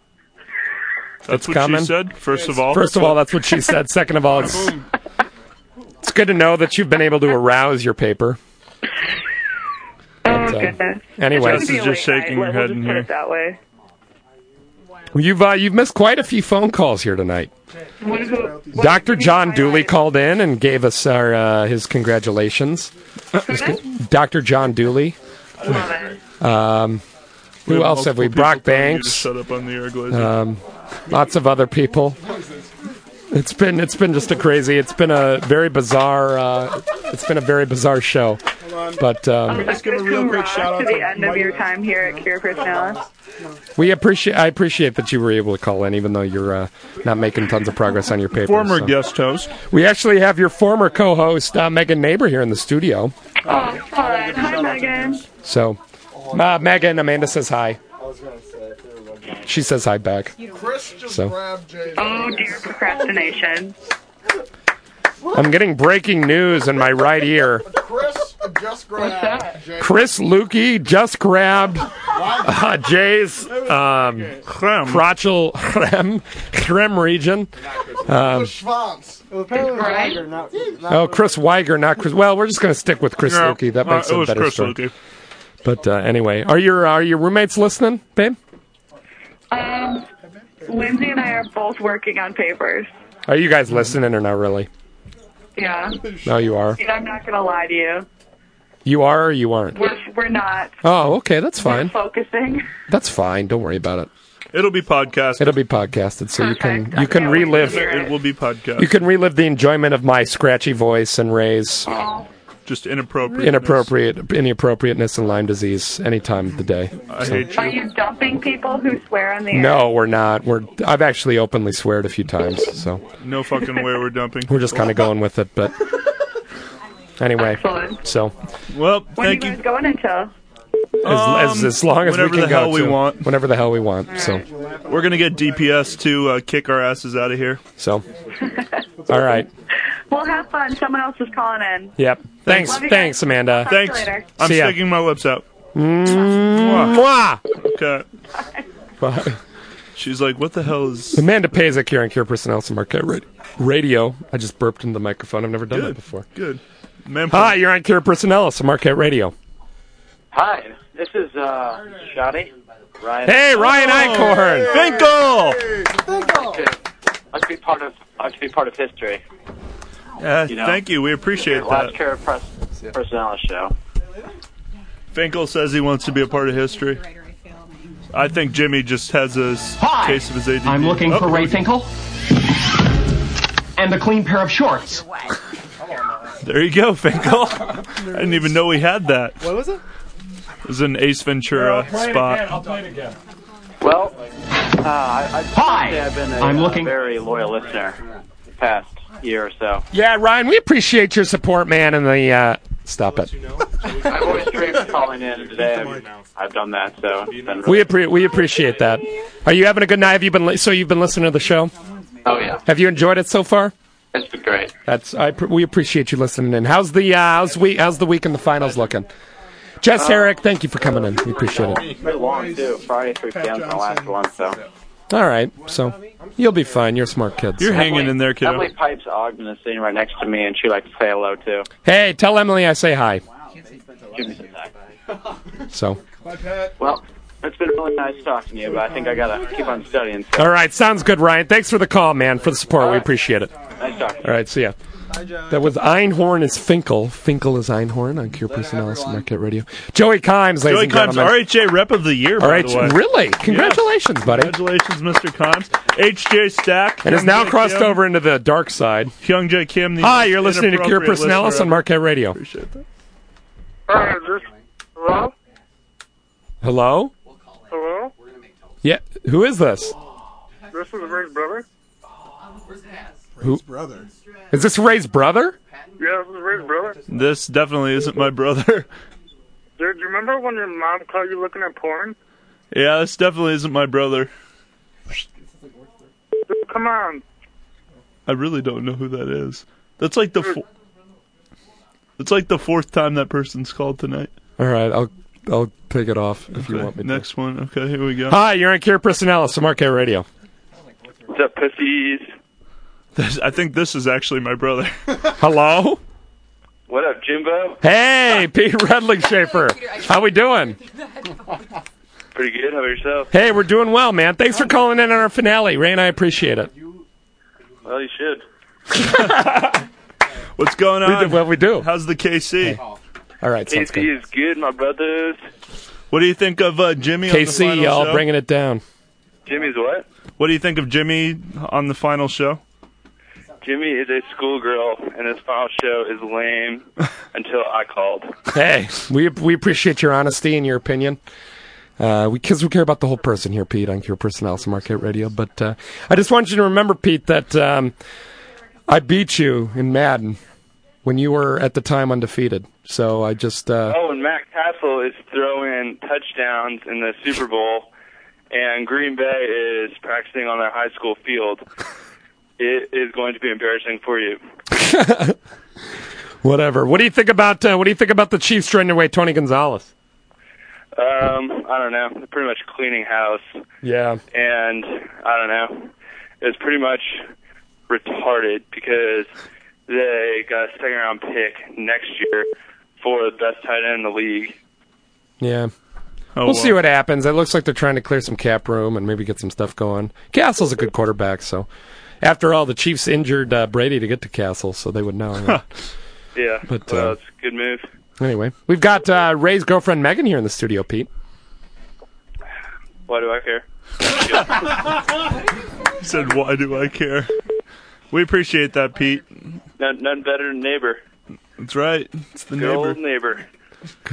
That's what coming. she said. First of all. First of all, that's what she said. Second of all, it's it's good to know that you've been able to arouse your paper. Oh But, uh, goodness. anyway. It's gonna be a Jess is just shaking night, her we'll head just in put here. it that way. You've uh, you've missed quite a few phone calls here tonight. Dr. John Dooley called in and gave us our uh, his congratulations. Dr. John Dooley. Um, We who else have we? multiple Brock people you to Banks. Shut up on the air, Um, lots of other people. It's been it's been just a crazy. It's been a very bizarre. Uh, it's been a very bizarre show. But um, Just give a real quick shout out to the end of your time here at Cure Personalis. we appreciate. I appreciate that you were able to call in, even though you're uh, not making tons of progress on your paper. Former so. guest host. We actually have your former co-host uh, Megan Neighbor here in the studio. Oh, fun. Hi, Megan. So, uh, Megan, Amanda says hi. She says hi back. So, Oh, dear procrastination. I'm getting breaking news in my right ear. Chris just grabbed. Jay. Chris Lukey just grabbed uh, Jay's um, crotchal chrem, chrem region. Um, Schwanz. It Weiger, not, not oh, Chris Weiger, not Chris. Well, we're just going to stick with Chris Yeah, Lukey. That uh, makes it it a was better Chris story. Lukey. But uh, anyway, are your are your roommates listening, babe? Um, Lindsay and I are both working on papers. Are you guys listening or not really? Yeah. No, you are. And I'm not going to lie to you. You are or you aren't? We're, we're not. Oh, okay, that's fine. We're focusing. That's fine. Don't worry about it. It'll be podcasted. It'll be podcasted, so you can you can relive It will be podcast. you can relive the enjoyment of my scratchy voice and Ray's Just inappropriate. inappropriate inappropriateness and Lyme disease any time of the day. I So- hate Are you dumping people who swear on the air? No, we're not. We're I've actually openly sweared a few times, so No fucking way we're dumping. we're just kind of going with it. But anyway, Excellent. so Well, When thank are you you. guys going until? as, as, as long as we Um, can the go hell we to. want. whenever the hell we want. So We're gonna get DPS to uh, kick our asses out of here. so all right. Well, have fun. Someone else is calling in. Yep. Thanks. Love you Thanks, guys. Amanda. Talk to you Thanks. later. I'm See ya. sticking my lips out. Mwah. Okay. Bye. She's like, "What the hell is?" Amanda Pazek here on Cure Personnel and Market Ra- Radio. I just burped into the microphone. I've never done that Good. before. Good. Man, Hi, you're on Cure Personnel and Marquette Radio. Hi, this is uh, Shoddy. Ryan. Hey, Ryan Eichhorn. Finkel. I'd be part of. I'd be part of history. Uh, You know, thank you. We appreciate Last that. Care Press Personalis show. Finkel says he wants to be a part of history. I think Jimmy just has a s- Hi. case of his ADD. I'm looking Oh, for Ray Finkel. And a clean pair of shorts. There you go, Finkel. I didn't even know we had that. What was it? It was an Ace Ventura spot. I'll play it again. Well, uh, I, I'd Hi. say I've been a I'm uh, looking- very loyal listener the past year or so. Yeah, Ryan, we appreciate your support, man. And the uh, stop it. I've always dreamed of calling in, and today I've, I've done that. So it's been We really, appre- we appreciate that. Are you having a good night? Have you been li- so you've been listening to the show? oh yeah, Have you enjoyed it so far? it's been great. That's I pr- we appreciate you listening in. How's the uh, how's we how's the week in the finals looking? Jess Herrick, thank you for coming in. We appreciate it. It's been long too. Friday 3 p.m. is my last one, so. All right, so you'll be fine. You're smart kids. You're hanging in there, kiddo. Emily Pipes Ogden is sitting right next to me, and she likes to say hello too. Hey, tell Emily I say hi. Give me some time. So, Well, it's been really nice talking to you, but I think I gotta keep on studying. So. all right, sounds good, Ryan. Thanks for the call, man, for the support. We appreciate it. Nice talking. All right, see ya. That was Einhorn is Finkel. Finkel is Einhorn on Cure Personalis and Marquette Radio. Joey Kimes, ladies Joey and Kimes, gentlemen. RHA Rep of the Year, by RH the way. really? Congratulations, buddy. Congratulations, Mr. Kimes. HJ Stack. And has now J. crossed Kim, over into the dark side. Young J. Kim. The Hi, you're listening to Cure inappropriate Personalis listener on Marquette Radio. Appreciate that. Uh, this, hello? Hello? Hello? Yeah, who is this? This is Ray's brother? Who? brother. Is this Ray's brother? Yeah, this is Ray's brother. This definitely isn't my brother. Dude, do you remember when your mom caught you looking at porn? yeah, this definitely isn't my brother. Dude, Come on. I really don't know who that is. That's like the. Fo- it's like the fourth time that person's called tonight. All right, I'll I'll take it off if you want me. Next one. Okay, here we go. Hi, you're on Cura Personalis, Marquette Radio. What's up, pussies? This, I think this is actually my brother. Hello. What up, Jimbo? Hey, Pete Redling Schaefer. How we doing? Pretty good. How about yourself? Hey, we're doing well, man. Thanks for calling in on our finale, Ray, and I appreciate it. Well, you should. What's going We on? do what we do. How's the KC? All right, sounds good. KC is good, my brothers. What do you think of uh, Jimmy? on the KC, final y'all show? bringing it down. Jimmy's what? What do you think of Jimmy on the final show? Jimmy is a schoolgirl, and his final show is lame until I called. Hey, we we appreciate your honesty and your opinion. Uh, we because we care about the whole person here, Pete, on Cure Personalis Marquette Radio. But uh, I just want you to remember, Pete, that um, I beat you in Madden when you were at the time undefeated. So I just uh, Oh, and Matt Cassel is throwing touchdowns in the Super Bowl, and Green Bay is practicing on their high school field. It is going to be embarrassing for you. whatever. What do you think about uh, what do you think about the Chiefs trading away Tony Gonzalez? Um, I don't know. They're pretty much cleaning house, Yeah. and I don't know. It's pretty much retarded because they got a second round pick next year for the best tight end in the league. Yeah. Oh, we'll well. see what happens. It looks like they're trying to clear some cap room and maybe get some stuff going. Cassel's a good quarterback, so after all, the Chiefs injured uh, Brady to get to Cassel, so they would know. right? Yeah, But, well, uh, it's a good move. anyway, we've got uh, Ray's girlfriend Megan here in the studio, Pete. Why do I care? He said, "Why do I care?" We appreciate that, Pete. None, none better than neighbor. That's right. It's the Good neighbor. old neighbor.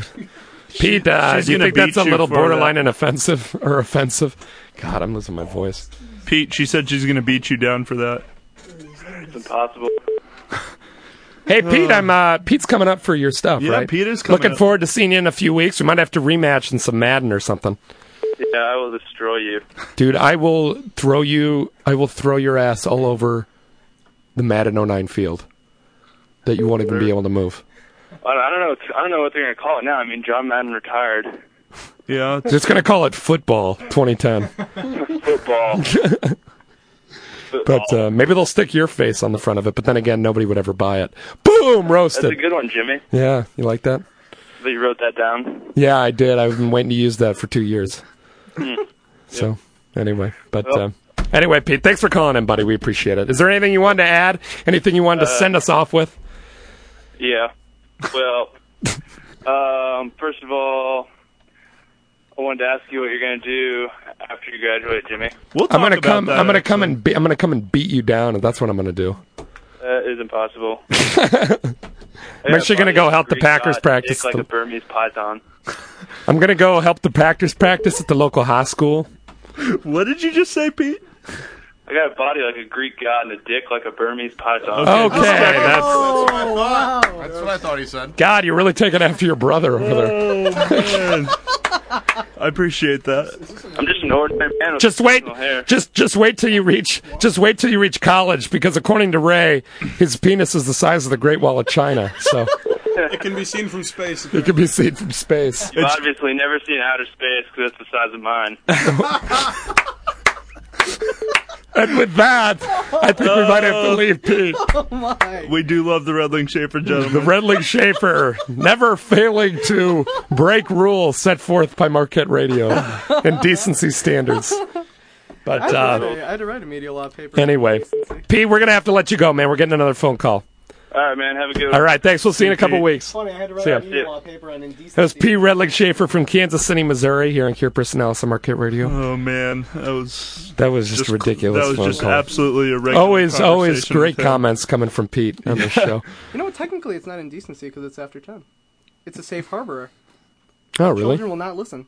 Pete, uh, do you think that's a little borderline that. and offensive or offensive? God, I'm losing my voice. Pete, she said she's going to beat you down for that. It's impossible. Hey, Pete, I'm uh, Pete's coming up for your stuff, Yeah, right? Pete is coming Looking up. forward to seeing you in a few weeks. We might have to rematch in some Madden or something. Yeah, I will destroy you. Dude, I will throw you. I will throw your ass all over the Madden 09 field that you won't even be able to move. I I don't know. I don't know what they're gonna call it now. I mean, John Madden retired. Yeah, Just gonna call it football 2010. Football. But uh, maybe they'll stick your face on the front of it. But then again, nobody would ever buy it. Boom, That's roasted. a good one, Jimmy. Yeah, you like that? That you wrote that down. Yeah, I did. I've been waiting to use that for two years. Hmm. So anyway, but Well. uh, anyway, Pete, thanks for calling in, buddy. We appreciate it. Is there anything you wanted to add? Anything you wanted to Uh, send us off with? Yeah. Well, um, first of all, I wanted to ask you what you're gonna do after you graduate, Jimmy. We'll I'm gonna come. I'm gonna come and. Be, I'm gonna come and beat you down, and that's what I'm gonna do. That is impossible. I'm actually gonna go help the Packers practice. dick like the- a Burmese python. I'm gonna go help the Packers practice at the local high school. What did you just say, Pete? I got a body like a Greek god and a dick like a Burmese python. Okay, that's Oh, That's what I thought he said. God. You're really taking after your brother over there. Oh, man. I appreciate that. I'm just an ordinary man with Just wait. hair. Just just wait till you reach. Just wait till you reach college, because according to Ray, his penis is the size of the Great Wall of China. So it can be seen from space. it can be seen from space. You've obviously never seen outer space because it's the size of mine. And with that, I think we might have to leave Pete. Oh my! We do love the Redling Schaefer gentlemen. The gentlemen. Redling Schaefer, never failing to break rules set forth by Marquette Radio and decency standards. I But had, to uh, write a, I had to write a media law paper. anyway, Pete, we're gonna have to let you go, man. We're getting another phone call. All right, man. Have a good one. All right, thanks. We'll see you in a couple Pete. weeks. Funny, I had to write See ya. a media law paper on indecency. That was P. Redling Schaefer from Kansas City, Missouri, here on Cure Personalis on Marquette Radio. Oh man, that was That was just, ridiculous. That was phone just call. absolutely a regular Always, always great comments coming from Pete on the show. You know? Technically, it's not indecency because it's after 10. It's a safe harbor. Oh, really? Children will not listen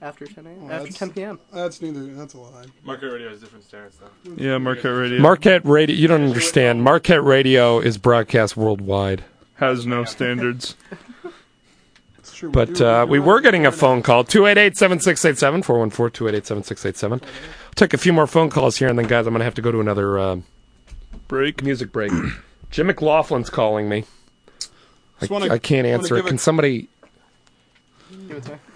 after 10 a.m. Oh, after 10 p.m. That's neither. That's a lie. Marquette radio has different standards, though. Yeah, Marquette Radio Marquette Radio, you don't understand. Marquette Radio is broadcast worldwide. has no standards. It's true. But uh, we were getting a phone call 288 7687 414 288 7687. take a few more phone calls here, and then guys, I'm gonna have to go to another uh, break, music break. Jim McLaughlin's calling me. I, wanna- I can't wanna answer it. give a- Can somebody?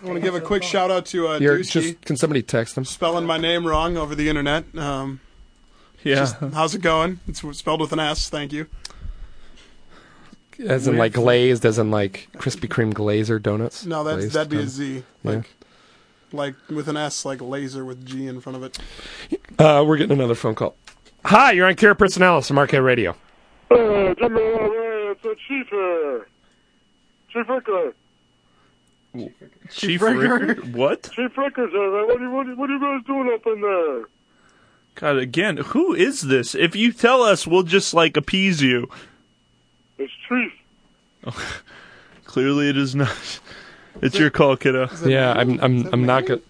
I want to give a quick shout out to uh, Here, Dusky, just can somebody text him? spelling my name wrong over the internet. Um, Yeah. just- how's it going? It's spelled with an S. Thank you. As in like glazed, as in like Krispy Kreme glazer donuts. No, that's Glazed that'd be a Z. donuts. Z. Yeah. Like, like with an S, like laser with G in front of it. Uh, we're getting another phone call. Hi, you're on Cura Personalis on Marquette Radio. Hey, Jimmy, uh, it's a chief here. Chief Ricker. Chief Ricker? What? Chief Ricker's here. What are, you, what, are, what are you guys doing up in there? God, again, who is this? If you tell us, we'll just like appease you. It's Chief. Clearly, it is not. It's your call, kiddo. Yeah, I'm I'm I'm not gonna.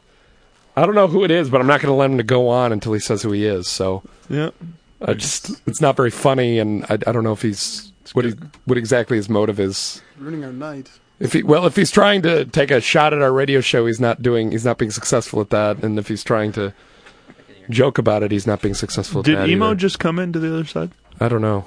I don't know who it is, but I'm not going to let him to go on until he says who he is. So yeah, I just it's not very funny, and I, I don't know if he's what he, what exactly his motive is. Ruining our night. If he well, if he's trying to take a shot at our radio show, he's not doing he's not being successful at that, and if he's trying to joke about it, he's not being successful at Did that. emo either. just come into the other side, I don't know.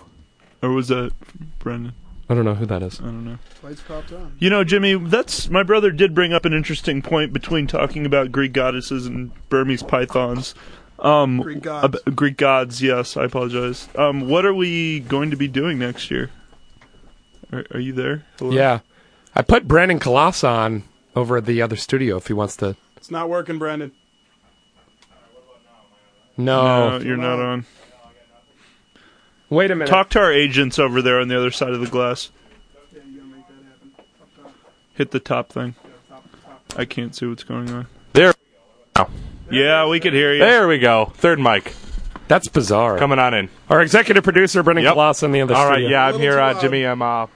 or was that Brendan? I don't know who that is. I don't know. Lights popped on. You know, Jimmy, that's my brother did bring up an interesting point between talking about Greek goddesses and Burmese pythons. Um, Greek gods. ab- Greek gods, yes. I apologize. Um, what are we going to be doing next year? Are, are you there? Hello? Yeah, I put Brandon Colossus on over at the other studio if he wants to. It's not working, Brandon. No, No, you're not on. Wait a minute. Talk to our agents over there on the other side of the glass. Hit the top thing. I can't see what's going on. There. Yeah, we could hear you. There we go. Third mic. That's bizarre. Coming on in. Our executive producer Brendan Colossus on the other All right, studio. yeah, I'm here, uh, Jimmy. I'm uh,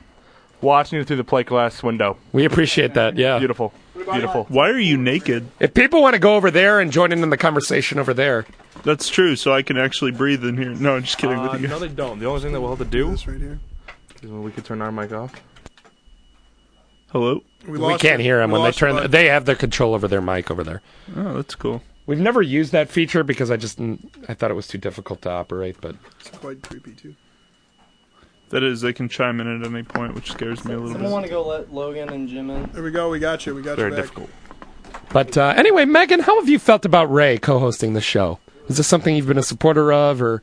watching you through the plate glass window. We appreciate that. Yeah, Beautiful. Beautiful. Why are you naked? If people want to go over there and join in in the conversation over there, That's true, so I can actually breathe in here. No, I'm just kidding Uh, with you. no, they don't. The only thing that we'll have to do This right here. is when we can turn our mic off. Hello? We, we, lost can't you. hear them We when they lost turn. bud. They have the control over their mic over there. Oh, that's cool. We've never used that feature because I just I thought it was too difficult to operate. But It's quite creepy too. That is, they can chime in at any point, which scares me a little Someone bit. want to go let Logan and Jim in? There we go. We got you. We got Very you back. difficult. but uh, anyway, Megan, how have you felt about Ray co-hosting the show? Is this something you've been a supporter of, or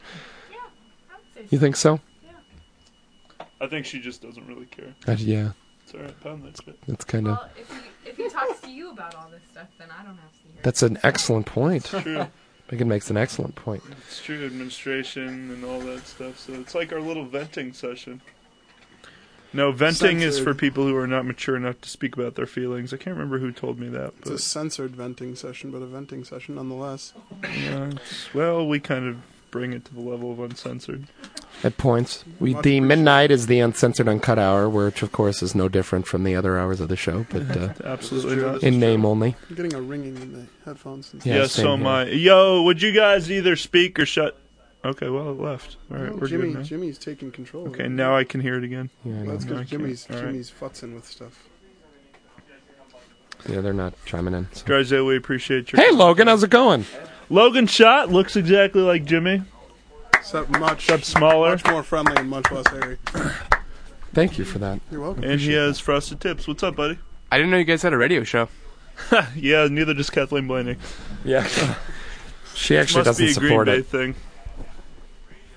you think so? Yeah. I think she just doesn't really care. Uh, yeah, It's alright, pound that shit. that's kind of Well, if he, if he talks to you about all this stuff, then I don't have to hear. that's an excellent point. True. Megan makes an excellent point. It's true, administration and all that stuff. So it's like our little venting session. No, venting is for people who are not mature enough to speak about their feelings. I can't remember who told me that, It's a censored venting session, but a venting session nonetheless. yeah, well, we kind of bring it to the level of uncensored. At points, we the midnight is the uncensored uncut hour, which of course is no different from the other hours of the show, but uh, Absolutely not. in name only. I'm getting a ringing in the headphones. and Yeah, Yeah, same so am. I. Yo, would you guys either speak or shut? Okay, well, it left. All right, Well, we're Jimmy, good now. Jimmy's taking control. Okay, now I can hear it again. Yeah, Well, that's because can't. Jimmy's All right. Jimmy's futzing with stuff. yeah, they're not chiming in. so. Guys, we appreciate your. Hey, Logan, how's it going? Logan Schott looks exactly like Jimmy. Except much, Except smaller. much more friendly and much less hairy. Thank you for that. You're welcome. And he has frosted tips. What's up, buddy? I didn't know you guys had a radio show. yeah, neither does Kathleen Blaney. Yeah, she actually Must be doesn't a Green support Bay it. thing.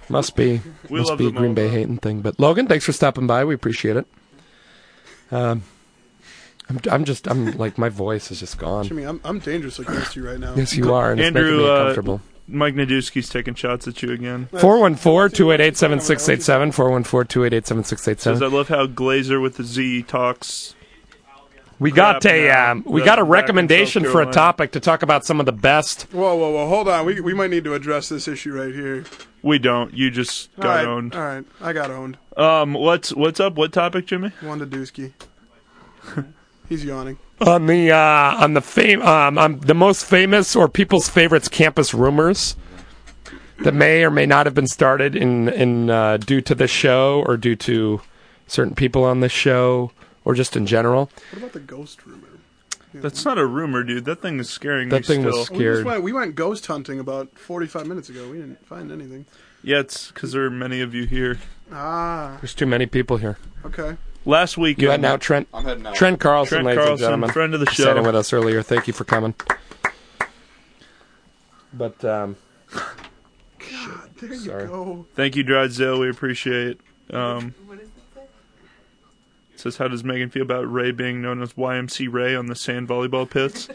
Must be. We Must love be a them Green all, Bay hating thing. But Logan, thanks for stopping by. We appreciate it. Um, I'm, I'm just, I'm like, my voice is just gone. Jimmy, I'm I'm dangerously close to you right now. Yes, you are, and it's making Andrew, me uh, uncomfortable. Mike Nadusky's taking shots at you again. 414-288-7687, 414-288-7687. Says I love how Glazer with the Z talks. We got a now um, we got a than back in recommendation for a topic to talk about some of the best. Whoa, whoa, whoa! Hold on. We we might need to address this issue right here. We don't. You just got right, owned. All right, I got owned. Um, what's what's up? What topic, Jimmy? Wanda Dusky. He's yawning. On the uh, on the fame um, on the most famous or people's favorites campus rumors that may or may not have been started in in uh, due to the show or due to certain people on the show or just in general. What about the ghost rumor? That's not a rumor, dude. That thing is scaring That me thing was still. We, just went, we went ghost hunting about 45 minutes ago. We didn't find anything. Yeah, it's because there are many of you here. Ah. There's too many people here. Okay. Last week, You heading out, Trent? I'm heading out. Trent Carlson, Trent ladies Carlson, and gentlemen. friend of the Sat in show. with us earlier. Thank you for coming. But um, God, there you Sorry. go. Thank you, Drysdale. We appreciate. Um, what is it says, how does Megan feel about Ray being known as YMC Ray on the sand volleyball pits?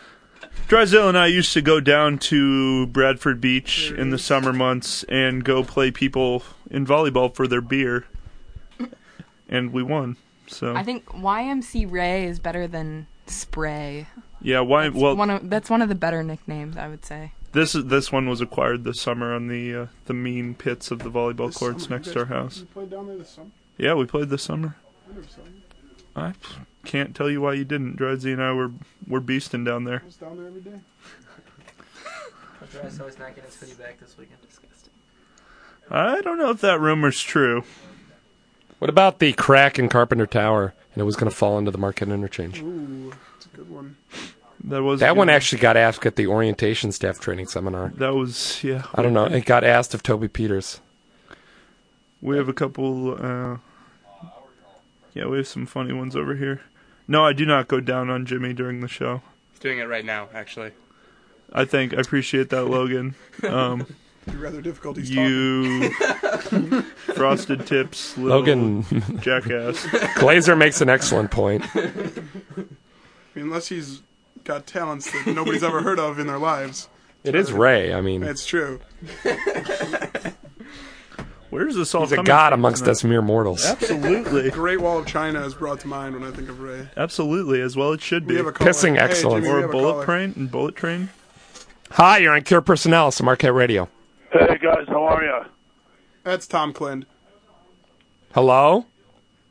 Drysdale and I used to go down to Bradford Beach in the summer months and go play people in volleyball for their beer, and we won. So I think YMC Ray is better than Spray. yeah, why? Well, one of, that's one of the better nicknames, I would say. this is this one was acquired this summer on the uh, the mean pits of the volleyball This courts summer, next to our house. You played down there this summer? Yeah, we played this summer. I never saw you. I can't tell you why you didn't. Drydzy and I were were beasting down there. I was down there every day. So he's not getting his hoodie back this weekend. Disgusting. I don't know if that rumor's true. What about the crack in Carpenter Tower? And it was going to fall into the Marquette interchange. Ooh, that's a good one. That was That one actually got asked at the orientation staff training seminar. That was yeah. I don't know. It got asked of Toby Peters. We have a couple. Uh, yeah, we have some funny ones over here. No, I do not go down on Jimmy during the show. He's doing it right now, actually. I think I appreciate that, Logan. Um, It'd rather difficult. He's you frosted tips, little Logan jackass. Glazer makes an excellent point. I mean, unless he's got talents that nobody's ever heard of in their lives. It is Ray. I mean, It's true. Where's this all he's a coming god from amongst us mere mortals. Absolutely, Great Wall of China is brought to mind when I think of Ray. absolutely, as well it should We be. have a caller. Pissing Hey, excellence. Jimmy, we or have a a bullet caller. train and bullet train. Hi, you're on Cure Personnel, on Marquette Radio. Hey guys, how are you? That's Tom Clind. Hello.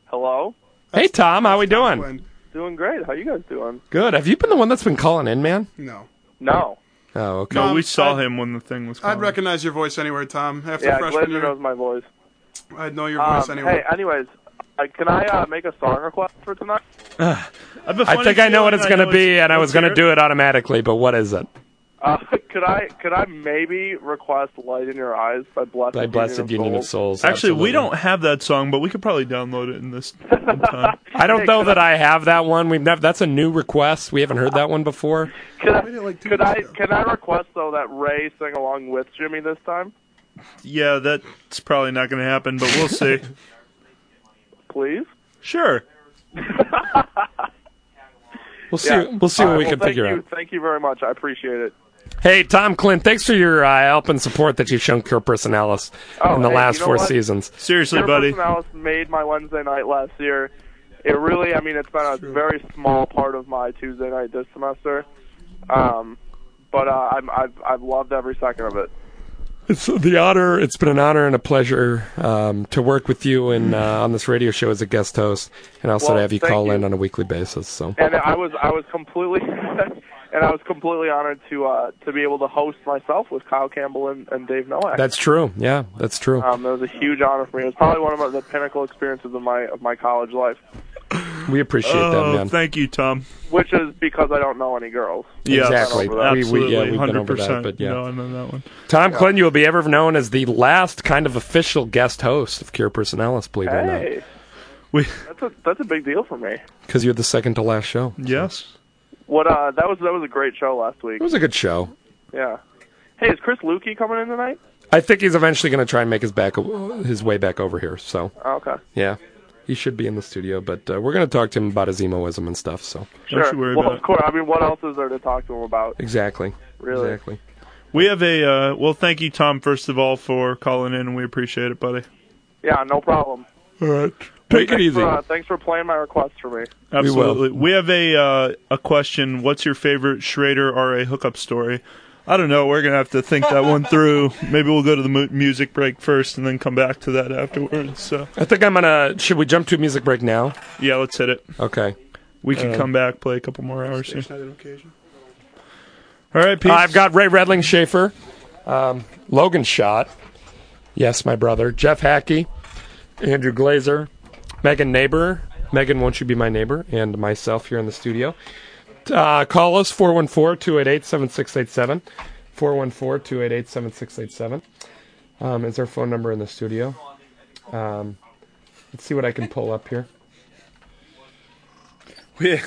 Hello. Hey Tom, how we doing? Clind. Doing great. How you guys doing? Good. Have you been the one that's been calling in, man? No. No. Oh, okay. No, we saw I'd- him when the thing was. I'd calling. recognize your voice anywhere, Tom. After Yeah, freshman Glazer year, knows my voice. I'd know your voice Um, anywhere. hey, anyways, uh, can I uh, make a song request for tonight? I've a I funny think I know what feeling it's going to be, and I was going to hear do it automatically. But what is it? Uh, could I could I maybe request "Light in Your Eyes" by Blessid, By Blessid Union of Souls? Souls. Actually, we don't have that song, but we could probably download it in this in time. I don't Hey, know that I have that one. We've never. That's a new request. We haven't heard that one before. Could I, Played like could I ago. can I request though that Ray sing along with Jimmy this time, Yeah, that's probably not going to happen, but we'll see. please? sure. We'll see. Yeah. We'll see what right, we well, can thank figure you, out. Thank you very much. I appreciate it. Hey, Tom Clint, thanks for your uh, help and support that you've shown Cure Personalis Oh, in the hey, last you know four what? seasons. Seriously, Pure buddy. Personalis made my Wednesday night last year. It really, I mean, it's been a very small part of my Tuesday night this semester. Um, but uh, I'm, I've I've loved every second of it. It's the honor. It's been an honor and a pleasure um, to work with you and uh, on this radio show as a guest host, and also Well, to have you call you. in on a weekly basis. So and I was I was completely and I was completely honored to uh, to be able to host myself with Kyle Campbell and, and Dave Nowak. that's true. Yeah, that's true. um, it was a huge honor for me. It was probably one of the pinnacle experiences of my of my college life, We appreciate oh, that, man. thank you, Tom. which is because I don't know any girls. Yeah, Exactly. Over that. We- we- Absolutely, yeah, we've been hundred over that, percent. but yeah. no, I know that one. Tom Clinton, you will be ever known as the last kind of official guest host of Cure Personalis, believe it or not, Hey, We that's a that's a big deal for me. because you're the second to last show. yes. What uh, that was that was a great show last week. It was a good show. Yeah. Hey, is Chris Lukey coming in tonight? I think he's eventually going to try and make his back his way back over here. So Oh, okay. yeah, he should be in the studio, but uh, we're going to talk to him about his emoism and stuff. So Sure. you worry well, about of course. I mean, what else is there to talk to him about? exactly, Really? exactly. We have a uh, well. Thank you, Tom. First of all, for calling in, and we appreciate it, buddy. Yeah, no problem. All right, take it thanks easy. For, uh, thanks for playing my request for me. Absolutely. We, have a uh, a question. What's your favorite Schroeder RA hookup story? I don't know. We're gonna have to think that one through. Maybe we'll go to the mu- music break first, and then come back to that afterwards. So I think I'm gonna. Should we jump to a music break now? yeah, let's hit it. Okay. We can Uh, come back, play a couple more hours. Here. All right, peace. I've got Ray Redling Schaefer, um, Logan Schott, yes, my brother, Jeff Hackey, Andrew Glazer, Megan Neighbor, Megan, won't you be my neighbor, and myself here in the studio. Uh, call us 414 288 7687. 414 288 7687 um, is our phone number in the studio. Um, let's see what I can pull up here. We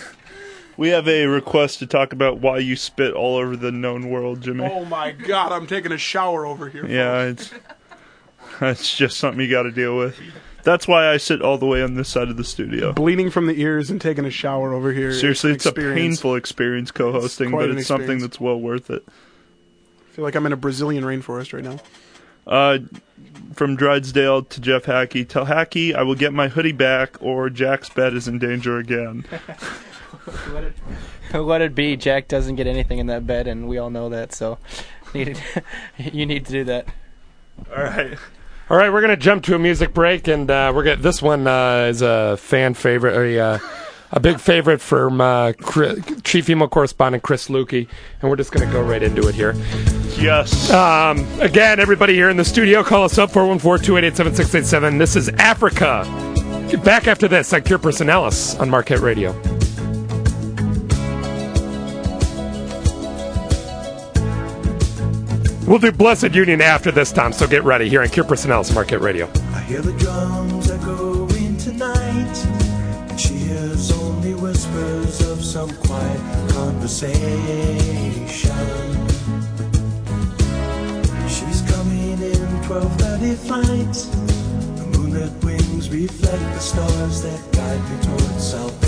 we have a request to talk about why you spit all over the known world, Jimmy. Oh my god, I'm taking a shower over here. Yeah, it's that's just something you got to deal with. That's why I sit all the way on this side of the studio. Bleeding from the ears and taking a shower over here. Seriously, an it's a painful experience co-hosting, quite but an it's something that's well worth it. I feel like I'm in a Brazilian rainforest right now. Uh, from Drysdale to Jeff Hackey, tell Hackey I will get my hoodie back, or Jack's bed is in danger again. Let it be. Jack doesn't get anything in that bed, and we all know that. So, needed, you need to do that. All right. All right, we're gonna jump to a music break, and uh, we're gonna. This one uh, is a fan favorite, a, uh, a big favorite from uh, Chris, chief email correspondent Chris Lukey, and we're just gonna go right into it here. Yes. Um, again, everybody here in the studio, call us up 414-288-7687. This is Africa. Back after this on Cure Personalis on Marquette Radio. We'll do Blessid Union after this time, so get ready here on Cure Personalis Marquette Radio. I hear the drums echoing tonight, and she hears only whispers of some quiet conversation. She's coming in 12:30 flight. The moonlit wings reflect the stars that guide me towards salvation.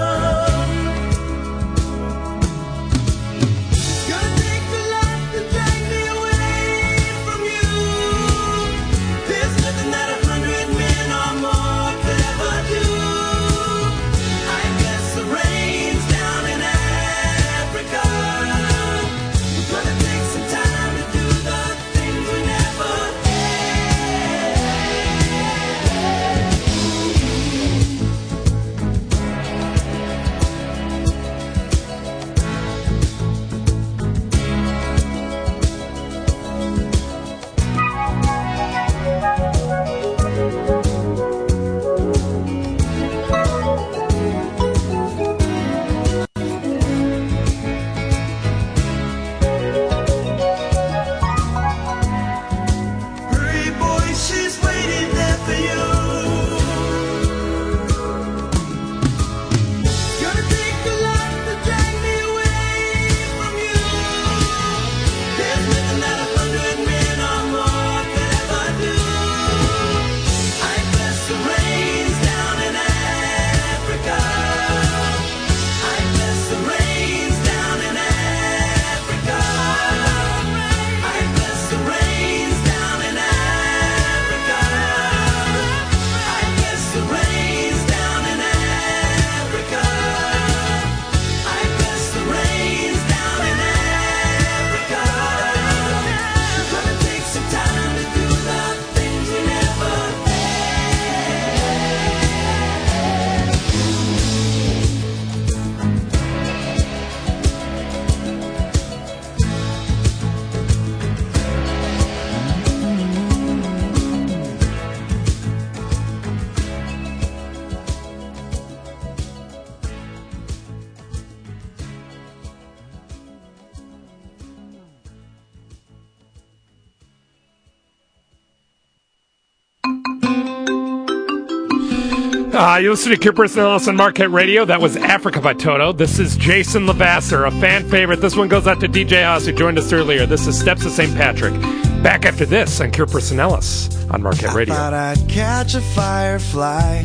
Uh, you listen to Cure Personalis on Marquette Radio. That was Africa by Toto. This is Jason LeVasseur, a fan favorite. This one goes out to DJ House, who joined us earlier. This is Steps of St. Patrick. Back after this on Cure Personalis on Marquette Radio. I Thought I'd catch a firefly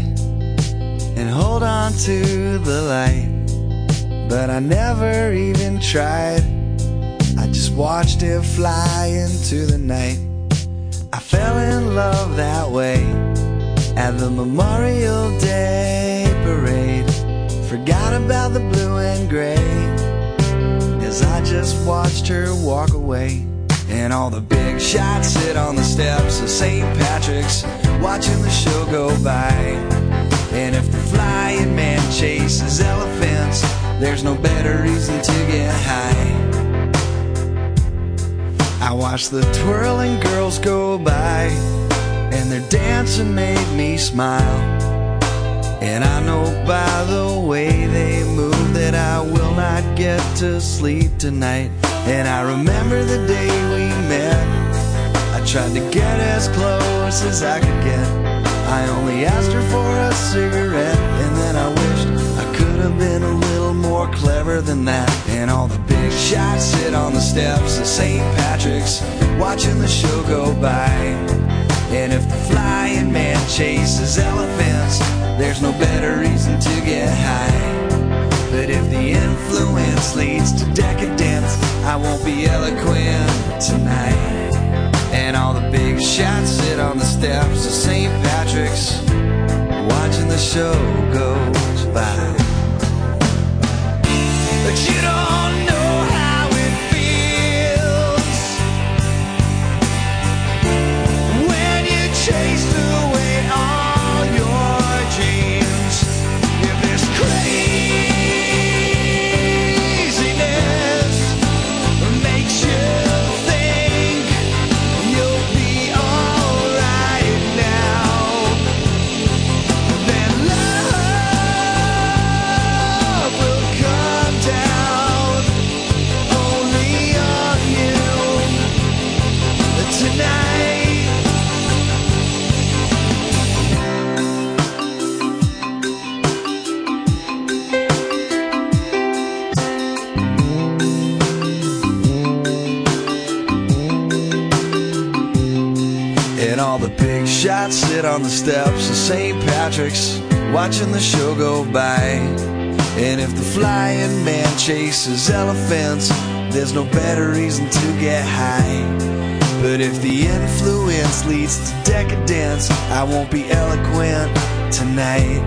and hold on to the light, but I never even tried. I just watched it fly into the night. I fell in love that way at the Memorial Day parade. Forgot about the blue and gray as I just watched her walk away. And all the big shots sit on the steps of St. Patrick's, watching the show go by. And if the flying man chases elephants, there's no better reason to get high. I watch the twirling girls go by, and their dancing made me smile. And I know by the way they move that I will not get to sleep tonight. And I remember the day we met. I tried to get as close as I could get. I only asked her for a cigarette, and then I wished I could have been a little more clever than that. And all the big shots sit on the steps of St. Patrick's, watching the show go by. And if the flying man chases elephants, there's no better reason to get high. But if the influence leads to decadence, I won't be eloquent tonight. And all the big shots sit on the steps of St. Patrick's, watching the show goes by. Steps of St. Patrick's, watching the show go by. And if the flying man chases elephants, there's no better reason to get high. But if the influence leads to decadence, I won't be eloquent tonight.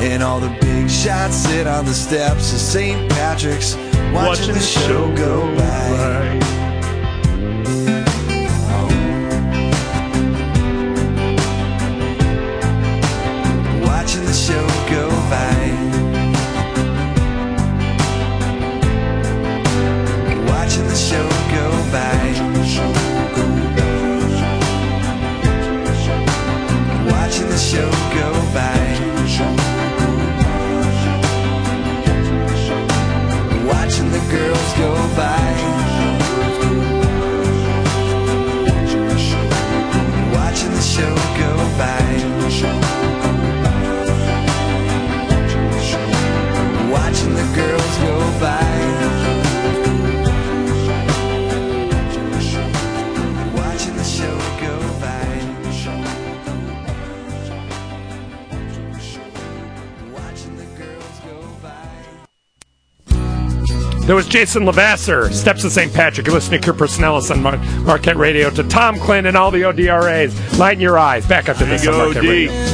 And all the big shots sit on the steps of St. Patrick's, watching, the show go by. watching There was Jason LeVasseur, Steps of St. Patrick. You're listening to Cure Personalis on Mar- Marquette Radio to Tom Clinton and all the ODRAs. Light in your eyes. Back after this on Marquette Radio.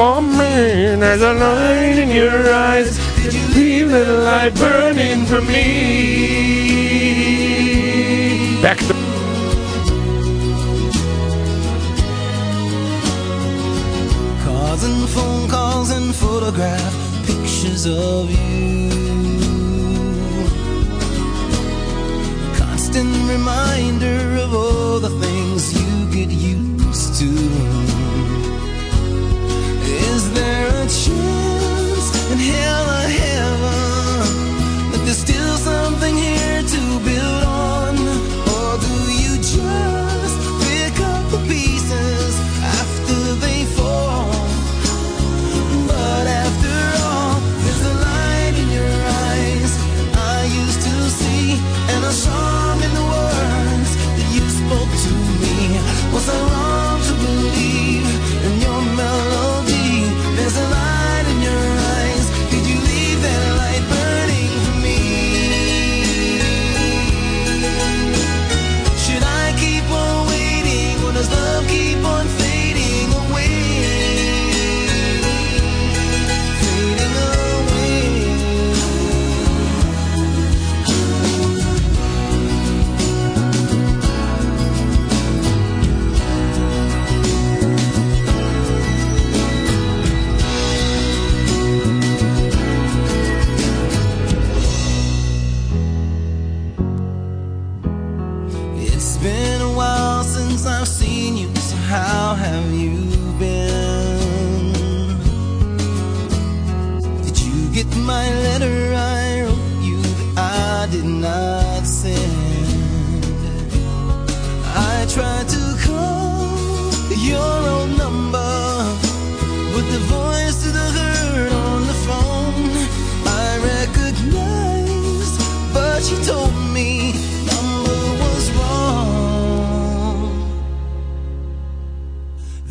For me? There's a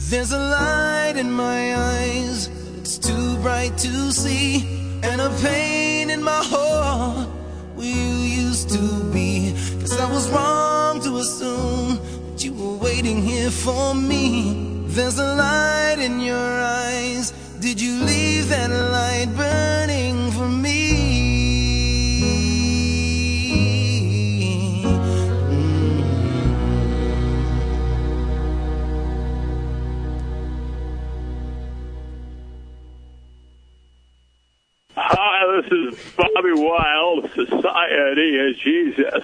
There's a light in my eyes, it's too bright to see, and a pain in my heart where you used to be. Cause I was wrong to assume that you were waiting here for me. There's a light in your eyes. Did you leave that light burning Bobby Wild, Society is Jesus.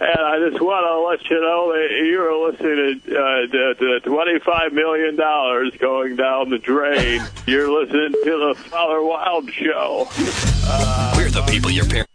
And I just want to let you know that you're listening to, uh, to, to $25 million going down the drain. you're listening to the Father Wild Show. Uh, We're the people your parents.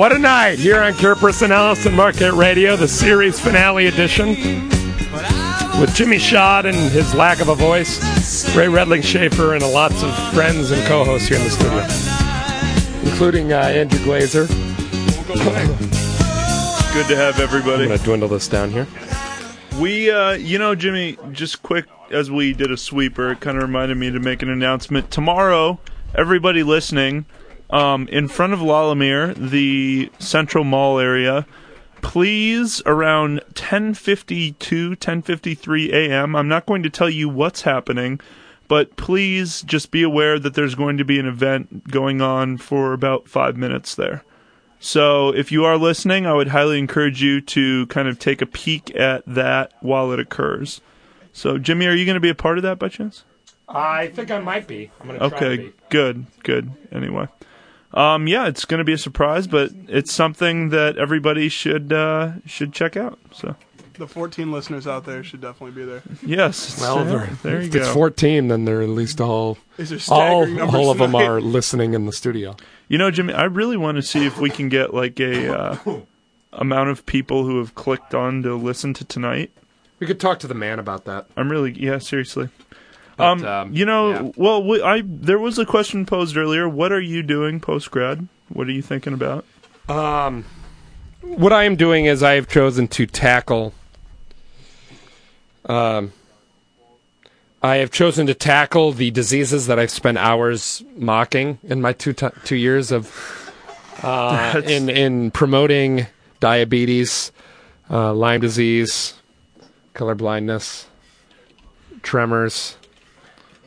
What a night here on Cure Personalis and Marquette Radio, the series finale edition. With Jimmy Schad and his lack of a voice, Ray Redling Schaefer, and lots of friends and co hosts here in the studio, including uh, Andrew Glazer. Good to have everybody. I'm going to dwindle this down here. We, uh, you know, Jimmy, just quick as we did a sweeper, it kind of reminded me to make an announcement. Tomorrow, everybody listening, um, in front of Lalumiere, the Central Mall area, please around 10:52, 10:53 a.m. I'm not going to tell you what's happening, but please just be aware that there's going to be an event going on for about 5 minutes there. So if you are listening, I would highly encourage you to kind of take a peek at that while it occurs. So Jimmy, are you going to be a part of that by chance? I think I might be. I'm going to try to Okay, be. good, good. Anyway, um, yeah, it's going to be a surprise, but it's something that everybody should uh, should check out. So The 14 listeners out there should definitely be there. Yes. Well, there, there you if go. it's 14, then they're at least all These are all, staggering numbers all of them tonight. are listening in the studio. You know, Jimmy, I really want to see if we can get like a uh, amount of people who have clicked on to listen to tonight. We could talk to the man about that. I'm really, yeah, seriously. But, um, um, you know, well, we, I there was a question posed earlier. What are you doing post grad? What are you thinking about? Um, what I am doing is I have chosen to tackle. Um, I have chosen to tackle the diseases that I've spent hours mocking in my two ti two years of uh, in in promoting diabetes, uh, Lyme disease, color blindness, tremors,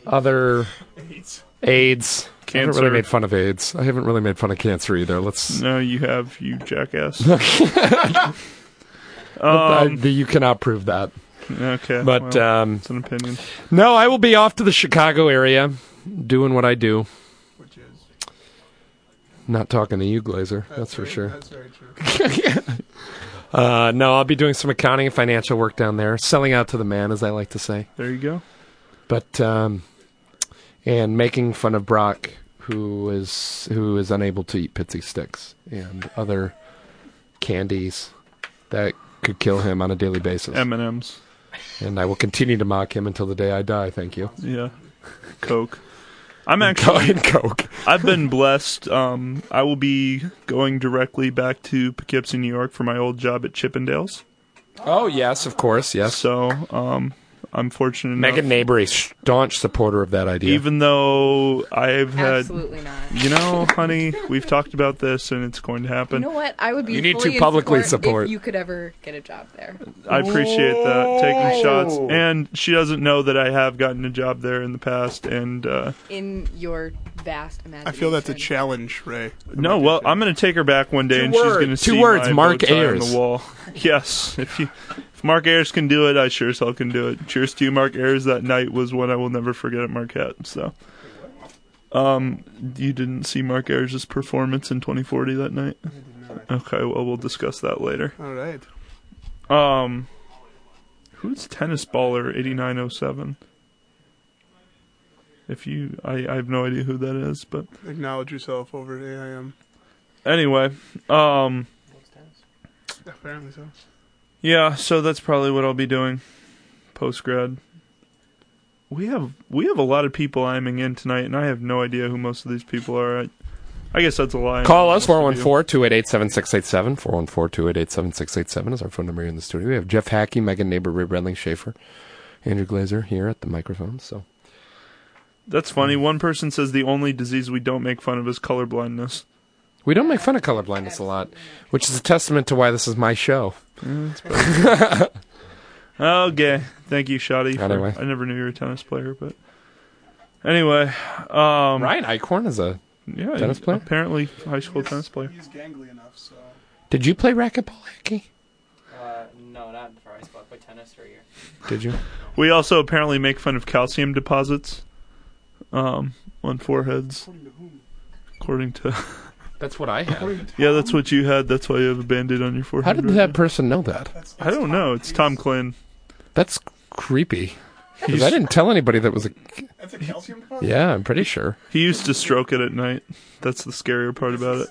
other AIDS. AIDS. I haven't really made fun of AIDS. I haven't really made fun of cancer either. Let's No, you have, you jackass. Um, the- you cannot prove that. okay, But well, um, it's an opinion. no, I will be off to the Chicago area, doing what I do. Which is Not talking to you, Glazer. That's, for sure. That's very true. Uh, no, I'll be doing some accounting and financial work down there, selling out to the man, as I like to say. There you go. But um, and making fun of Brock, who is who is unable to eat Pixy Stix and other candies that could kill him on a daily basis. M and M's. And I will continue to mock him until the day I die. Thank you. Yeah, Coke. I'm actually Coke. I've been blessed. Um, I will be going directly back to Poughkeepsie, New York, for my old job at Chippendales. Oh yes, of course, yes. So, um, I'm fortunate. Megan enough, Neighbor, a staunch supporter of that idea. even though I've had, Absolutely not. you know, honey, we've talked about this, and it's going to happen. You know what? I would be You need fully to in publicly support, support. if you could ever get a job there. I appreciate that taking shots, and she doesn't know that I have gotten a job there in the past, and uh, In your vast imagination. I feel that's a challenge, Ray. no, well, I'm going to take her back one day, Two and she's words. going to Two see words, my Mark bow tie on Ayers. the wall. Yes, if you. If Mark Ayers can do it, I sure as hell can do it. Cheers to you, Mark Ayers. That night was one I will never forget at Marquette. So, um, you didn't see Mark Ayers' performance in 2040 that night? Okay, well, we'll discuss that later. All right. Um, who's tennis baller 8907? If you, I, I have no idea who that is, but Acknowledge yourself over at AIM. anyway, um, Apparently so. Yeah. So that's probably what I'll be doing post grad. We have we have a lot of people aiming in tonight, and I have no idea who most of these people are. I, I guess that's a lie. Call us Most 414-288-7687. 414-288-7687 is our phone number here in the studio. We have Jeff Hackey, Megan Neighbor, Ray Redling, Schaefer, Andrew Glazer here at the microphone. So That's funny. One person says the only disease we don't make fun of is colorblindness. We don't make fun of colorblindness a lot, which is a testament to why this is my show. Okay, thank you, Shoddy. for- Anyway. I never knew you were a tennis player, but anyway, um, Ryan Eichhorn is a yeah, tennis player? Apparently, high school tennis player. He's gangly enough, so. Did you play racquetball, Hackey? Uh, no, not for high school. I played tennis for a year. Did you? We also apparently make fun of calcium deposits um, on foreheads. According to, That's what I had. yeah, that's what you had. That's why you have a band-aid on your forehead. How did right that now. person know that? I don't know. It's Tom Klin. That's creepy. 'Cause He's- I didn't tell anybody that was a. That's a calcium deposit? Yeah, I'm pretty sure. He used to stroke it at night. That's the scarier part about it.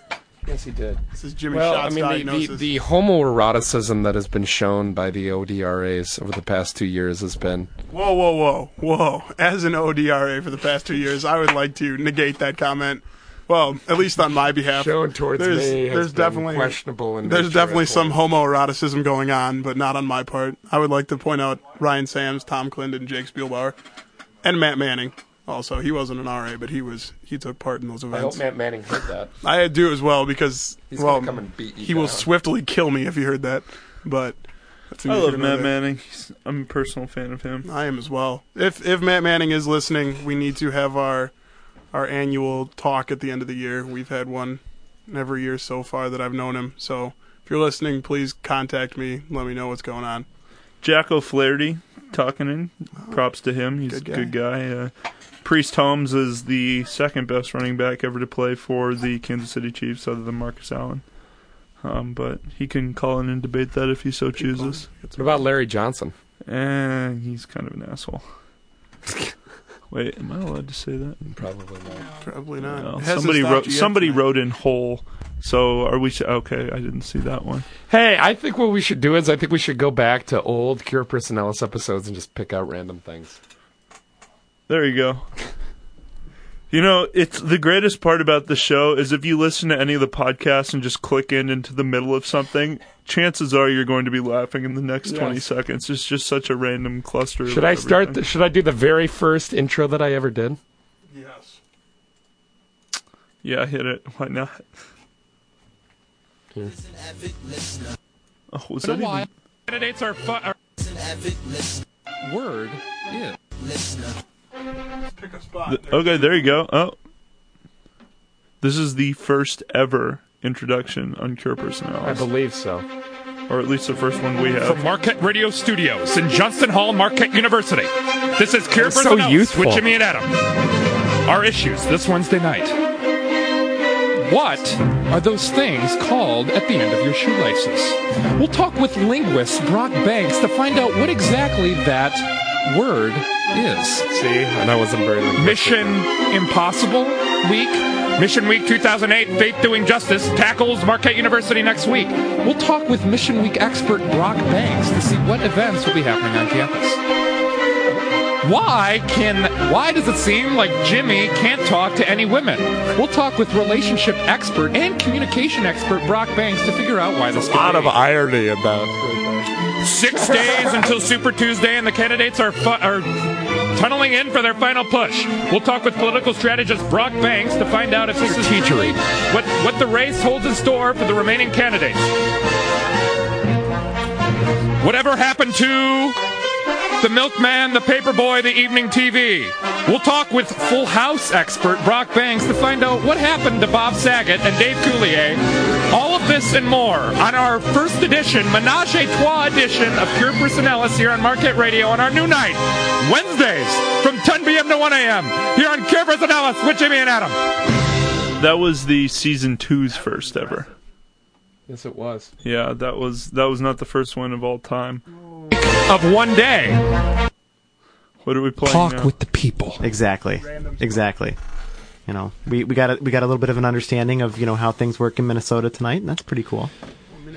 Yes, he did. This is Jimmy Well, I Schott's mean, the, the, diagnosis. the homoeroticism that has been shown by the ODRAs over the past two years has been. Whoa, whoa, whoa, whoa. As an ODRA for the past two years, I would like to negate that comment. Well, at least on my behalf. Shown towards there's, me has there's been definitely questionable in There's definitely some homoeroticism going on, but not on my part. I would like to point out Ryan Sams, Tom Clinton, Jake Spielbauer, and Matt Manning. Also, he wasn't an RA, but he was he took part in those events. I hope Matt Manning heard that. I do as well because He's well, come and beat you he will swiftly kill me if he heard that. But I love Matt there. Manning. He's, I'm a personal fan of him. I am as well. If if Matt Manning is listening, we need to have our our annual talk at the end of the year. We've had one every year so far that I've known him. So if you're listening, please contact me. Let me know what's going on. Jack O'Flaherty talking in. Props to him. He's Good a good guy. Uh, Priest Holmes is the second best running back ever to play for the Kansas City Chiefs, other than Marcus Allen. Um, but he can call in and debate that if he so chooses. What about Larry Johnson? Eh, he's kind of an asshole. Wait, am I allowed to say that? Probably not. Probably not. No, It hasn't somebody stopped wrote. you yet Somebody tonight. wrote in whole. So are we? s- Okay, I didn't see that one. Hey, I think what we should do is I think we should go back to old Cure Personalis episodes and just pick out random things. There you go. You know, it's the greatest part about the show is if you listen to any of the podcasts and just click in into the middle of something, chances are you're going to be laughing in the next Yes. 20 seconds. It's just such a random cluster. Should of I start? The, should I do the very first intro that I ever did? Yes. Yeah, I hit it. Why not? Oh, was that even? Candidates are, fu- are word Yeah. Pick a spot. Th- okay, there you go. Oh, this is the first ever introduction on Cure Personalis. I believe so. or at least the first one we have. From Marquette Radio Studios in Johnston Hall, Marquette University. This is Cure That was so Personalis youthful. with Jimmy and Adam. Our issues this Wednesday night. What are those things called at the end of your shoelaces? We'll talk with linguist Brock Banks to find out what exactly that word is. See, and I wasn't very linguistic. Mission Impossible Week. Mission Week 2008, Faith Doing Justice, tackles Marquette University next week. We'll talk with Mission Week expert Brock Banks to see what events will be happening on campus. Why can why does it seem like Jimmy can't talk to any women? We'll talk with relationship expert and communication expert Brock Banks to figure out why this A lot of irony in that. Six days until Super Tuesday, and the candidates are fu- are tunneling in for their final push. We'll talk with political strategist Brock Banks to find out if this is teachery. what what the race holds in store for the remaining candidates. Whatever happened to the milkman, the paperboy, the evening TV? We'll talk with Full House expert Brock Banks to find out what happened to Bob Saget and Dave Coulier. All of this and more on our first edition, Menage a Trois edition of Cure Personalis here on Marquette Radio on our new night, Wednesdays from 10 p.m. to 1 a.m. here on Cure Personalis with Jimmy and Adam. That was the season two's first ever. Yes, it was. Yeah, that was that was not the first one of all time. Of one day. What are we playing Talk now? with the people. Exactly. Exactly. You know, we, we got a, we got a little bit of an understanding of you know how things work in Minnesota tonight, and that's pretty cool.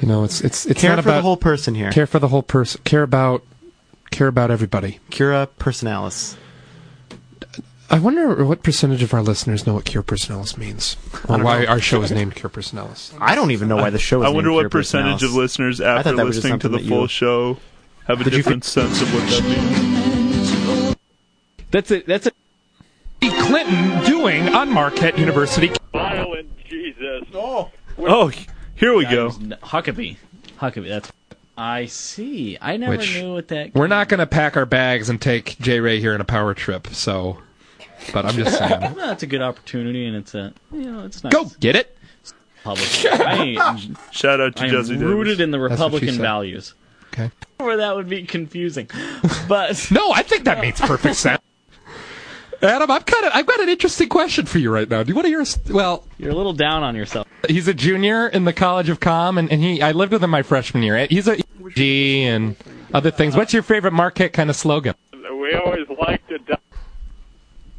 You know, it's it's it's Care not for about the whole person here. Care for the whole person. Care about care about everybody. Cura personalis. I wonder what percentage of our listeners know what Cure Personalis means, or why know. our show is named Cure Personalis. I don't even know why the show is I wonder named what Cure percentage Personalis. of listeners I after that was listening to the full you- show have a Did you different sense of what that means. That's it. That's it. Clinton doing on Marquette University. Violent Jesus. Oh. Oh, here we go. Huckabee. Huckabee. That's. I see. I never Which knew what that. we're not going to pack our bags and take J Ray here on a power trip. So, but I'm just saying, Well, it's a good opportunity, and it's a you know it's nice. go get it. Public. I, Shout out to I am Jesse rooted Davis. in the That's what Republican said. values. Okay. Where that would be confusing, but No, I think that makes perfect sense. Adam, I'm kind of I've got an interesting question for you right now. Do you want to hear? a s- Well, you're a little down on yourself. he's a junior in the College of Com, and, and he I lived with him my freshman year. He's a G and other things. What's your favorite Marquette kind of slogan? We always like to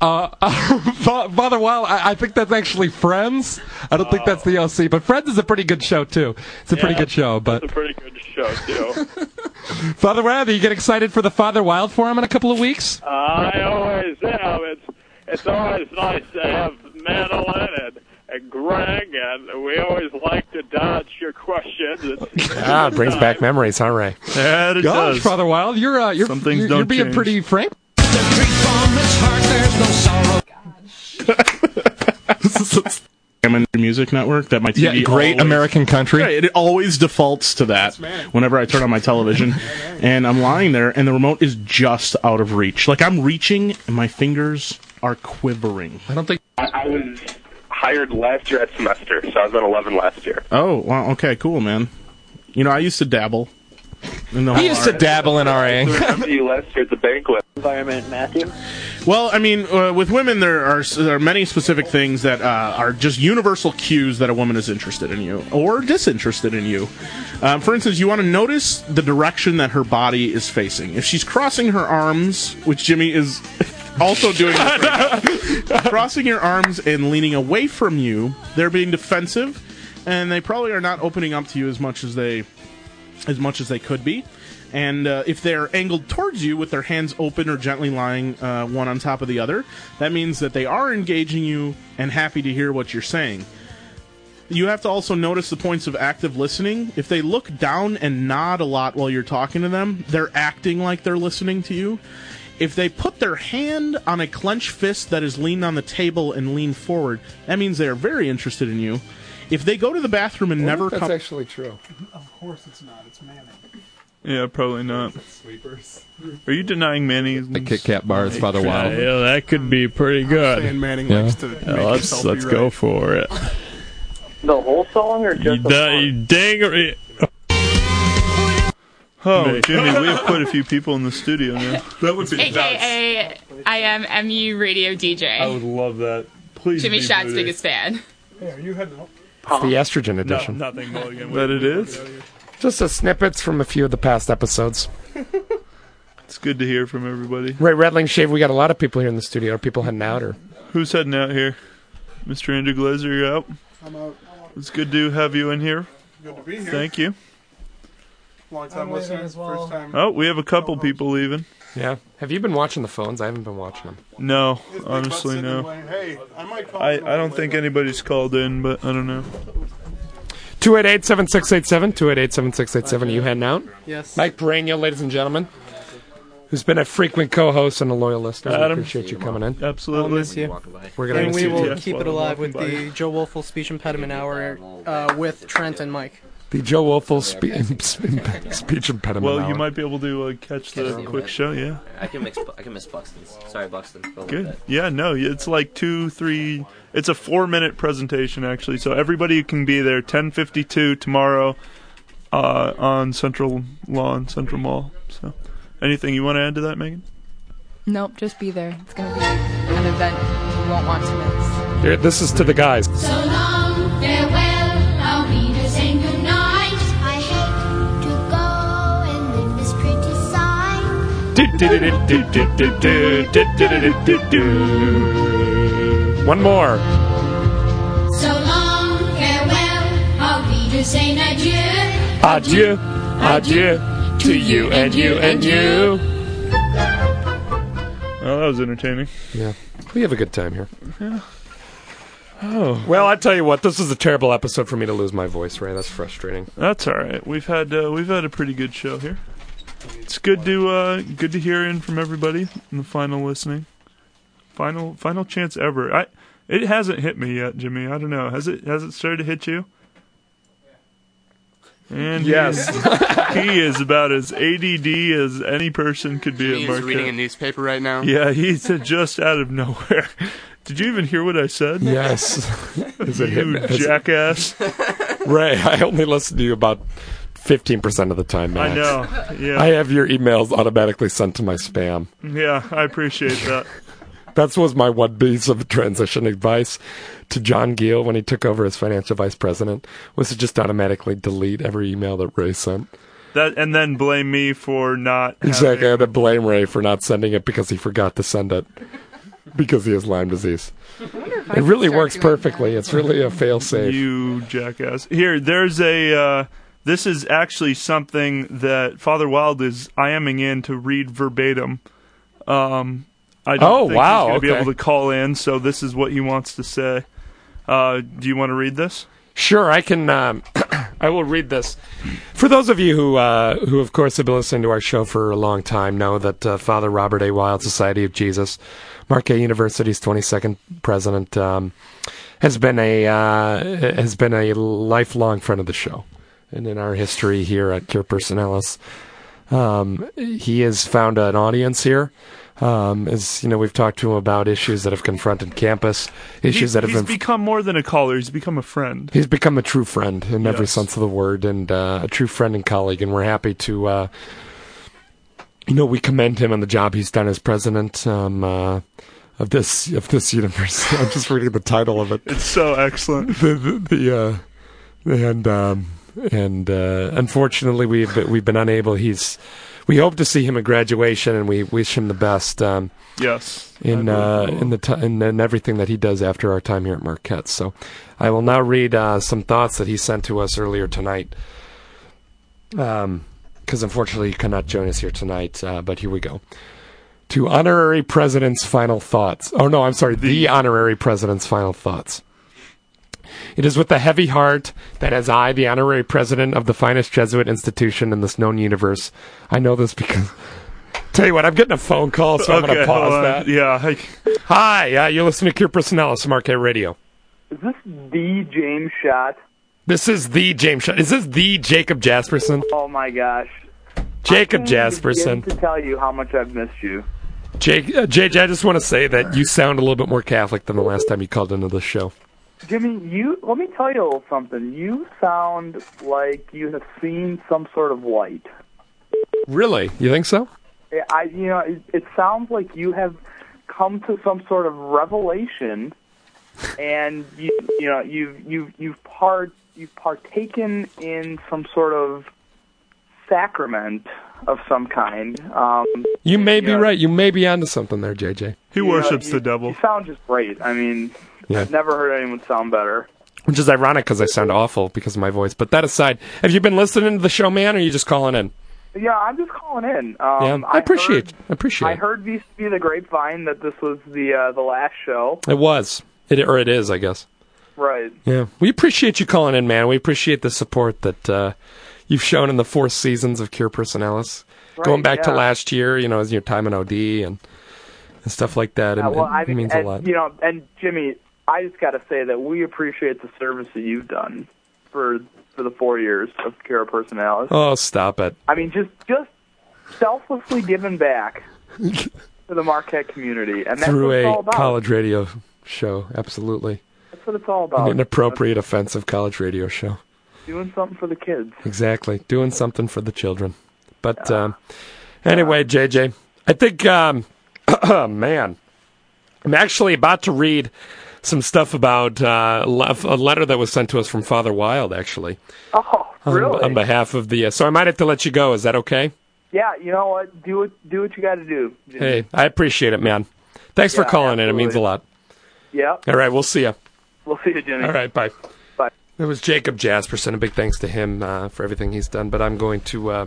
die. Uh, Father Wild, I, I think that's actually Friends. I don't think that's the OC, but Friends is a pretty good show too. It's a pretty good show. But It's a pretty good show too. Father Wild, you get excited for the Father Wild Forum in a couple of weeks? I always am. It's it's always nice to have Madeline and, and Greg, and we always like to dodge your questions. Ah, it brings back memories, huh, Ray? Yeah, it Gosh, does. Father Wild, you're uh, you're Some things you're, don't you're being change. pretty frank. Hammond Music Network that my TV Yeah, great always- American country. Yeah, it always defaults to that whenever I turn on my television, and I'm lying there, and the remote is just out of reach. Like I'm reaching, and my fingers are quivering. I don't think. I, I was hired last year at semester, so I was on 11 last year. Oh, wow. Okay, cool, man. You know, I used to dabble. In the He used to dabble in RA. I remember you last year at the banquet. Environment, Matthew. Well, I mean, uh, with women, there are there are many specific things that uh, are just universal cues that a woman is interested in you or disinterested in you. Um, for instance, you want to notice the direction that her body is facing. If she's crossing her arms, which Jimmy is also doing, this right now, crossing your arms and leaning away from you, they're being defensive, and they probably are not opening up to you as much as they as much as they could be. And uh, if they're angled towards you with their hands open or gently lying uh, one on top of the other, that means that they are engaging you and happy to hear what you're saying. You have to also notice the points of active listening. If they look down and nod a lot while you're talking to them, they're acting like they're listening to you. If they put their hand on a clenched fist that is leaned on the table and lean forward, that means they are very interested in you. If they go to the bathroom and never come that's come, actually true. Of course it's not. It's Manning. Yeah, probably not. Sleepers. Are you denying Manny's? The Kit Kat bars, Father Yeah, Wild. yeah, that could be pretty good. saying Manning Yeah. likes to Yeah, make let's let's be go for it. The whole song or You, just the da- you dang it. Oh, Jimmy, we have quite a few people in the studio now. That would be AKA, I am MU radio DJ. I would love that. Please, Jimmy be Shot's biggest fan. Hey, are you heading up? It's the estrogen edition. No, nothing, Mulligan. That it is. Just a snippets from a few of the past episodes. It's good to hear from everybody. Ray Redling Shave, we got a lot of people here in the studio. Are people heading out or? Who's heading out here? Mr. Andrew Glazer, you're out. I'm out. It's good to have you in here. Good to be here. Thank you. Long time listener. First time. Oh, we have a couple people leaving. Yeah. Have you been watching the phones? I haven't been watching them. No, honestly, no. Hey, I might call I, I don't think anybody's called in, but I don't know. 288 7687. 288 7687. You heading out? Yes. Mike Pereño, ladies and gentlemen, who's been a frequent co host and a loyal listener. We Adam. appreciate you coming in. Absolutely. I'll miss you. We're gonna and miss we you will keep it alive with the Joe Wolfel Speech Impediment Hour uh, with Trent and Mike. The Joe Wolfel spe- speech impediment. Well, you might be able to uh, catch the quick show, yeah. I can mix. I can miss Buxton's. Sorry, Buxton. for a little Good. bit. Yeah, no, it's like two, three. It's a four-minute presentation actually, so everybody can be there. Ten fifty-two tomorrow uh, on Central Lawn, Central Mall. So, anything you want to add to that, Megan? Nope, just be there. It's gonna be an event you won't want to miss. Here, this is to the guys. So long, farewell, One more. So long, farewell, I'll be there saying adieu. Adieu, adieu to you and you and you. Oh, that was entertaining. Yeah, we have a good time here. Yeah. Oh Well, I tell you what, this is a terrible episode for me to lose my voice, Ray. That's frustrating. That's all right. We've had uh, we've had a pretty good show here. It's good to uh, good to hear in from everybody in the final listening. Final final chance ever. I it hasn't hit me yet, Jimmy. I don't know. Has it has it started to hit you? And he Yes. is- he is about as ADD as any person could be He's reading a newspaper right now. Yeah, he's just out of nowhere. Did you even hear what I said? Yes. Is it you hit- is it- jackass. Ray, I only listen to you about 15% of the time, man. I know, yeah. I have your emails automatically sent to my spam. Yeah, I appreciate that. That was my one piece of transition advice to John Giel when he took over as financial vice president was to just automatically delete every email that Ray sent. That and then blame me for not. Exactly. I had to blame Ray for not sending it because he forgot to send it because he has Lyme disease. It really works perfectly. It's really a fail safe. You jackass. Here, there's a. Uh, this is actually something that Father Wild is IMing in to read verbatim. Um, I don't Oh, think wow, he's going to be able to call in, so this is what he wants to say. Uh, do you want to read this? Sure, I can. Um, I will read this. For those of you who, uh, who of course have been listening to our show for a long time, know that uh, Father Robert A. Wild, Society of Jesus, Marquette University's 22nd president, um, has been a uh, has been a lifelong friend of the show, and in our history here at Cure Personalis, um, he has found an audience here. Um, as you know, we've talked to him about issues that have confronted campus, issues He- that have he's been become more than a caller. He's become a friend. He's become a true friend in every sense of the word, and uh, a true friend and colleague. And we're happy to uh, you know, we commend him on the job he's done as president um, uh, of this of this university. I'm just reading the title of it. It's so excellent. the the, the uh, and um, and uh, unfortunately we've been- we've been unable. He's we hope to see him at graduation, and we wish him the best. Um, Yes. in uh, in the t- in, in everything that he does after our time here at Marquette. So, I will now read uh, some thoughts that he sent to us earlier tonight. Um, because unfortunately he cannot join us here tonight. Uh, but here we go. To honorary president's final thoughts. Oh no, I'm sorry. The, honorary president's final thoughts. It is with a heavy heart that, as I, the honorary president of the finest Jesuit institution in this known universe, I know this because. Tell you what, I'm getting a phone call, so I'm going to pause hold that. Yeah. I, Hi, uh, you're listening to Cure Personalis, Marquette Radio. Is this the James Shot? This is the James. Sh- Is this the Jacob Jasperson? Oh my gosh. Jacob I can't Jasperson. to tell you how much I've missed you. Jake, uh, JJ, I just want to say that you sound a little bit more Catholic than the last time you called into the show. Jimmy, you let me tell you a little something. You sound like you have seen some sort of light. Really? You think so? I, you know, it, it sounds like you have come to some sort of revelation, and you, you know, you've you've you've part you've partaken in some sort of sacrament of some kind. Um, You may be Yeah. right. You may be onto something there, JJ. He you know, worships you- the devil. You sound just great. I mean, Yeah. I've never heard anyone sound better. Which is ironic because I sound awful because of my voice. But that aside, have you been listening to the show, man, or are you just calling in? Yeah, I'm just calling in. Um, yeah, I appreciate. Heard, I appreciate. I it. heard vis the grapevine that this was the uh, the last show. It was, it or it is, I guess. Right. Yeah, we appreciate you calling in, man. We appreciate the support that uh, you've shown in the four seasons of Cure Personalis. Going Right, back to last year, you know, as your time in OD and, and stuff like that, Uh, it, well, it I mean, means and, a lot. You know, and Jimmy, I just got to say that we appreciate the service that you've done for for the four years of Cura Personalis. Oh, stop it! I mean, just just selflessly giving back to the Marquette community, and that's Through what it's all a college radio show, absolutely, That's what it's all about. an appropriate, offensive college radio show. Doing something for the kids. Exactly. Doing something for the children. But um, anyway, JJ, I think, um, man, I'm actually about to read some stuff about uh, a letter that was sent to us from Father Wild, actually. Oh, on- really? On, behalf of the. Uh, so I might have to let you go. Is that okay? Yeah, you know what? Do what do what you got to do. Hey, I appreciate it, man. Thanks for Yeah, calling in. It means a lot. Yeah. All right, we'll see you. We'll see you, Jimmy. All right, bye. Bye. It was Jacob Jasperson. A big thanks to him uh, for everything he's done. But I'm going to. Uh,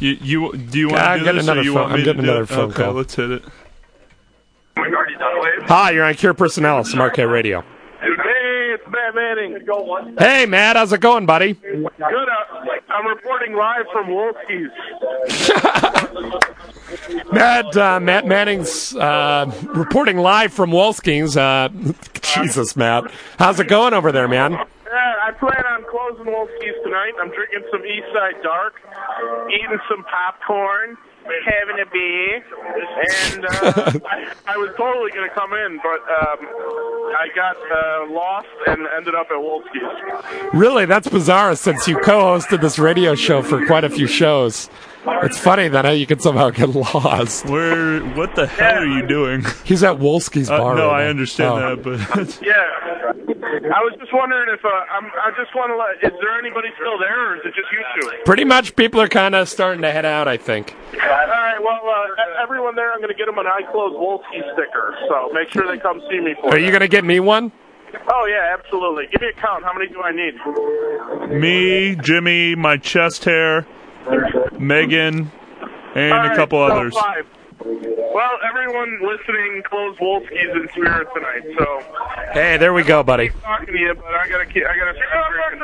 You, you do you want Yeah, to I'm do getting this, another or you phone- want I'm getting to do another it? phone okay, call. let's hit it. Hi, you're on Cure Personalis, Marquette Radio. Hey, it's Matt Manning. Hey, Matt, how's it going, buddy? Good. Uh, I'm reporting live from Wolski's. Matt, uh, Matt Manning's uh, reporting live from Wolskings. Uh, Jesus, Matt, how's it going over there, man? Yeah, I plan on closing Wolski's tonight. I'm drinking some Eastside Dark, eating some popcorn, having a beer, and uh, I, I was totally going to come in, but um, I got uh, lost and ended up at Wolski's. Really, that's bizarre since you co-hosted this radio show for quite a few shows. It's funny that uh, you could somehow get lost. Where? What the hell are you doing? He's at Wolski's Uh, bar. no, right I now. understand Oh. that, but Yeah, I was just wondering if uh, I'm, I just want to let. Is there anybody still there, or is it just you two? Pretty much, people are kind of starting to head out. I think. All right. Well, uh, everyone there, I'm going to get them an I Close Wolski sticker. So make sure they come see me for Are it. you going to get me one? Oh yeah, absolutely. Give me a count. How many do I need? me, Jimmy, my chest hair, Megan, and All a couple so others. Five. Well, everyone listening, close Wolski's in spirit tonight. So Hey, there we go, buddy. talking to you, but I gotta keep. I gotta start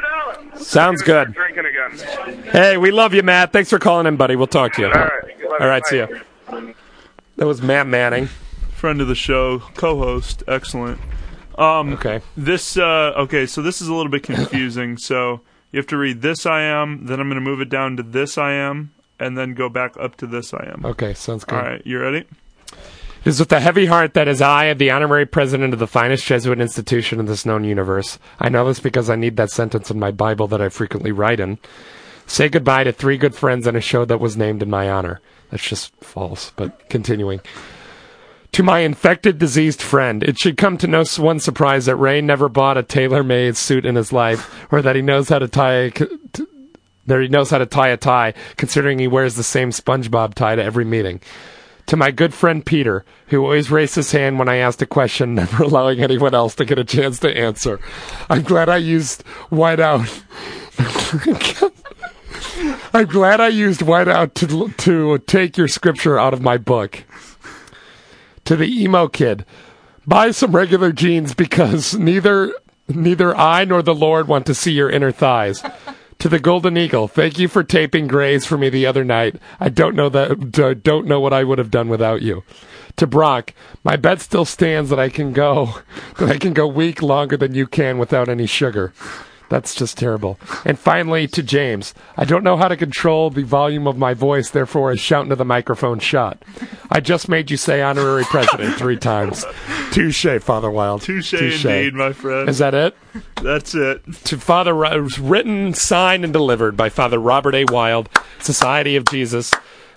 drinking. Sounds good. Drinking again. Hey, we love you, Matt. Thanks for calling in, buddy. We'll talk to you. All right. All right, see you. That was Matt Manning, friend of the show, co-host, excellent. Um, okay. This uh, okay, so this is a little bit confusing. so you have to read this I am, then I'm going to move it down to this I am, and then go back up to this I am. Okay, sounds good. All right, you ready? It is with a heavy heart that as I, the honorary president of the finest Jesuit institution in this known universe, I know this because I need that sentence in my Bible that I frequently write in, Say goodbye to three good friends and a show that was named in my honor. That's just false, but continuing. To my infected, diseased friend, it should come to no one surprise that Ray never bought a tailor-made suit in his life, or that he knows how to tie a, that he knows how to tie a tie, considering he wears the same SpongeBob tie to every meeting. To my good friend Peter, who always raised his hand when I asked a question, never allowing anyone else to get a chance to answer. I'm glad I used whiteout. I'm glad I used whiteout to to take your scripture out of my book. To the emo kid, buy some regular jeans because neither neither I nor the Lord want to see your inner thighs. To the Golden Eagle, thank you for taping Grey's for me the other night. I don't know that don't know what I would have done without you. To Brock, my bet still stands that I can go that I can go week longer than you can without any sugar. That's just terrible. And finally, to James, I don't know how to control the volume of my voice, therefore I shout into the microphone shut. I just made you say honorary president three times. Touche, Father Wild. Touche indeed, my friend. Is that it? That's it. To Father, written, signed, and delivered by Father Robert A. Wild, Society of Jesus,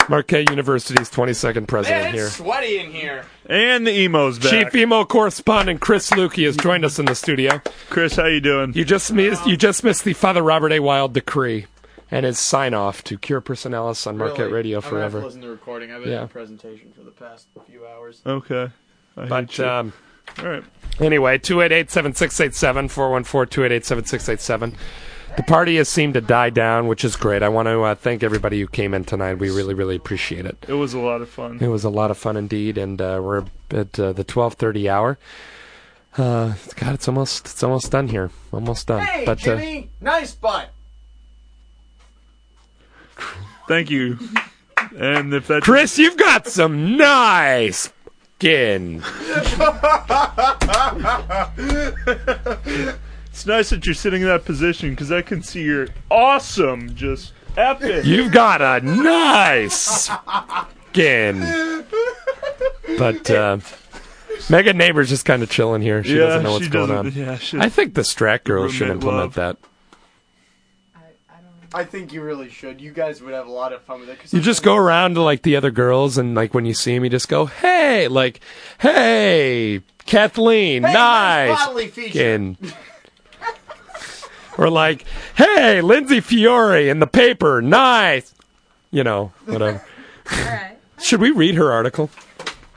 Marquette University's 22nd president here. sweaty in here. And the emo's back. Chief emo correspondent Chris Lukey has joined us in the studio. Chris, how you doing? You just missed you just missed the Father Robert A. Wild decree and his sign off to Cure Personalis on Marquette Really? Radio I'm gonna have to forever. listen to the recording. I've been Yeah. in a presentation for the past few hours. Okay. I hate But you. um, all right. Anyway, 288-7687, 414-288-7687. The party has seemed to die down, which is great. I want to uh, thank everybody who came in tonight. We really, really appreciate it. It was a lot of fun. It was a lot of fun indeed, and uh, we're at uh, the 12:30 hour. Uh, God, it's almost it's almost done here. Almost done. Hey, but uh, Jimmy, nice butt. Thank you. And if that Chris, you've got some nice skin. It's nice that you're sitting in that position because I can see your awesome, just epic. You've got a nice skin. But uh, Megan Neighbor's just kind of chilling here. She Yeah, doesn't know what's going on. yeah, I think the Strat girl should implement love. that. I think you really should. You guys would have a lot of fun with it. 'cause You just go around to like the other girls, and like when you see them, you just go, "Hey, like, hey, Kathleen, Hey, nice nice." bodily feature. skin." or like, "Hey, Lindsay Fiore in the paper, nice." You know, whatever. Should we read her article?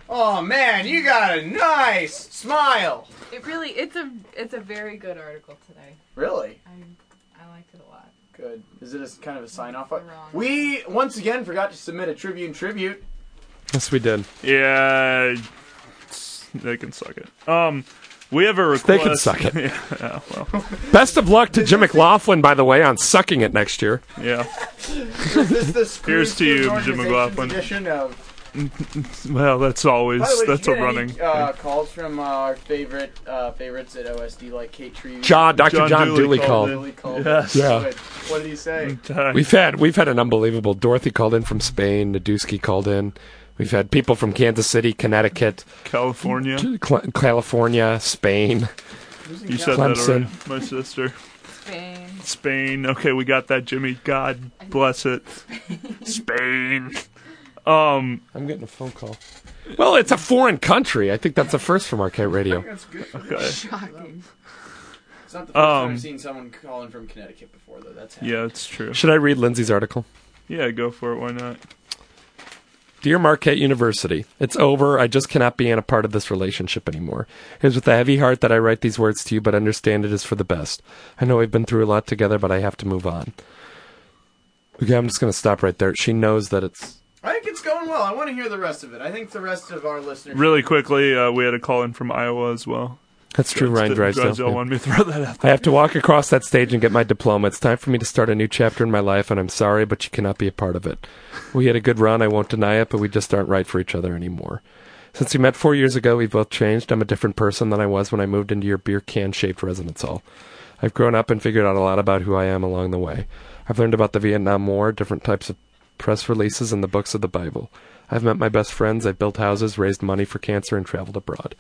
Oh man, you got a nice smile. It really, it's a, it's a very good article today. Really? I, I liked it a lot. Good. Is it a kind of a sign off? We once again forgot to submit a Tribune tribute. Yes, we did. Yeah, they can suck it. Um, we have a request. They can suck it. yeah, well, Best of luck to Jim McLaughlin, by the way, on sucking it next year. yeah. Is this the Here's to you, Jim Organization's McLaughlin. edition of Well, that's always way, that's a running. Any, uh, calls from uh, our favorite uh, favorites at OSD, like Kate Tree. John- Dr. John Dooley called. Dooley called. Yes. Yeah. Good. What did he say? We've had we've had an unbelievable. Dorothy called in from Spain. Nadusky called in. We've had people from Kansas City, Connecticut, California. Cl- California, Spain. You said Clemson. that already, my sister. Spain. Spain. Okay, we got that, Jimmy. God bless it. Spain. Um, I'm getting a phone call. Well, it's a foreign country. I think that's a first from Marquette Radio. That's good. Okay. Shocking. It's not the first time Um, I've seen someone calling from Connecticut before, though. That's yeah, it's true. Should I read Lindsay's article? Yeah, go for it. Why not? Dear Marquette University, it's over. I just cannot be in a part of this relationship anymore. It is with a heavy heart that I write these words to you, but understand it is for the best. I know we've been through a lot together, but I have to move on. Okay, I'm just going to stop right there. She knows that it's. I think it's going well. I want to hear the rest of it. I think the rest of our listeners. Really quickly, uh, we had a call in from Iowa as well. That's true, Ryan Drysdale. Wanted me to throw that out. I have to walk across that stage and get my diploma. It's time for me to start a new chapter in my life, and I'm sorry, but you cannot be a part of it. We had a good run, I won't deny it, but we just aren't right for each other anymore. Since we met four years ago, we've both changed. I'm a different person than I was when I moved into your beer can shaped residence hall. I've grown up and figured out a lot about who I am along the way. I've learned about the Vietnam War, different types of press releases, and the books of the Bible. I've met my best friends, I've built houses, raised money for cancer, and traveled abroad.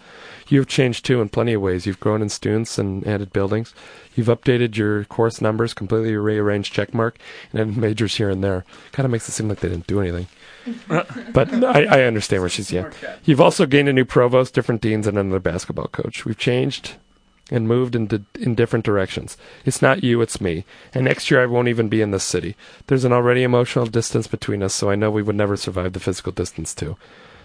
You have changed too in plenty of ways. You've grown in students and added buildings. You've updated your course numbers, completely rearranged checkmark, and added majors here and there. Kind of makes it seem like they didn't do anything. but I, I understand where she's yeah. You've also gained a new provost, different deans, and another basketball coach. We've changed and moved in, di- in different directions. It's not you, it's me. And next year I won't even be in this city. There's an already emotional distance between us, so I know we would never survive the physical distance too.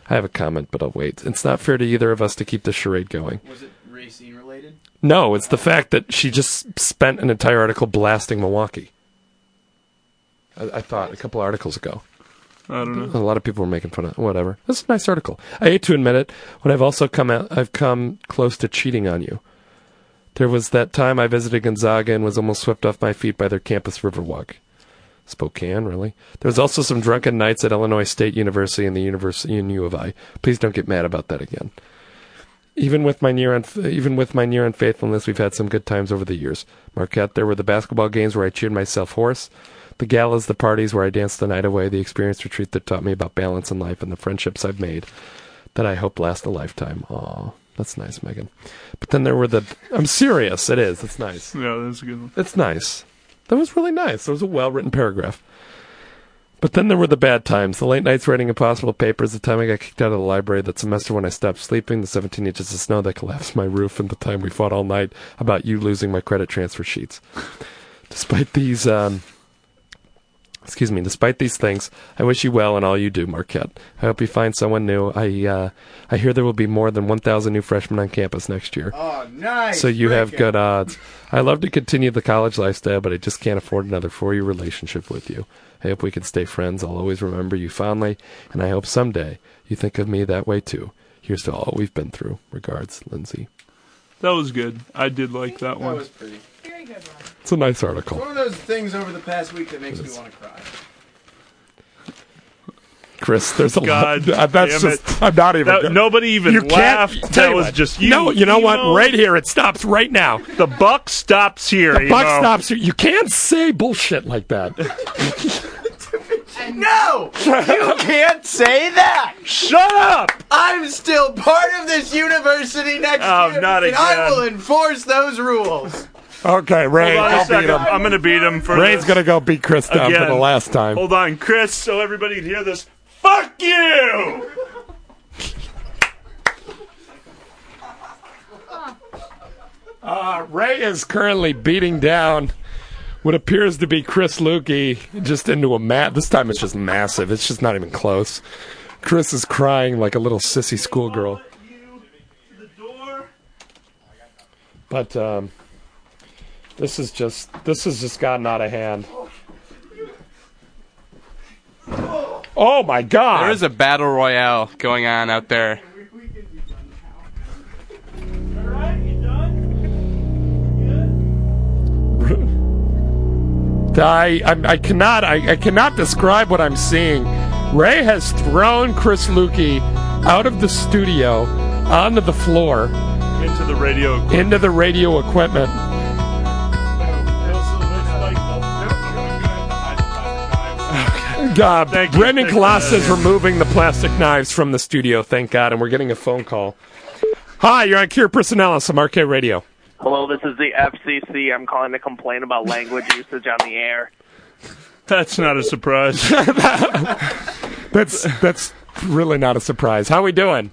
I have a comment, but I'll wait. It's not fair to either of us to keep the charade going. Was it racing related? No, it's the fact that she just spent an entire article blasting Milwaukee. I, I thought a couple articles ago. I don't know. A lot of people were making fun of it. Whatever. That's a nice article. I hate to admit it, but I've also come out, I've come close to cheating on you. There was that time I visited Gonzaga and was almost swept off my feet by their campus riverwalk. Spokane, really? There was also some drunken nights at Illinois State University and the University in U of I. Please don't get mad about that again. Even with my near unf- even with my near unfaithfulness, we've had some good times over the years. Marquette, there were the basketball games where I cheered myself hoarse, the galas, the parties where I danced the night away, the experience retreat that taught me about balance in life, and the friendships I've made that I hope last a lifetime. Aw, that's nice, Megan. But then there were the. I'm serious. It is. It's nice. Yeah, that's a good one. It's nice. That was really nice. That was a well written paragraph. But then there were the bad times, the late nights writing impossible papers, the time I got kicked out of the library, that semester when I stopped sleeping, the 17 inches of snow that collapsed my roof, and the time we fought all night about you losing my credit transfer sheets. Despite these, um, excuse me, despite these things, I wish you well in all you do, Marquette. I hope you find someone new. I, uh, I hear there will be more than 1,000 new freshmen on campus next year. Oh, nice. So you have good odds. I love to continue the college lifestyle, but I just can't afford another four-year relationship with you. I hope we can stay friends. I'll always remember you fondly, and I hope someday you think of me that way too. Here's to all we've been through. Regards, Lindsay. That was good. I did like that one. That was pretty. It's a nice It's article. one of those things over the past week that makes me want to cry. Chris, there's a God lot. That's damn just. I'm not even. That- nobody even you can't- That you was what. just you, No, you know what? Right here, it stops right now. The buck stops here. The buck stops here. You can't say bullshit like that. No! You can't say that! Shut up! I'm still part of this university next Oh, year, not and I will enforce those rules. Okay, Ray. Hold on a I'll beat second. him. I'm going to beat him for Ray's this. gonna go beat Chris down for the last time. Hold on, Chris, so everybody can hear this. Fuck you! Uh, Ray is currently beating down what appears to be Chris Lukey just into a mat. This time it's just massive. It's just not even close. Chris is crying like a little sissy schoolgirl. But um, this is just this has just gotten out of hand. Oh my God! There is a battle royale going on out there. I, I, I cannot I, I cannot describe what I'm seeing. Ray has thrown Chris Lukey out of the studio onto the floor Into the radio. into the radio equipment. Uh, Brendan Kloss is removing the plastic knives from the studio, thank God, and we're getting a phone call. Hi, you're on Cure Personalis on Marquette Radio. Hello, this is the FCC. I'm calling to complain about language usage on the air. That's not a surprise. That's that's really not a surprise. How we doing?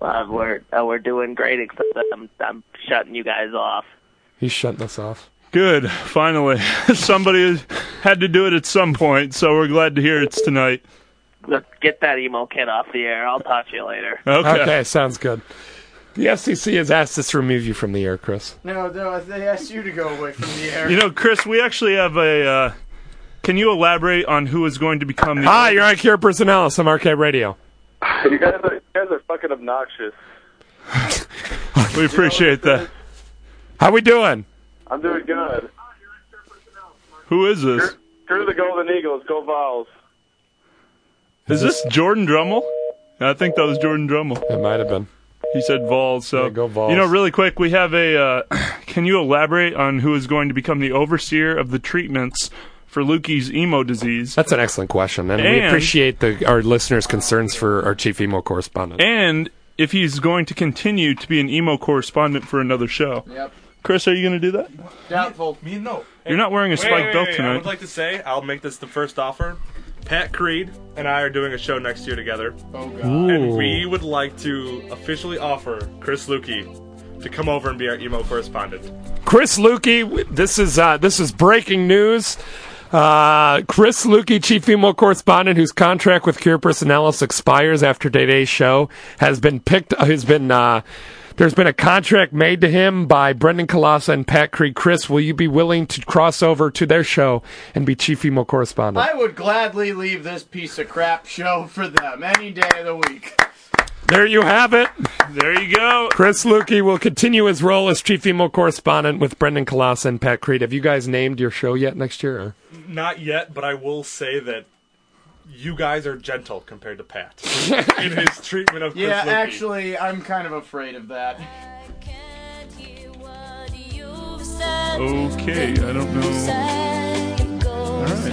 Uh, we're uh, we're doing great, except that I'm I'm shutting you guys off. He's shutting us off. Good. Finally. Somebody had to do it at some point, so we're glad to hear it's tonight. Let's get that emo kid off the air. I'll talk to you later. Okay. sounds good. The FCC has asked us to remove you from the air, Chris. No, no, they asked you to go away from the air. You know, Chris, we actually have a. Uh, can you elaborate on who is going to become the. Hi, you're on Cure Personalis on Marquette Radio. You guys are, you guys are fucking obnoxious. We appreciate that. How we doing? I'm doing good. Who is this? Screw the Golden Eagles. Go Vols. Is this Jordan Drummel? I think that was Jordan Drummel. It might have been. He said Vols. So Yeah, go Vols. You know, really quick, we have a. Uh, can you elaborate on who is going to become the overseer of the treatments for Lukey's emo disease. That's an excellent question, and, we And- appreciate the, our listeners' concerns for our chief emo correspondent. And if he's going to continue to be an emo correspondent for another show. Yep. Chris, are you going to do that? Doubtful. Me no. You're not wearing a Wait, spiked wait, belt wait, I would like to say I'll make this the first offer. Pat Creed and I are doing a show next year together. Oh god. And we would like to officially offer Chris Lukey to come over and be our emo correspondent. Chris Lukey, this is uh, this is breaking news. Uh, Chris Lukey, chief emo correspondent, whose contract with Cure Personalis expires after today's show, has been picked. Has been uh, there's been a contract made to him by Brendan Kalasa and Pat Creed. Chris, will you be willing to cross over to their show and be chief female correspondent? I would gladly leave this piece of crap show for them any day of the week. There you have it. There you go. Chris Lukey will continue his role as chief female correspondent with Brendan Kalasa and Pat Creed. Have you guys named your show yet next year? Or? Not yet, but I will say that you guys are gentle compared to Pat in his treatment of Chris Yeah, Lukey. actually, I'm kind of afraid of that. Okay, I don't know. All right,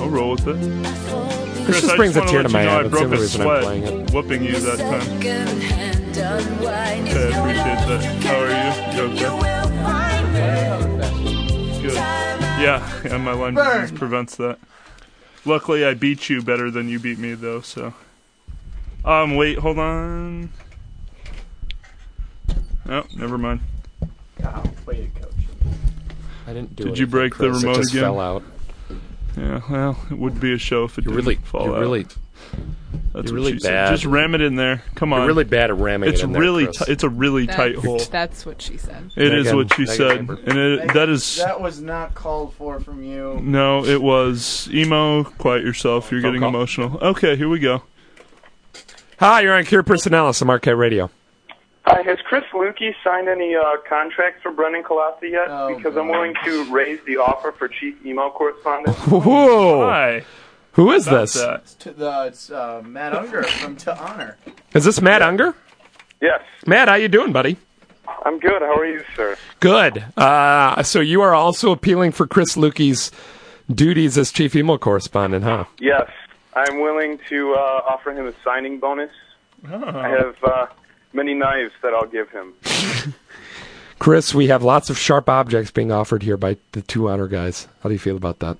I'll roll with it. This Chris, just I brings a wanna tear let to my you know eye. I That's broke the only a reason I'm sweat it. whooping you that time. Okay, I appreciate that. How are you? You okay? Good. Yeah, yeah, my Lyme disease Burn. prevents that. Luckily, I beat you better than you beat me, though. So, um, wait, hold on. Oh, never mind. God, way to coach. I didn't do it. Did you anything, break the Chris. It remote just again? fell out. Yeah, well, it would be a show if it You're didn't really, fall you're out. really, That's you're what really she said. bad. Just ram it in there. Come on. You're really bad at ramming It's it in there, really, Chris. ti- it's a really That- tight hole. That's what she said. It is Megan- what she Megan said, Amber. and it, that is That was not called for from you. no. It was emo. Quiet yourself. You're Phone getting call. emotional. Okay, here we go. Hi, you're on Cure Personalis on Marquette Radio. Hi, has Chris Lukey signed any uh, contracts for Brendan Colossi yet? Oh, because I'm willing to raise the offer for chief email correspondent. Whoa! Hi. Who is About this? that. It's, to the, it's uh, Matt Unger from To Honor. Is this Matt Unger? Yes, Matt, how you doing, buddy? I'm good. How are you, sir? Good. Uh, so you are also appealing for Chris Lukey's duties as chief email correspondent, huh? Yes, I'm willing to uh, offer him a signing bonus. I have uh, many knives that I'll give him. Chris, we have lots of sharp objects being offered here by the two honor guys. How do you feel about that?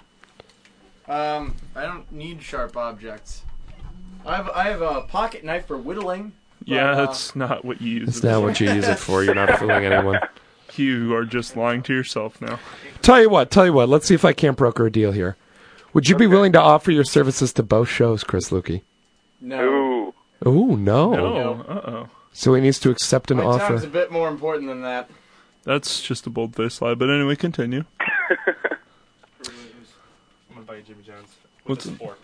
Um, I don't need sharp objects. I have I have a pocket knife for whittling. Yeah, but, uh, that's not what you use. That's it not for. what you use it for. You're not fooling anyone. You are just lying to yourself now. Tell you what, tell you what. Let's see if I can't broker a deal here. Would you be willing to offer your services to both shows, Chris Lukey? No. Ooh. Ooh, no. No. Uh oh. So he needs to accept an My offer. time's a bit more important than that. That's just a bold faced lie. But anyway, continue. I'm gonna buy you Jimmy John's What's with a it? fork.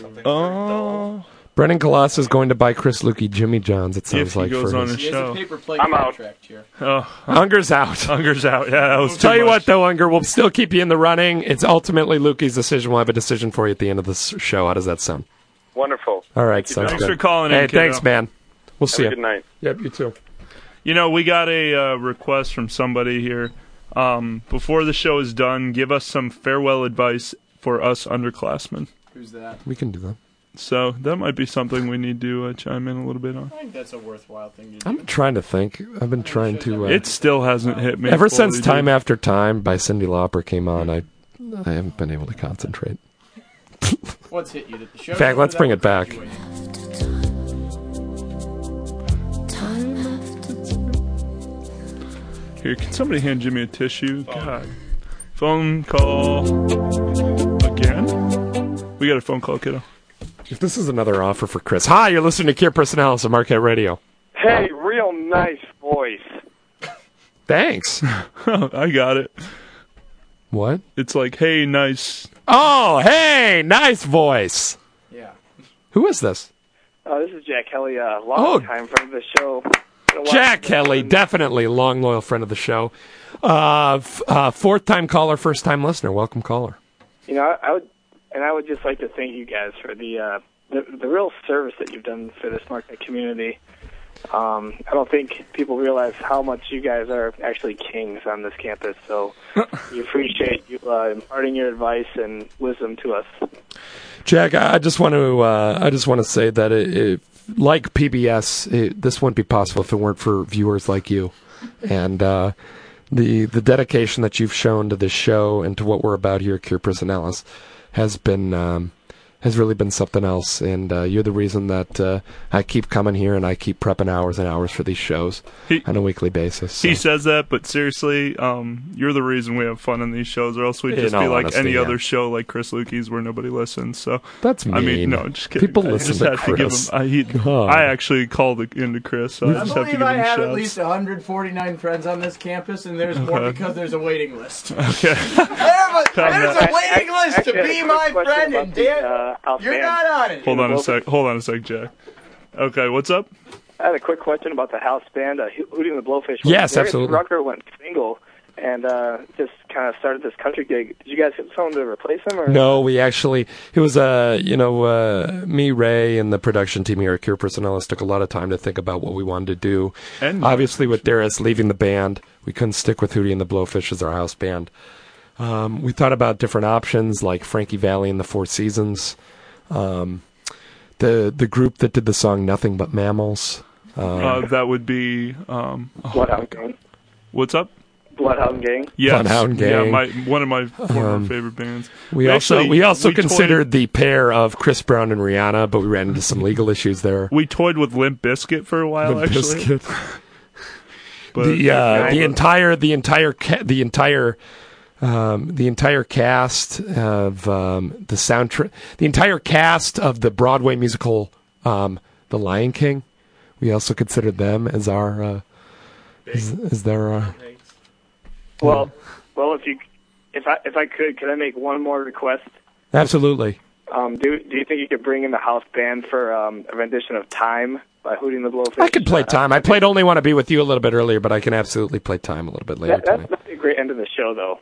Something Oh. Brennan Colossus is going to buy Chris Lukey Jimmy John's. It sounds If he like goes for on his... his He has show. paper plate I'm out. contract here. Oh, Unger's out. Unger's out. Yeah, that was too Tell you much. what, though, Unger, we'll still keep you in the running. It's ultimately Lukey's decision. We'll have a decision for you at the end of this show. How does that sound? Wonderful. All right, Thank you, sounds Thanks good. for calling in, Hey, kiddo. thanks, man. We'll Have see a you. good night. Yep, you too. You know, we got a uh, request from somebody here. Um, before the show is done, give us some farewell advice for us underclassmen. Who's that? We can do that. So that might be something we need to uh, chime in a little bit on. I think that's a worthwhile thing to do. I'm trying to think. I've been trying to. Uh, It still hasn't hit me. ever since Time dude. After Time by Cyndi Lauper came on, I I haven't been able to concentrate. What's hit you? That the show In fact, let's bring it back. Here, can somebody hand Jimmy a tissue? God. Phone call again? We got a phone call, kiddo. If this is another offer for Chris, hi, you're listening to Cure Personalis on Marquette Radio. Hey, real nice voice. Thanks. I got it. What? It's like, hey, nice. Oh, hey, nice voice. Yeah. Who is this? Uh, this is Jack Kelly, uh, long Oh. time friend of the show. Been a while Jack Kelly, I've been- definitely long loyal friend of the show. Uh, f- uh, fourth time caller, first time listener. Welcome, caller. You know, I, I would, and I would just like to thank you guys for the uh, the, the real service that you've done for this Marquette community. Um, I don't think people realize how much you guys are actually kings on this campus. So we appreciate you uh, imparting your advice and wisdom to us. Jack, I I just want to uh, I just want to say that it, it, like PBS, it, this wouldn't be possible if it weren't for viewers like you, and uh, the the dedication that you've shown to this show and to what we're about here at Cure Personalis has been um, has really been something else. And uh, you're the reason that uh, I keep coming here and I keep prepping hours and hours for these shows on a weekly basis. He says that, but seriously, um, you're the reason we have fun in these shows, or else we'd In just be like honesty, any yeah. other show like Chris Lukey's where nobody listens. So That's I mean, mean. no, just kidding. People I listen just to had to give Chris. him. I, he, I actually called into Chris, so I I just have to believe give I have shouts. at least 149 friends on this campus, and there's more Okay. because there's a waiting list. Okay. I a, there's a waiting list to Actually, I be my friend, and the, Dan, uh, house you're band. not on it. Hold on a sec. Hold on a sec, Jack. Okay, what's up? I had a quick question about the house band, uh, Hootie and the Blowfish. Yes, Darius absolutely. Rucker went single and uh, just kind of started this country gig. Did you guys get someone to replace him? Or? No, we actually it was uh you know uh me Ray and the production team here at Cure Personalis took a lot of time to think about what we wanted to do. And- obviously with Darius leaving the band, we couldn't stick with Hootie and the Blowfish as our house band. Um, we thought about different options like Frankie Valli and the Four Seasons, um, the the group that did the song Nothing But Mammals. Um, uh, that would be. Um, oh Bloodhound Gang. What's up? Bloodhound Gang. Yes. Bloodhound Yeah, Gang. my one of my former Um, favorite bands. We, also actually- we also we toyed- considered the pair of Chris Brown and Rihanna, but we ran into some legal issues there. We toyed with Limp Bizkit for a while, Limp actually. Bizkit. But- the uh, Yeah, the entire the entire ca- the entire um, the entire cast of um, the soundtrack the entire cast of the Broadway musical um, The Lion King. We also considered them as our uh, as, as their uh, Well, well, if you, if I, if I could, could I make one more request? absolutely. Um, do Do you think you could bring in the house band for um, a rendition of "Time" by Hootie and the Blowfish? I could play time. I played only want to be with you a little bit earlier, but I can absolutely play time a little bit later That, that's be a great end of the show, though.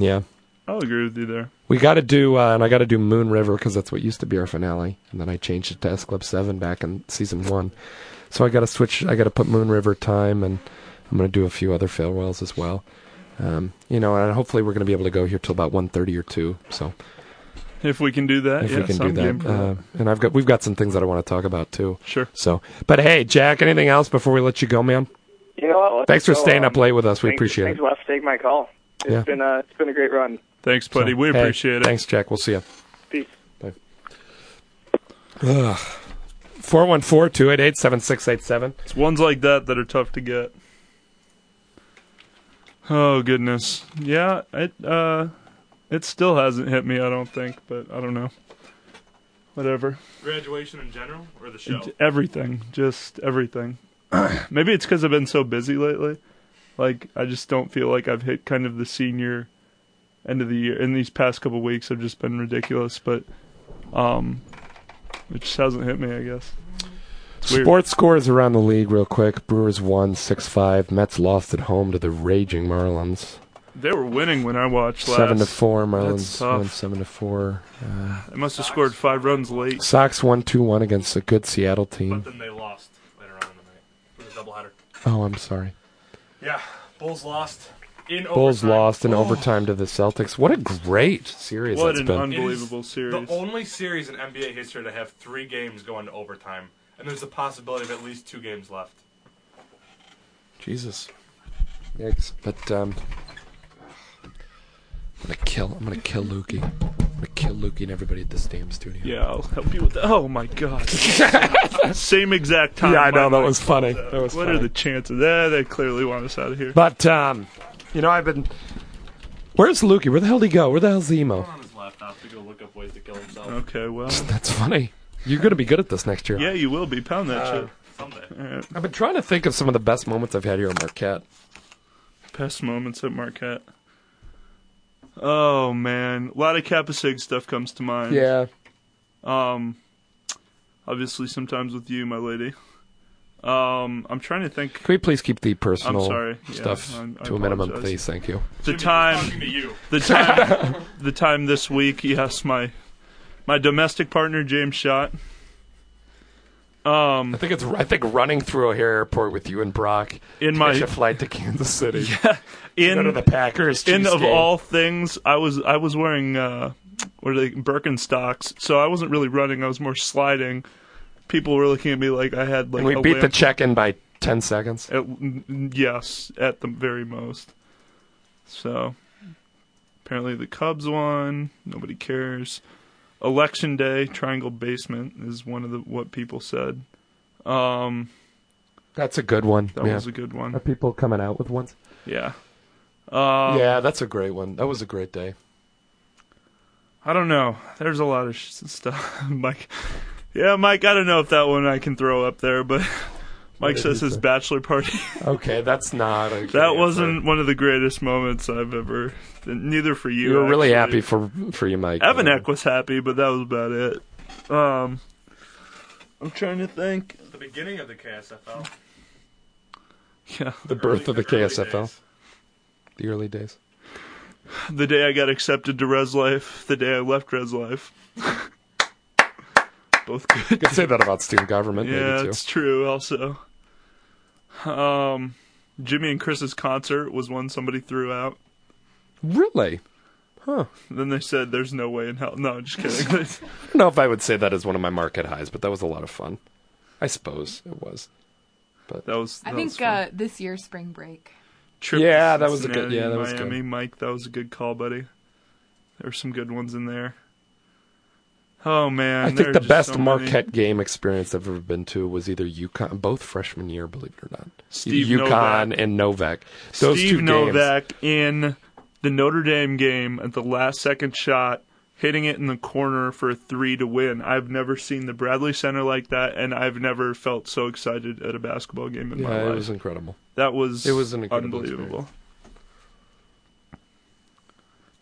Yeah. I'll agree with you there. We got to do, uh, and I got to do Moon River because that's what used to be our finale, and then I changed it to S Club Seven back in season one. So I got to switch. I got to put Moon River time, and I'm going to do a few other farewells as well. Um, you know, and hopefully we're going to be able to go here till about one thirty or two. So If we can do that, if yes, we can I'm do that, uh, and I've got we've got some things that I want to talk about too. Sure. So, but hey, Jack, anything else before we let you go, man? You know what? Thanks for go, staying um, up late with us. We thanks- appreciate thanks it. a lot for taking my call. It's Yeah. been uh, it's been a great run. Thanks, buddy. So, we hey, appreciate it. Thanks, Jack. We'll see you. Peace. Bye. 414 288 7687. It's ones like that that are tough to get. Oh goodness, yeah. It uh, it still hasn't hit me. I don't think, but I don't know. Whatever. Graduation in general or the show? Everything, just everything. Maybe it's because I've been so busy lately. Like I just don't feel like I've hit kind of the senior end of the year. In these past couple weeks, have just been ridiculous. But um, it just hasn't hit me. I guess. Sports scores around the league, real quick. Brewers won 6 5. Mets lost at home to the raging Marlins. They were winning when I watched last. 7 to 4. That's Marlins tough. won 7 to 4. Uh, They must have scored five runs late. Sox won 2 1 against a good Seattle team. But then they lost later on in the night for the doubleheader. Oh, I'm sorry. Yeah, Bulls lost in Bulls overtime. lost in Oh. overtime to the Celtics. What a great series What that's an been. unbelievable It is series. The only series in NBA history to have three games go into overtime, and there's a possibility of at least two games left. Jesus. Yikes. But um I'm gonna kill I'm gonna kill Lukey. I'm gonna kill Lukey and everybody at this damn studio. Yeah, I'll help you with that. Oh my god. Same exact time. Yeah, I know, that was funny. out. That was what funny. are the chances? Eh, they clearly want us out of here. But um you know I've been Where's Lukey? Where the hell did he go? Where the hell's the emo? On his laptop to go look up ways to kill himself. Okay, well. That's funny. You're gonna be good at this next year. Yeah, you will be. Pound that Uh, shit. Someday. Alright. I've been trying to think of some of the best moments I've had here at Marquette. Best moments at Marquette. Oh man, a lot of Kappa Sig stuff comes to mind. Yeah. Um, obviously sometimes with you, my lady. Um, I'm trying to think. Can we please keep the personal I'm sorry. Yeah, stuff I'm- I to a minimum, apologize. please? Thank you. The time, I'm talking to you. the time, the time this week. Yes, my my domestic partner James Shot. Um, I think it's. I think running through O'Hare Airport with you and Brock In my- a flight to Kansas City. Yeah, in go to the Packers. In of game. all things, I was I was wearing uh, what are they Birkenstocks, so I wasn't really running. I was more sliding. People were looking at me like I had like. and we beat the check-in by ten seconds. At, yes, at the very most. So apparently the Cubs won. Nobody cares. Election day, Triangle Basement is one of the what people said. Um, That's a good one. That yeah. was a good one. Are people coming out with ones? Yeah. Um, yeah, that's a great one. That was a great day. I don't know. There's a lot of sh- stuff. Mike, yeah, Mike. I don't know if that one I can throw up there, but Mike says his bachelor party. Okay, that's not. A good that answer. wasn't one of the greatest moments I've ever. Neither for you. You were really happy for for you, Mike. Evan Eck was happy, but that was about it. Um, I'm trying to think. The beginning of the KSFL. Yeah, The birth of the KSFL. The early days. The day I got accepted to Res Life, the day I left Res Life. Both good. You could say that about student government, Yeah, maybe too. it's true. Also, um, Jimmy and Chris's concert was one somebody threw out. Really? Huh. Then they said, "There's no way in hell." No, I'm just kidding. I don't know if I would say that as one of my Marquette highs, but that was a lot of fun. I suppose it was. But that was. I think uh, this year's spring break. Trip Yeah, that was a good- Cincinnati, yeah, that was Miami, good. Mike, that was a good call, buddy. There were some good ones in there. Oh man, I think the best so many. Marquette game experience I've ever been to was either UConn, both freshman year, believe it or not. Steve UConn Novak. and Novak. Those Steve two games. Novak in the Notre Dame game at the last second shot, hitting it in the corner for a three to win. I've never seen the Bradley Center like that, and I've never felt so excited at a basketball game in my life. it was incredible. That was It was an incredible unbelievable.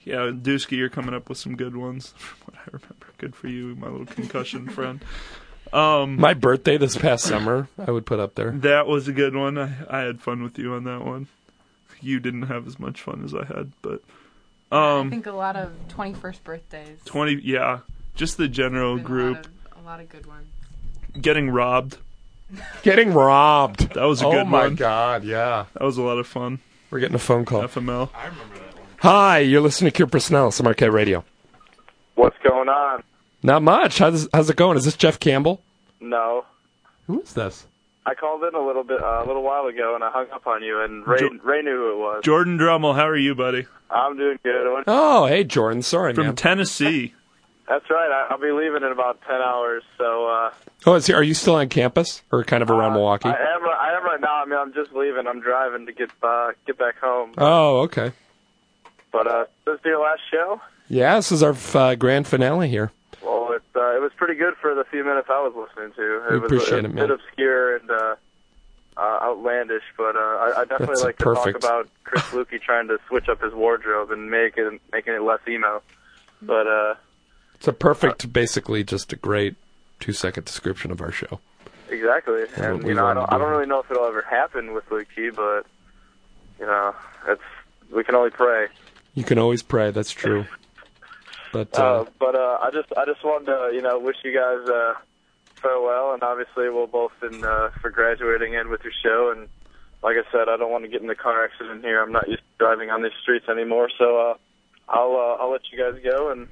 Yeah, Dusky, you're coming up with some good ones from what I remember. Good for you, my little concussion friend. Um, My birthday this past summer, I would put up there. that was a good one. I, I had fun with you on that one. You didn't have as much fun as I had, but I um, think a lot of 21st birthdays. twenty, yeah, just the general group A lot, of, a lot of good ones. getting robbed. Getting robbed. That was a oh good one. Oh my god, yeah. That was a lot of fun. We're getting a phone call. FML. Hi, you're listening to Cure Personnel, some Marquette Radio. What's going on? Not much. How's how's it going? Is this Jeff Campbell? No, Who is this? I called in a little bit uh, a little while ago and I hung up on you, and Ray Jo- Ray knew who it was. Jordan Drummel, how are you, buddy? I'm doing good. Oh, hey Jordan. Sorry, From man. Tennessee. That's right. I, I'll be leaving in about ten hours, so uh, Oh, is he, are you still on campus or kind of around Milwaukee? I am. I am right now. I mean, I'm just leaving. I'm driving to get uh, get back home. Oh, okay. But uh, this is your last show. Yeah, this is our uh, grand finale here. Well, it uh, it was pretty good for the few minutes I was listening to. It We was appreciate a, a it, bit obscure and uh, uh, outlandish, but uh, I, I definitely That's like to perfect. talk about Chris Lukey trying to switch up his wardrobe and make it making it less emo. But uh, It's a perfect, basically just a great two second description of our show. exactly, Yeah, and you know, I don't, I don't really know if it'll ever happen with Lukey, but you know, it's we can only pray. You can always pray. That's true. But uh, Uh, but uh, I just I just wanted to you know wish you guys uh, farewell, and obviously we'll both in uh, for graduating in with your show. And like I said, I don't want to get in a car accident here. I'm not used to driving on these streets anymore, so uh, I'll uh, I'll let you guys go. And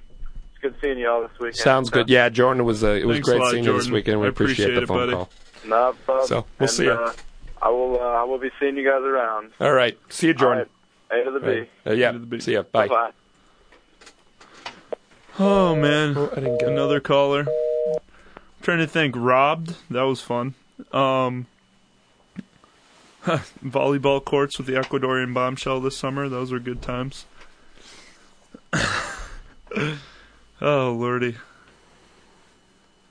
it's good seeing you all this weekend. sounds good. Yeah, Jordan was uh, it was Thanks a great lot, seeing you this weekend. We I appreciate, appreciate the phone buddy. call. No problem. So, we'll And, see you. Uh, I will uh, I will be seeing you guys around. All right, see you, Jordan. A to the B. Right. Uh, yeah, see ya. Bye. Bye. Oh man, another caller. I'm trying to think. Robbed. That was fun. Um, volleyball courts with the Ecuadorian bombshell this summer. Those were good times. oh lordy.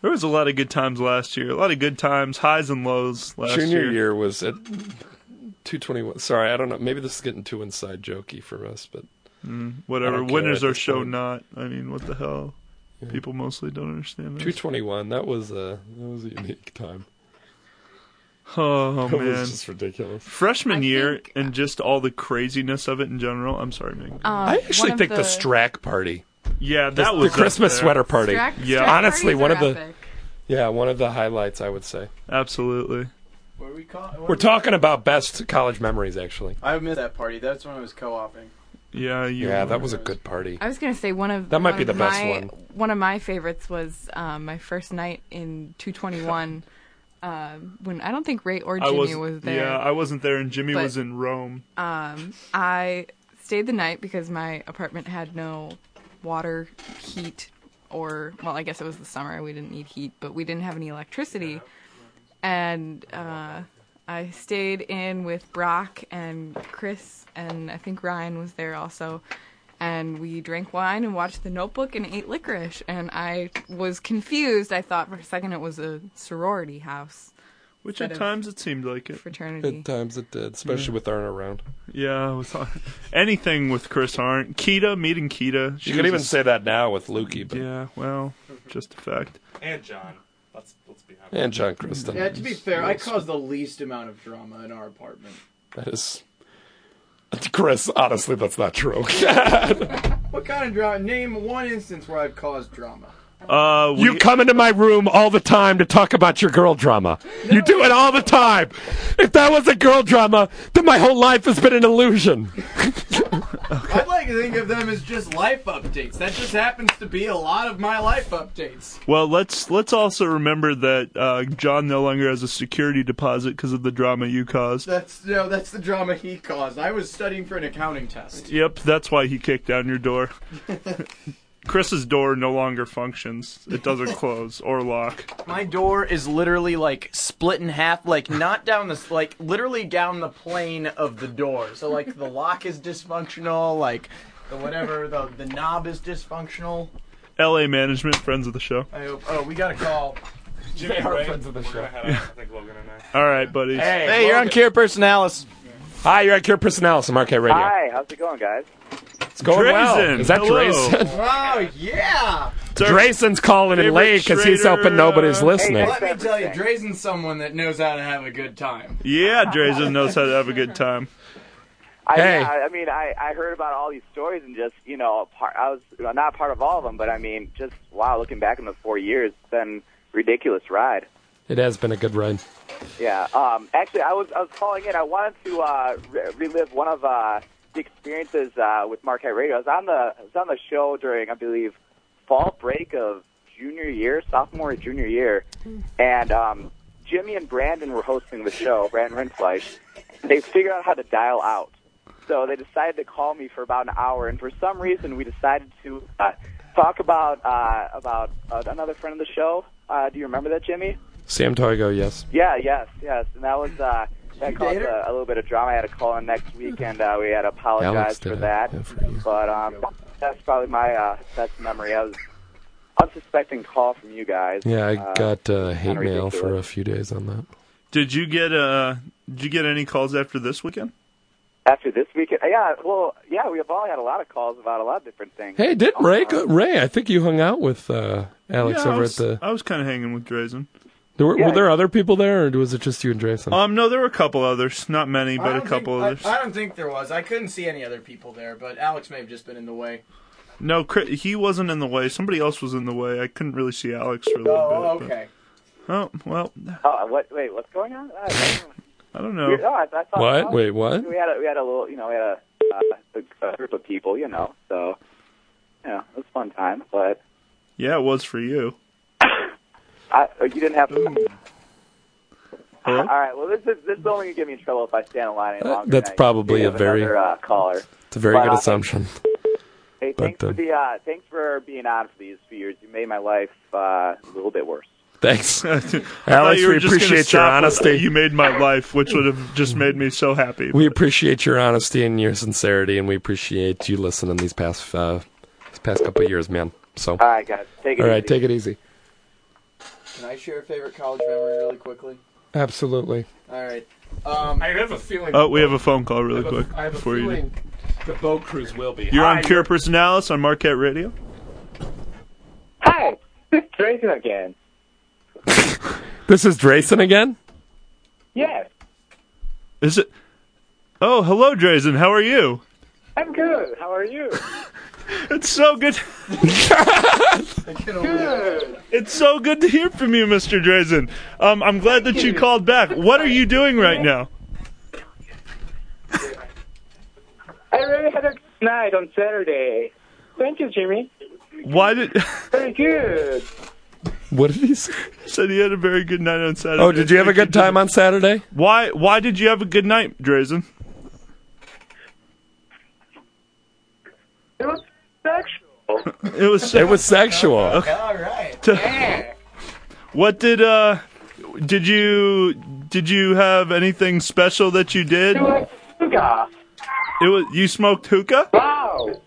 There was a lot of good times last year. A lot of good times, highs and lows last Junior year. year was at two twenty one. Sorry, I don't know. Maybe this is getting too inside jokey for us, but Mm, whatever. don't Winners are this show point. not. I mean, what the hell? People mostly don't understand Two this. twenty one. That was a that was a unique time. Oh That man, was just ridiculous. Freshman year and just all the craziness of it in general. I'm sorry, Megan. I actually think the, Strack party. Yeah, The- that was the Christmas there. sweater party. Strack- yeah, Strack honestly, one are of the epic. Yeah, one of the highlights, I would say. Absolutely. What are we call- We're talking about best college memories, actually. I missed that party. That's when I was co-oping. Yeah, you. Yeah, that was a good party. I was gonna say one of That might one be of the best my, one. One of my favorites was um, my first night in 221. um, when I don't think Ray or I Jimmy was, was there. Yeah, I wasn't there, and Jimmy But- was in Rome. Um, I stayed the night because my apartment had no water, heat, or well, I guess it was the summer. We didn't need heat, but we didn't have any electricity, and uh, I stayed in with Brock and Chris, and I think Ryan was there also. And we drank wine and watched The Notebook and ate licorice. And I was confused. I thought for a second it was a sorority house. Which at times it seemed like it. Fraternity. At times it did, especially with Arn around. Yeah, with anything with Chris Arndt, Kita meeting Kita. You could even say that now with Lukey, but Yeah, well, just a fact. And John. Let's let's be honest. and John Kristen. Yeah, to be fair, I caused the least amount of drama in our apartment. That is, Chris. Honestly, that's not true. What kind of drama? Name one instance where I've caused drama. Uh, you come into my room all the time to talk about your girl drama. You do it all the time. If that was a girl drama, then my whole life has been an illusion. I'd like to think of them as just life updates. That just happens to be a lot of my life updates. Well, let's let's also remember that uh, John no longer has a security deposit because of the drama you caused. That's no, that's the drama he caused. I was studying for an accounting test. Yep, that's why he kicked down your door. Chris's door no longer functions. It doesn't close or lock. My door is literally like split in half, like not down the like literally down the plane of the door. So like the lock is dysfunctional, like the whatever the the knob is dysfunctional. L.A. management, friends of the show. I hope. Oh, we got a call. Jimmy They are Ray, friends of the show. head out. I think Logan and I. All right, buddies. Hey, you're on Cure Personalis. Hi, you're on Cure Personalis on Marquette Radio. Hi, how's it going, guys? It's going well. Is that hello. Drazen? Oh yeah. Drazen's calling in late because he's trader, hoping nobody's listening. Let me tell you, Drazen's someone that knows how to have a good time. Yeah, Drazen knows how to have a good time. I, Hey. yeah, I mean, I, I heard about all these stories and just, you know, part, I was well, not part of all of them, but I mean, just wow, looking back in the four years, it's been a ridiculous ride. It has been a good ride. Yeah. Um, actually, I was I was calling in. I wanted to uh, re- relive one of uh, the experiences uh, with Marquette Radio. I was on the I was on the show during I believe fall break of junior year, sophomore or junior year, and um, Jimmy and Brandon were hosting the show. Brandon Rindfleisch. They figured out how to dial out. So they decided to call me for about an hour, and for some reason, we decided to uh, talk about uh, about uh, another friend of the show. Uh, do you remember that, Jimmy? Sam Toigo, yes. Yeah, yes, yes, and that was uh, that You caused a, a little bit of drama. I had to call in next week, and uh, we had to apologize Alex for did that. yeah, for. But um, that's probably my uh, best memory. I was unsuspecting call from you guys. Yeah, I Uh, got uh, hate mail for a few days on that. Did you get uh Did you get any calls after this weekend? after this weekend. Yeah, well, yeah, we have all had a lot of calls about a lot of different things. Hey, did Ray? Ray, I think you hung out with uh, Alex yeah, over was, at the. I was kind of hanging with Drazen. There were, Yeah. were there other people there, or was it just you and Drazen? Um, no, there were a couple others, not many, but a couple think, others. I, I don't think there was. I couldn't see any other people there, but Alex may have just been in the way. No, Chri- he wasn't in the way. Somebody else was in the way. I couldn't really see Alex for a little Oh, bit. okay. But, oh well, Oh, what? Wait, what's going on? I, I, I don't we- know. no, I, I thought, What? oh, Wait, what? We had a we had a little, you know, we had a, uh, a, a group of people, you know. So, yeah, it was a fun time. But Yeah, it was for you. I, you didn't have to. Hello? All right. Well, this is this is only gonna get me in trouble if I stand in line any Uh, longer. that's and probably have a very- another, uh, caller. It's a very But, good uh, assumption. Hey, But, thanks uh, for the uh, thanks for being on for these few years. You made my life uh, a little bit worse. Thanks, I thought Alex. We appreciate your stop with, honesty. You made my life, which would have just made me so happy. We appreciate your honesty and your sincerity, and we appreciate you listening these past uh, these past couple of years, man. So, All right, guys, take it all right, easy. take it easy. Can I share a favorite college memory really quickly? Absolutely. All right. Um, I have a feeling. Oh, we have a phone call really I quick I have a before you. feeling the boat cruise will be. You're Hi, on Cure Personalis on Marquette Radio. Hi, it's Tracy again. This is Drazen again. Yes, Is it? Oh, hello, Drazen. How are you? I'm good. How are you? It's so good. It's so good to hear from you, Mr. Drazen. Um, I'm glad that you called back. What are you doing right now? I really had a good night on Saturday. Thank you, Jimmy. Why did? Very good. What did he say? Said he had a very good night on Saturday. Oh, did you have a good time on Saturday? Why? Why did you have a good night, Drazen? It was sexual. It was. It was sexual. Okay. All right. To- What did uh? Did you did you have anything special that you did? Hookah. It was you smoked hookah. Wow.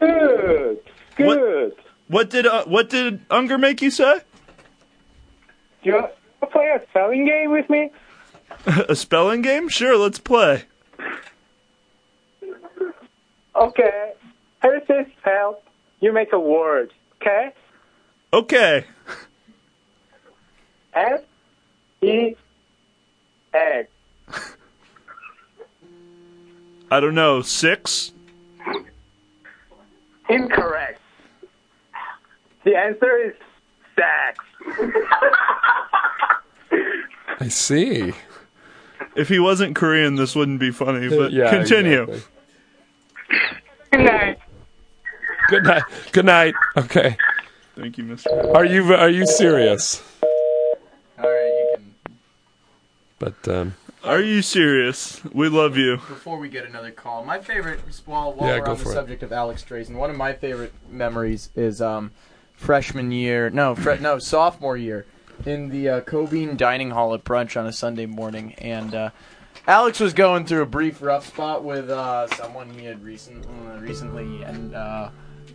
Good. Good. What, what did uh, what did Unger make you say? Do You want to play a spelling game with me? a spelling game? Sure, let's play. Okay. How does this? You make a word. Okay. Okay. S E X. I don't know. Six. Incorrect. The answer is sex. I see. If he wasn't Korean, this wouldn't be funny. Uh, but Yeah, continue. exactly. Good night. Good night. Good night. Okay. Thank you, Mr. Are you are you serious? All right, you can. But um, Are you serious? We love you. Before we get another call, my favorite, while, while Yeah, we're on the for it. subject of Alex Drazen, one of my favorite memories is um, freshman year, no, fre- no, sophomore year, in the uh, Cobeen Dining Hall at brunch on a Sunday morning, and uh, Alex was going through a brief rough spot with uh, someone he had recent, uh, recently and uh,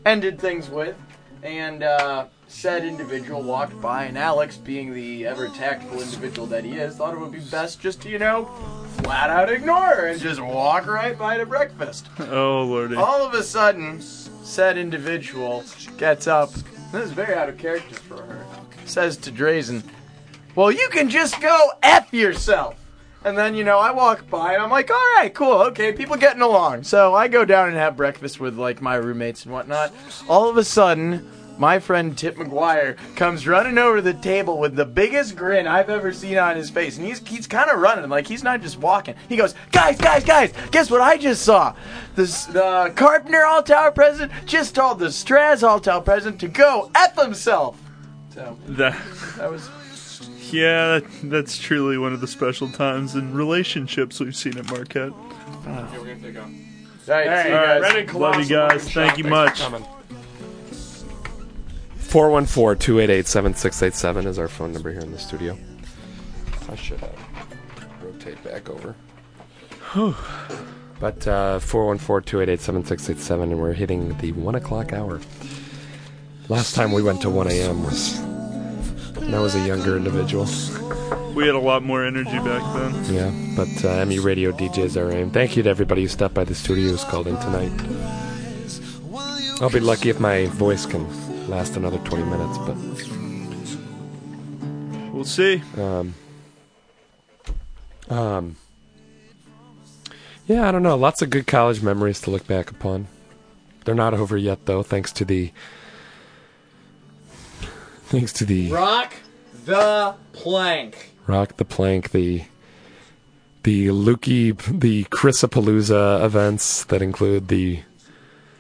ended things with, and uh, said individual walked by, and Alex, being the ever tactful individual that he is, thought it would be best just to, you know, flat out ignore her and just walk right by to breakfast. Oh lordy. All of a sudden, said individual gets up. This is very out of character for her. Says to Drazen, "Well, you can just go f yourself." And then you know I walk by and I'm like, "All right, cool, okay, people getting along." So I go down and have breakfast with like my roommates and whatnot. All of a sudden. My friend Tip McGuire comes running over to the table with the biggest grin I've ever seen on his face, and he's he's kind of running like he's not just walking. He goes, "Guys, guys, guys! Guess what I just saw? The the Carpenter All Tower president just told the Straz All Tower president to go f himself." So That. that was Yeah, that, that's truly one of the special times in relationships we've seen at Marquette. All right, see you All guys. right, love you guys. Thank you much. 414-288-7687 is our phone number here in the studio. I should uh, rotate back over. But uh, 414-288-7687, and we're hitting the 1 o'clock hour. Last time we went to 1 a.m. was... when I was a younger individual. We had a lot more energy back then. Yeah, but uh, ME Radio DJs are aim. Thank you to everybody who stopped by the studio who's called in tonight. I'll be lucky if my voice can last another 20 minutes, but We'll see. um, um, yeah, I don't know. Lots of good college memories to look back upon. They're not over yet, though, thanks to the thanks to the Rock the plank. Rock the Plank, the the Lukey, the Chrisapalooza events that include the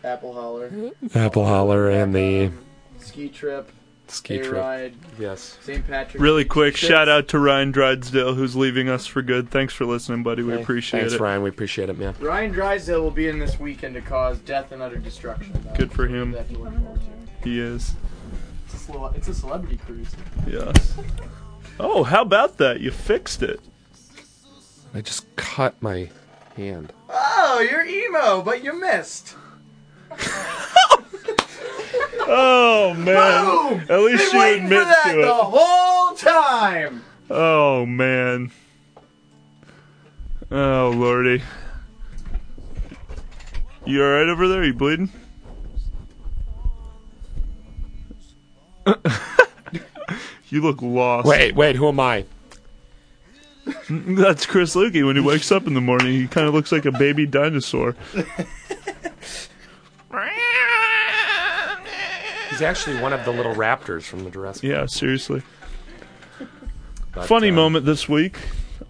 Apple Holler. Apple Holler and the um, Ski trip. Ski trip. Ride. Yes. St. Patrick's. Really quick, Shit. shout out to Ryan Drysdale who's leaving us for good. Thanks for listening, buddy. We Hey, appreciate thanks, it. Ryan. We appreciate it, man. Ryan Drysdale will be in this weekend to cause death and utter destruction. though. Good for him. That you look forward to. He is. It's a, cele- it's a celebrity cruise. Yes. Oh, how about that? You fixed it. I just cut my hand. Oh, you're emo, but you missed. Oh man! Boom! At least Been you waiting admit for that to the whole time. Oh man. Oh lordy. You alright over there? You bleeding? you look lost. Wait, wait, who am I? That's Chris Lukey. When he wakes up in the morning, he kind of looks like a baby dinosaur. He's actually one of the little raptors from the Jurassic. Yeah, seriously. But, Funny um, moment this week.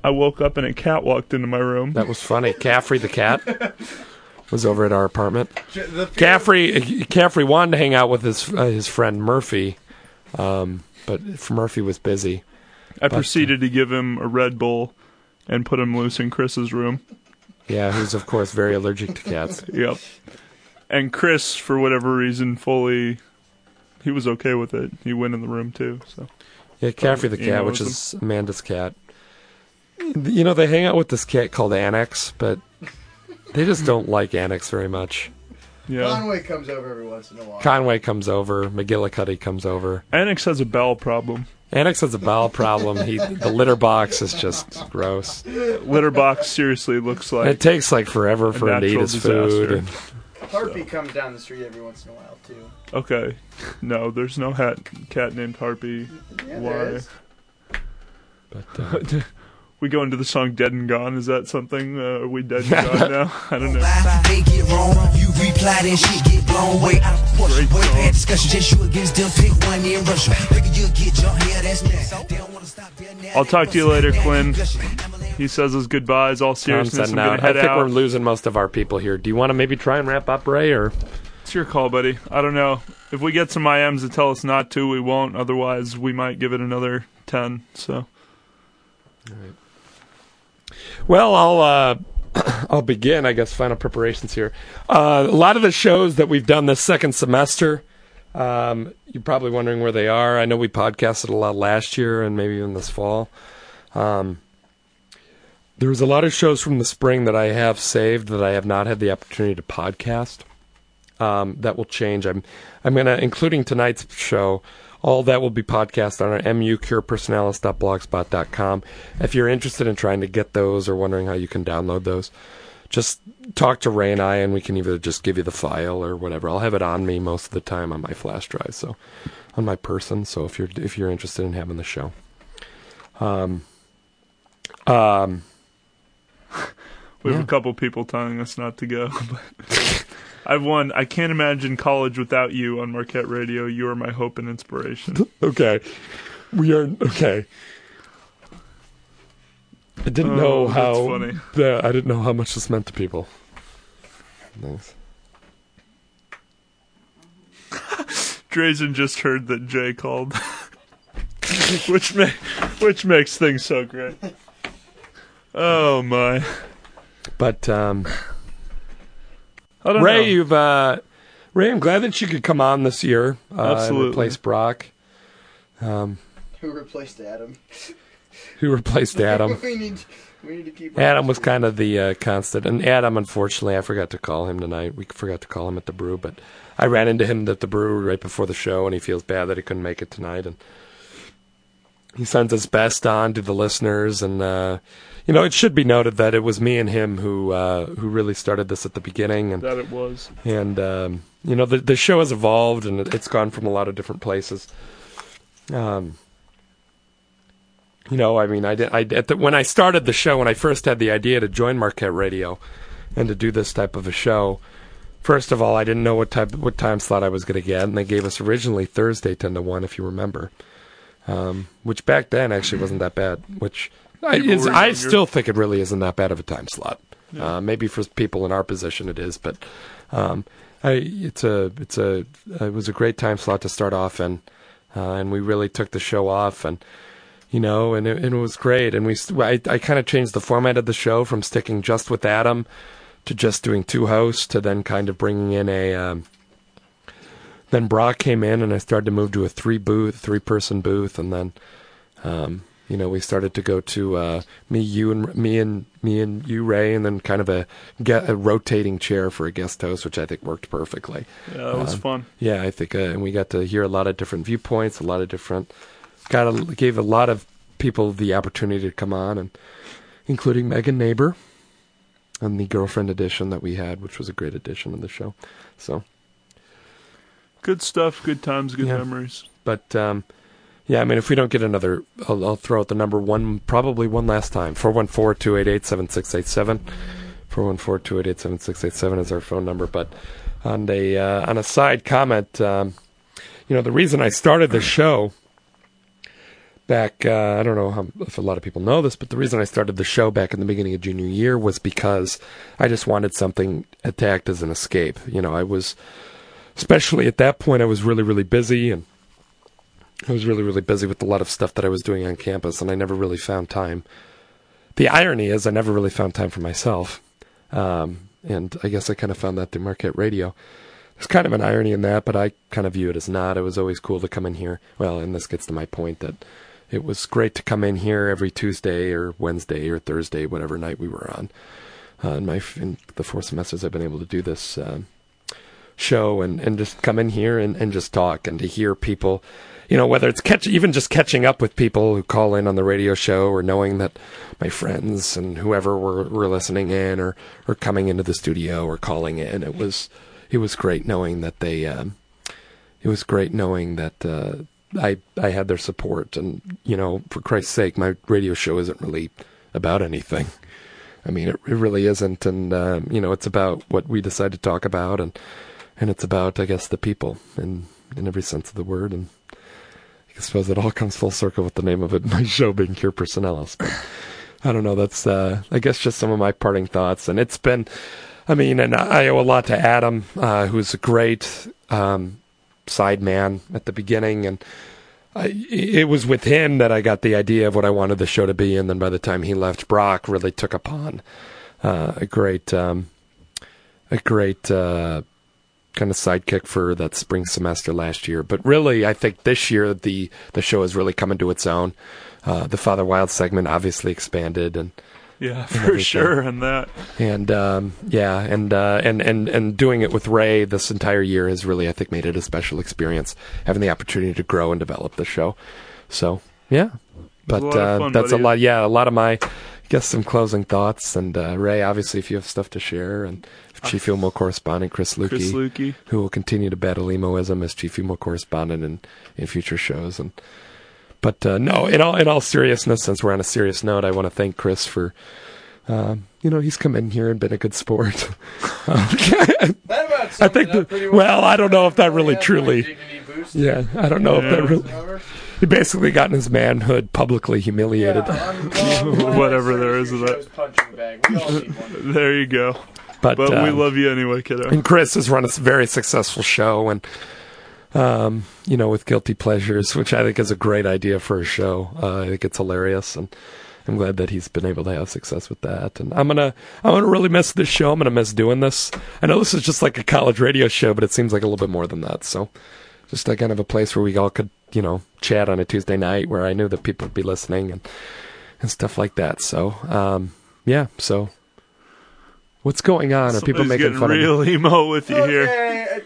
I woke up and a cat walked into my room. That was funny. Caffrey the cat was over at our apartment. The- Caffrey Caffrey wanted to hang out with his uh, his friend Murphy, um, but Murphy was busy. I But, proceeded to give him a Red Bull and put him loose in Chris's room. Yeah, who's of course very allergic to cats. Yep. And Chris, for whatever reason, fully he was okay with it. He went in the room too. So Yeah, Caffrey the You cat, know, which it's is Amanda's cat. You know, they hang out with this cat called Annex, but they just don't like Annex very much. Conway comes over every once in a while. Conway comes over, McGillicuddy comes over. Annex has a bowel problem. Annex has a bowel problem. He the litter box is just gross. Litter box seriously looks like it takes like forever for him to eat natural his food. and- Harpy comes down the street every once in a while too. Okay. No, there's no hat, cat named Harpy. Yeah, Why? there is. But, uh, we go into the song "Dead and Gone." Is that something? Uh, are we dead and gone now? I don't know. They get wrong, you reply, then shit get blown way out of proportion. Way past discussion, just you against them, pick one and rush 'em. Figure you'll get jumped, yeah, that's next. They don't wanna stop there now. I'll talk to you later, Quinn. He says his goodbyes. All Tom's seriousness, I'm heading gonna out. I think out. we're losing most of our people here. Do you want to maybe try and wrap up, Ray, or It's your call, buddy. I don't know. If we get some IMs that tell us not to, we won't. Otherwise, we might give it another ten. So. Well, I'll uh, I'll begin. I guess final preparations here. Uh, a lot of the shows that we've done this second semester, um, you're probably wondering where they are. I know we podcasted a lot last year and maybe even this fall. Um, there was a lot of shows from the spring that I have saved that I have not had the opportunity to podcast. Um, that will change. I'm I'm gonna, including tonight's show, all that will be podcast on our mucurepersonalis.blogspot.com. If you're interested in trying to get those or wondering how you can download those, just talk to Ray and I, and we can either just give you the file or whatever. I'll have it on me most of the time on my flash drive, so on my person. So if you're if you're interested in having the show, um, um, We have Yeah. a couple people telling us not to go. But I've won. I can't imagine college without you on Marquette Radio. You are my hope and inspiration. okay, we are okay. I didn't Oh, know that's how. funny. the- I didn't know how much this meant to people. Thanks. Drazen just heard that Jay called, which ma- which makes things so great. Oh my! But um, I don't Ray, know. you've uh, Ray, I'm glad that you could come on this year. Uh, and Absolutely. replace Brock. Um, Who replaced Adam? who replaced Adam? we need we need to keep Adam was kind of the uh, constant, and Adam, unfortunately, I forgot to call him tonight. We forgot to call him at the brew, but I ran into him at the brew right before the show, and he feels bad that he couldn't make it tonight. And he sends his best on to the listeners, and uh, you know, it should be noted that it was me and him who uh, who really started this at the beginning, and That it was. and um, you know, the the show has evolved, and it, it's gone from a lot of different places. Um, you know, I mean, I did. I at the, when I started the show, when I first had the idea to join Marquette Radio and to do this type of a show, first of all, I didn't know what type, what time slot I was going to get, and they gave us originally Thursday ten to one, if you remember, um, which back then actually wasn't that bad. Which I, is, I still think it really isn't that bad of a time slot. Yeah. Uh, maybe for people in our position it is, but um, I, it's a it's a it was a great time slot to start off in, uh, and we really took the show off and you know, and it, and it was great. And we, I, I kind of changed the format of the show from sticking just with Adam to just doing two hosts to then kind of bringing in a. Um, then Brock came in, and I started to move to a three booth, three person booth, and then, um, you know, we started to go to uh, me, you, and me and me and you, Ray, and then kind of a get a rotating chair for a guest host, which I think worked perfectly. Yeah, that was Um, fun. Yeah, I think, uh, and we got to hear a lot of different viewpoints, a lot of different, got a, gave a lot of people the opportunity to come on, and including Megan Neighbor, and the girlfriend edition that we had, which was a great edition of the show. So, Good stuff. Good times. Good Yeah. memories. but um, yeah, I mean, if we don't get another, I'll, I'll throw out the number one, probably one last time. 414-288-7687. 414-288-7687 is our phone number. But on a uh, on a side comment, um, you know, the reason I started the show back, uh, I don't know how, if a lot of people know this, but the reason I started the show back in the beginning of junior year was because I just wanted something to act as an escape. You know, I was, especially at that point, I was really, really busy and I was really, really busy with a lot of stuff that I was doing on campus, and I never really found time. The irony is, I never really found time for myself. Um, and I guess I kind of found that through Marquette Radio. There's kind of an irony in that, but I kind of view it as not. It was always cool to come in here. Well, and this gets to my point that it was great to come in here every Tuesday or Wednesday or Thursday, whatever night we were on. Uh, in my in the four semesters, I've been able to do this um, show and, and just come in here and, and just talk and to hear people, you know, whether it's catch even just catching up with people who call in on the radio show or knowing that my friends and whoever were, were listening in or, or coming into the studio or calling in. It was it was great knowing that they um, it was great knowing that uh, I I had their support and you know for Christ's sake my radio show isn't really about anything. I mean it, it really isn't and um, you know it's about what we decide to talk about and and it's about I guess the people in in every sense of the word and I suppose it all comes full circle with the name of it my show being Cure Personalis. But I don't know that's uh, I guess just some of my parting thoughts and it's been I mean and I owe a lot to Adam uh, who's a great um, side man at the beginning and I, it was with him that I got the idea of what I wanted the show to be, and then by the time he left, Brock really took upon uh, a great, um, a great uh, kind of sidekick for that spring semester last year. But really, I think this year the the show has really come into its own. Uh, the Father Wild segment obviously expanded, and Yeah, for everything. sure. And that. And um, yeah, and uh, and and and doing it with Ray this entire year has really, I think, made it a special experience. Having the opportunity to grow and develop the show. So yeah, but of uh, fun, that's buddy. a lot. Yeah, a lot of my. I guess some closing thoughts, and uh, Ray, obviously, if you have stuff to share, and Chief Emo correspondent Chris Lukey, Chris Lukey. who will continue to battle emoism as Chief Emo correspondent in, in future shows, and but uh, no, in all in all seriousness, since we're on a serious note, I want to thank Chris for, um, you know, he's come in here and been a good sport. I think that, well, I don't know if that really truly, yeah, I don't know if that really. He basically got in his manhood publicly humiliated. Whatever there is of that. there you go. But, we um, love you anyway, kiddo. And Chris has run a very successful show, and um, you know, with guilty pleasures, which I think is a great idea for a show. Uh, I think it's hilarious, and I'm glad that he's been able to have success with that. And I'm gonna, I'm gonna really miss this show. I'm gonna miss doing this. I know this is just like a college radio show, but it seems like a little bit more than that. So, just like kind of a place where we all could, you know, chat on a Tuesday night, where I knew that people would be listening and and stuff like that. So, um, yeah. So, what's going on? Are people Somebody's making getting fun real of me? emo with you here.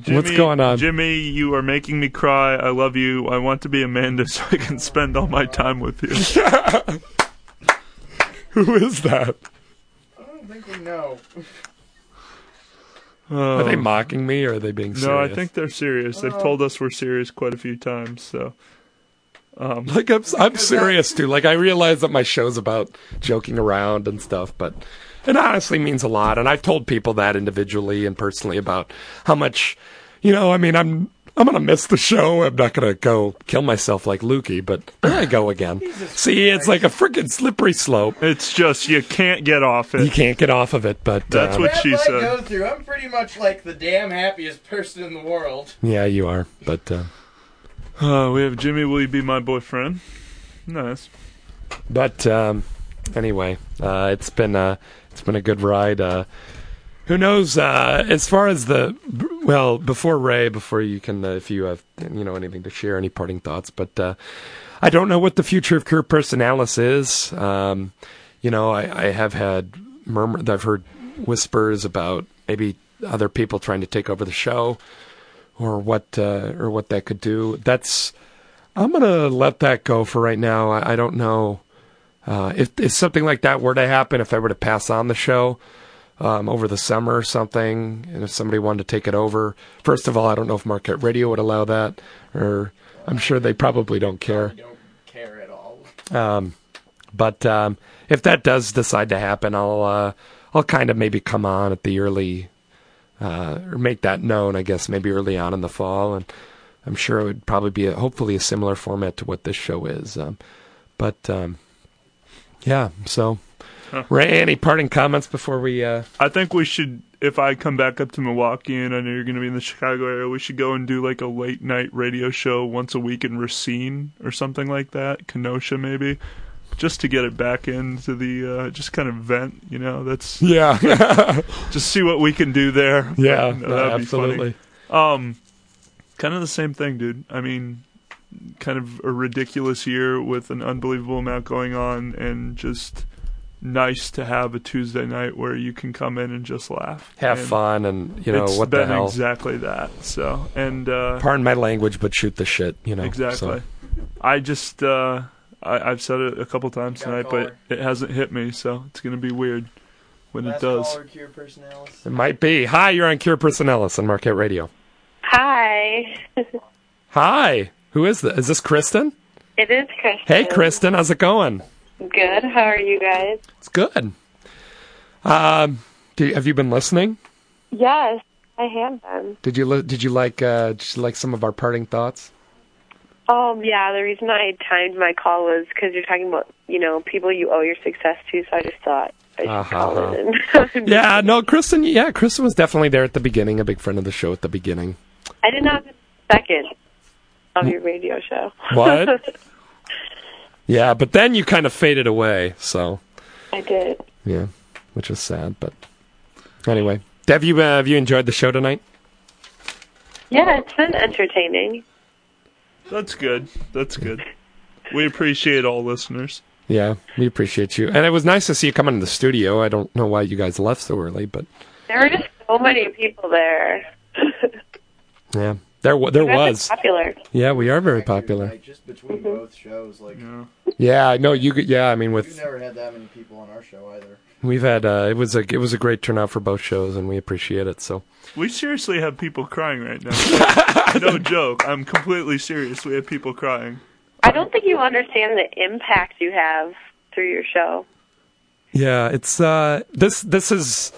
Jimmy, What's going on? Jimmy, you are making me cry. I love you. I want to be Amanda so I can spend all my time with you. Who is that? I don't think we know. Are they mocking me or are they being serious? No, I think they're serious. They've told us we're serious quite a few times. So, um, like I'm, I'm serious too. Like I realize that my show's about joking around and stuff, but it honestly means a lot. And I've told people that individually and personally about how much, you know. I mean, I'm I'm gonna miss the show. I'm not gonna go kill myself like Lukey, but there I go again. See, it's like a freaking slippery slope. It's just you can't get off it. You can't get off of it, but That's um, what she That's I said. go through. I'm pretty much like the damn happiest person in the world. Yeah, you are, but. Uh, Uh, we have Jimmy. Will you be my boyfriend? Nice. But um, anyway, uh, it's been uh, it's been a good ride. Uh, who knows? Uh, as far as the well, before Ray, before you can, uh, if you have you know anything to share, any parting thoughts. But uh, I don't know what the future of Cure Personalis is. Um, you know, I, I have had murmur. I've heard whispers about maybe other people trying to take over the show, or what, uh, or what that could do. That's I'm gonna let that go for right now. I, I don't know uh, if if something like that were to happen. If I were to pass on the show um, over the summer or something, and if somebody wanted to take it over, first of all, I don't know if Marquette Radio would allow that, or I'm sure they probably don't care. Don't Care at all. Um, but um, if that does decide to happen, I'll uh, I'll kind of maybe come on at the early uh, or make that known. I guess maybe early on in the fall, and I'm sure it would probably be a, hopefully a similar format to what this show is. Um, but um, yeah, so Huh. Ray, any parting comments before we? Uh, I think we should, if I come back up to Milwaukee and I know you're going to be in the Chicago area, we should go and do like a late night radio show once a week in Racine or something like that, Kenosha maybe, just to get it back into the, uh, just kind of vent, you know, that's. Yeah. just see what we can do there. Yeah, no, absolutely. funny. Um, kind of the same thing, dude. I mean, kind of a ridiculous year with an unbelievable amount going on and just nice to have a Tuesday night where you can come in and just laugh. have And fun and you know what the been hell. exactly that. So, and uh Pardon my language, but shoot the shit. You know exactly. so. I just uh I, I've said it a couple times tonight, but it hasn't hit me, so it's gonna be weird when it does. It might be. Hi, you're on Cure Personalis on Marquette Radio. Hi. Hi, who is this? Is this Kristen? It is Kristen. Hey, Kristen, how's it going? Good. How are you guys? It's good. Um, do, have you been listening? Yes, I have been. Did you li- did you like uh, did you like some of our parting thoughts? Um, yeah, the reason I timed my call was because you're talking about, you know, people you owe your success to, so I just thought I should Uh-huh. call in. Yeah, no, Kristen. Yeah, Kristen was definitely there at the beginning. A big friend of the show at the beginning. I did not second of your radio show. What? Yeah, but then you kind of faded away. So I did. yeah, which was sad. But anyway, have you uh, have you enjoyed the show tonight? Yeah, it's been entertaining. That's good. That's good. We appreciate all listeners. Yeah, we appreciate you, and it was nice to see you come into the studio. I don't know why you guys left so early, but There were just so many people there. yeah, there there You guys are was. popular. Yeah, we are very popular. just between both shows, like Yeah, I know you. g- Yeah, I mean with we've never had that many people on our show either. we've had uh, it was a it was a great turnout for both shows, and we appreciate it. So We seriously have people crying right now. no joke. I'm completely serious. We have people crying. I don't think you understand the impact you have through your show. Yeah, it's uh this this is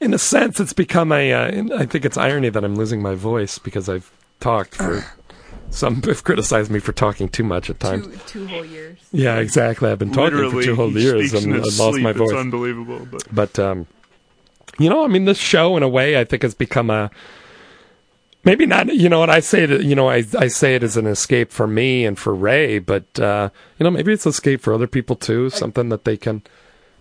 in a sense it's become a uh, I think it's irony that I'm losing my voice because I've talked for some have criticized me for talking too much at times. Two, two whole years. Yeah, exactly. I've been talking Literally, for two whole years and I his lost sleep. my It's voice. unbelievable, but- but um you know, I mean this show in a way I think has become a maybe not you know what I say that you know I I say it as an escape for me and for Ray, but uh you know maybe it's an escape for other people too, something that they can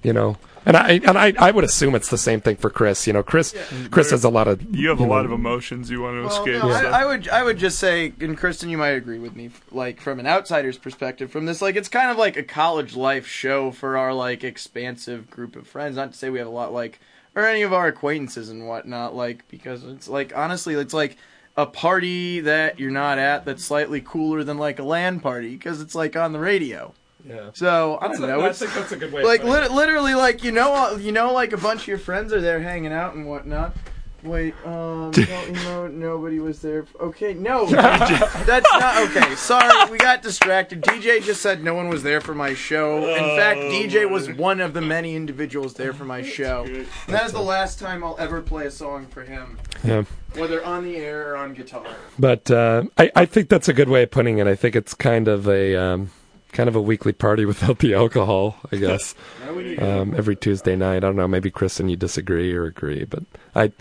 you know and I and I I would assume it's the same thing for Chris. You know, Chris Chris has a lot of You have a know, lot of emotions you want to Well, escape. no, so- I, I would I would just say, and Kristen, you might agree with me, like from an outsider's perspective, from this, like it's kind of like a college life show for our like expansive group of friends. Not to say we have a lot like or any of our acquaintances and whatnot, like because it's like honestly, it's like a party that you're not at that's slightly cooler than like a LAN party because it's like on the radio. Yeah. So I That's don't a- know. I think that's a good way Like putting it. literally, like you know, you know, like a bunch of your friends are there hanging out and whatnot. Wait, um, no, no, nobody was there. Okay, no, that's not okay. Sorry, we got distracted. DJ just said no one was there for my show. In fact, Oh, DJ was one of the many individuals there for my show. And that is the last time I'll ever play a song for him, Yeah. whether on the air or on guitar. But uh, I, I think that's a good way of putting it. I think it's kind of a um, kind of a weekly party without the alcohol. I guess Yeah, we need- um, every Tuesday night. I don't know. Maybe Chris and you disagree or agree, but I.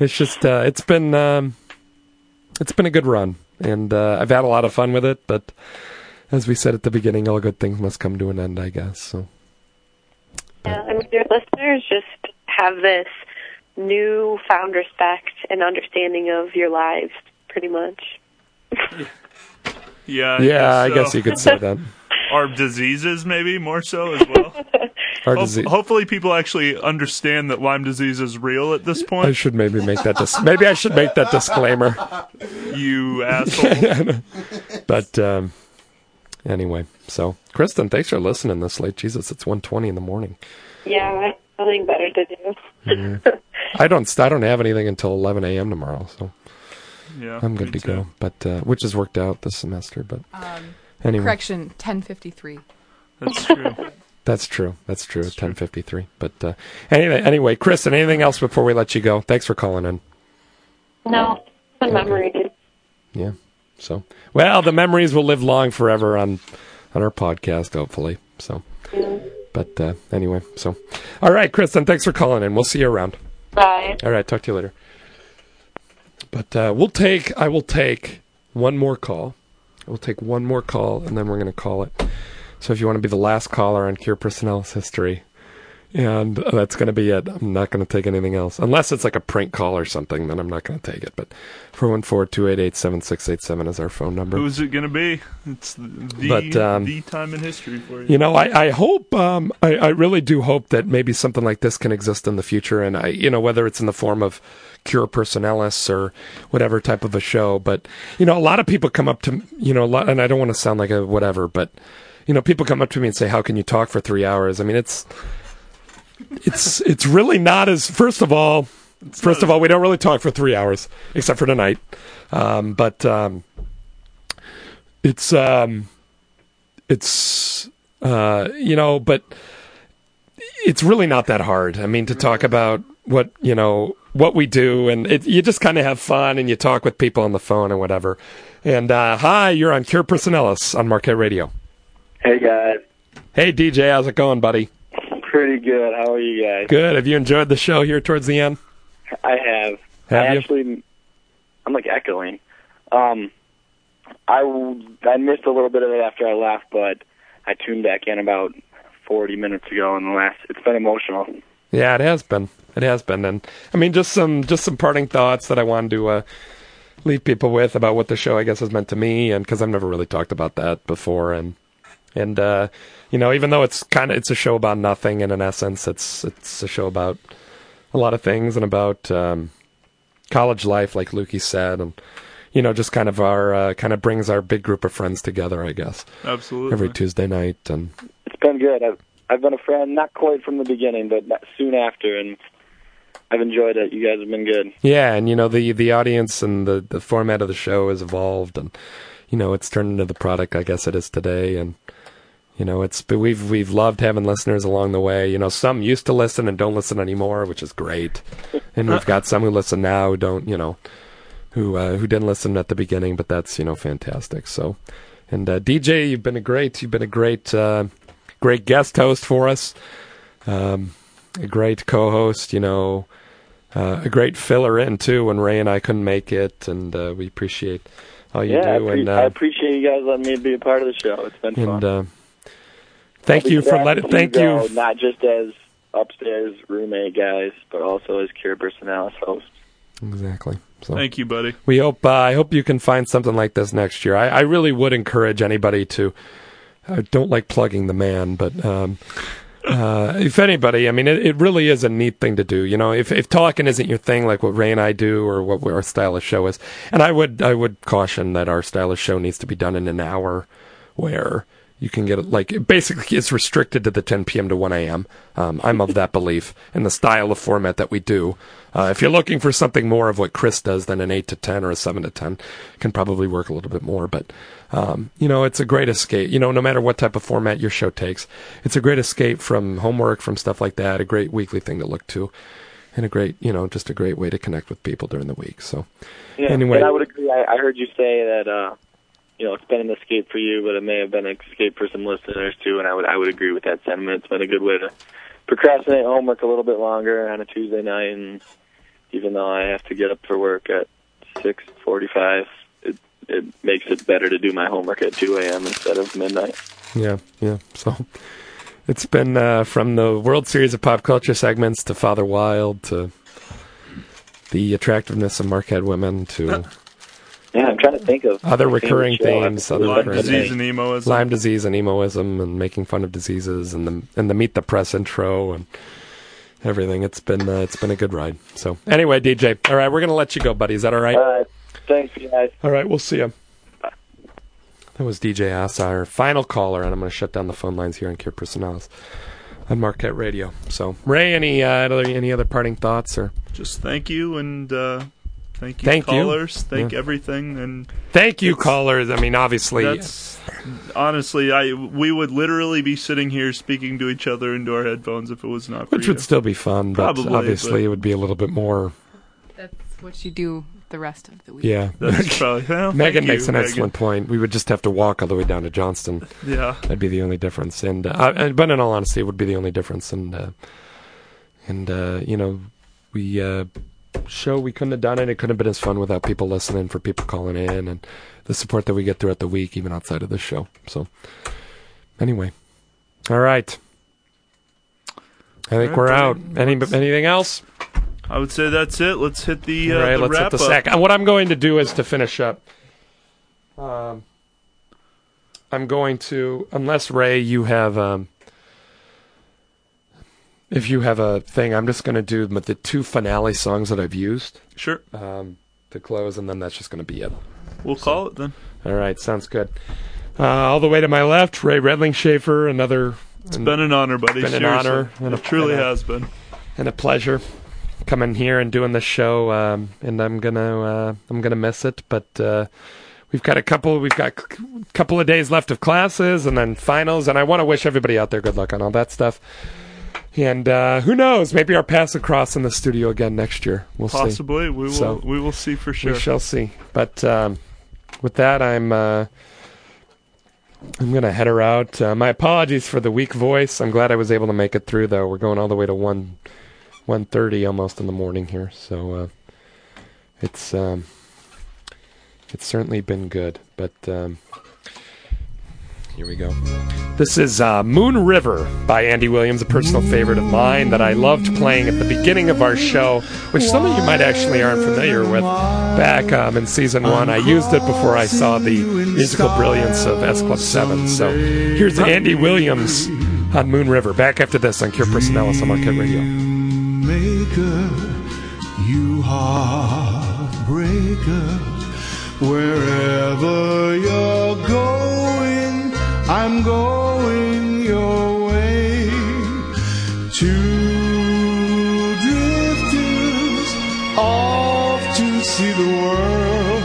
It's just uh, it's been um, it's been a good run, and uh, I've had a lot of fun with it. But as we said at the beginning, all good things must come to an end. I guess so. Yeah, I mean, your listeners just have this newfound respect and understanding of your lives, pretty much. Yeah. Yeah, I so. guess you could say that. Our diseases, maybe more so as well. Our Ho- disease. Hopefully, people actually understand that Lyme disease is real at this point. I should maybe make that. Dis- maybe I should make that disclaimer. You asshole. but um, anyway, so Kristen, thanks for listening this late. Jesus, it's 1.20 in the morning. Yeah, I have nothing better to do. Yeah. I don't. I don't have anything until 11 a.m. tomorrow, so Yeah, I'm good to too. go. But uh, which has worked out this semester. But Um, anyway, Correction, 1053. That's true. that's true. That's true. 10:53. But uh, anyway, anyway, Kristen, anything else before we let you go? Thanks for calling in. No, fun memory. Yeah. So, well, the memories will live long forever on on our podcast, hopefully. So, but uh, anyway, so all right, Kristen, thanks for calling in. We'll see you around. Bye. All right, talk to you later. But uh, we'll take. I will take one more call. We'll take one more call, and then we're going to call it. So if you want to be the last caller on Cure Personalis history, and that's going to be it. I'm not going to take anything else. Unless it's like a prank call or something, then I'm not going to take it. But 414-288-7687 is our phone number. Who's it going to be? It's the, But, um, the time in history for you. You know, I, I hope, um, I, I really do hope that maybe something like this can exist in the future. And I, you know, whether it's in the form of Cure Personalis or whatever type of a show. But, you know, a lot of people come up to, you know, a lot, and I don't want to sound like a whatever, but, you know, people come up to me and say, how can you talk for three hours? I mean, it's, it's, it's really not as, first of all, first of all, we don't really talk for three hours, except for tonight. Um, but, um, it's, um, it's uh, you know, but it's really not that hard. I mean, to talk about what you know what we do, and it, you just kind of have fun, and you talk with people on the phone and whatever. And uh, hi, you're on Cure Personalis on Marquette Radio. Hey guys, Hey DJ, how's it going, buddy? pretty good. How are you guys? Good. Have you enjoyed the show here towards the end? I have. Have I you? actually, I'm like echoing. Um, I I missed a little bit of it after I left, but I tuned back in about 40 minutes ago, and the last it's been emotional. Yeah, it has been. It has been, and I mean, just some just some parting thoughts that I wanted to uh, leave people with about what the show, I guess, has meant to me, and because I've never really talked about that before, and and uh, you know, even though it's kind of it's a show about nothing, and in essence, it's it's a show about a lot of things and about um, college life, like Lukey said, and you know, just kind of our uh, kind of brings our big group of friends together, I guess, Absolutely. every Tuesday night, and It's been good. I've I've been a friend, not quite from the beginning, but soon after, and I've enjoyed it. You guys have been good. Yeah, and you know the the audience and the the format of the show has evolved, and you know it's turned into the product I guess it is today, and you know it's but we've we've loved having listeners along the way. You know some used to listen and don't listen anymore, which is great, and we've got some who listen now who don't you know who uh, who didn't listen at the beginning, but that's you know fantastic. So, and uh, DJ, you've been a great you've been a great uh, great guest host for us, um, a great co-host. You know uh, a great filler in too when Ray and I couldn't make it, and uh, we appreciate all you yeah, I, do. appre- and I uh, appreciate you guys letting me be a part of the show. It's been and fun. uh, thank you for letting. to Thank go, you. Not just as upstairs roommate guys, but also as Cure Personalis host. Exactly. So Thank you, buddy. we hope. Uh, I hope you can find something like this next year. I, I really would encourage anybody to. I don't like plugging the man, but um, uh, if anybody, I mean, it, it really is a neat thing to do. You know, if if talking isn't your thing, like what Ray and I do, or what our style of show is, and I would I would caution that our style of show needs to be done in an hour, where you can get it like it basically it's restricted to the 10 p.m. to 1 a.m. Um, I'm of that belief in the style of format that we do. Uh, if you're looking for something more of what Chris does than an 8 to 10 or a 7 to 10, can probably work a little bit more. But um, you know, it's a great escape. You know, no matter what type of format your show takes, it's a great escape from homework, from stuff like that. A great weekly thing to look to, and a great, you know, just a great way to connect with people during the week. So, Yeah, anyway, and I would agree. I, I heard you say that uh, you know it's been an escape for you, but it may have been an escape for some listeners too. And I would I would agree with that sentiment. It's been a good way to procrastinate homework a little bit longer on a Tuesday night, and even though I have to get up for work at six forty-five, it it makes it better to do my homework at two a.m. instead of midnight. Yeah, yeah. So it's been uh, from the World Series of Pop Culture segments to Father Wild to the attractiveness of Marquette women to Yeah, I'm trying to think of other recurring themes, other it was recurring disease themes. and emoism. Lyme disease and emoism, and making fun of diseases, and the and the Meet the Press intro, and everything. It's been uh, it's been a good ride. So anyway, DJ, all right, we're gonna let you go, buddy. Is that all right? All right, thanks, guys. All right, we'll see you. That was DJ Ass, our final caller, and I'm going to shut down the phone lines here on Cure Personalis on Marquette Radio. So, Ray, any uh, other, any other parting thoughts or? Just thank you and uh, thank you, Thank you. callers. Thank Yeah. everything and Thank you, callers. I mean, obviously, That's honestly, I we would literally be sitting here speaking to each other into our headphones if it was not for which you. would still be fun, but obviously but- it would be a little bit more. That's what you do the rest of the week. Yeah, That's probably- well, Megan thank makes you, an Megan. excellent point. We would just have to walk all the way down to Johnston. Yeah. that'd be the only difference. And, uh, and but in all honesty, it would be the only difference. And uh, and uh, you know, we uh, show we couldn't have done it. It couldn't have been as fun without people listening, for people calling in, and the support that we get throughout the week, even outside of this show. So anyway, all right. I think All we're out. Any anything else? I would say that's it. Let's hit the, uh, All right, the let's hit the sack. And what I'm going to do is to finish up. Um, I'm going to, unless Ray, you have, um, if you have a thing, I'm just going to do the the two finale songs that I've used. Sure. Um, to close, and then that's just going to be it. We'll call it then. All right, sounds good. Uh, all the way to my left, Ray Redling Schaefer, another. It's been an honor, buddy. It's been an honor. and a- truly and a- has been. and a pleasure coming here and doing this show. Um, and I'm gonna uh, I'm gonna miss it, but uh, we've got a couple we've got a couple of days left of classes and then finals, and I want to wish everybody out there good luck on all that stuff. And uh, who knows? Maybe our paths will cross in the studio again next year. We'll see. Possibly. We will. So, we will see for sure. we shall see. But um, with that, I'm uh, I'm gonna head her out. Uh, my apologies for the weak voice. I'm glad I was able to make it through, though. We're going all the way to one one thirty almost in the morning here, so uh, it's um, it's certainly been good. But um, here we go. This is uh, Moon River by Andy Williams, a personal favorite of mine that I loved playing at the beginning of our show, which some of you might actually aren't familiar with. Back um, in season one, I used it before I saw the musical brilliance of S Club 7. So here's Andy Williams on Moon River. Back after this on Cure Personalis on Marquette Radio. maker, you heartbreaker. Wherever you're going, I'm going your way. to drifters off to see the world.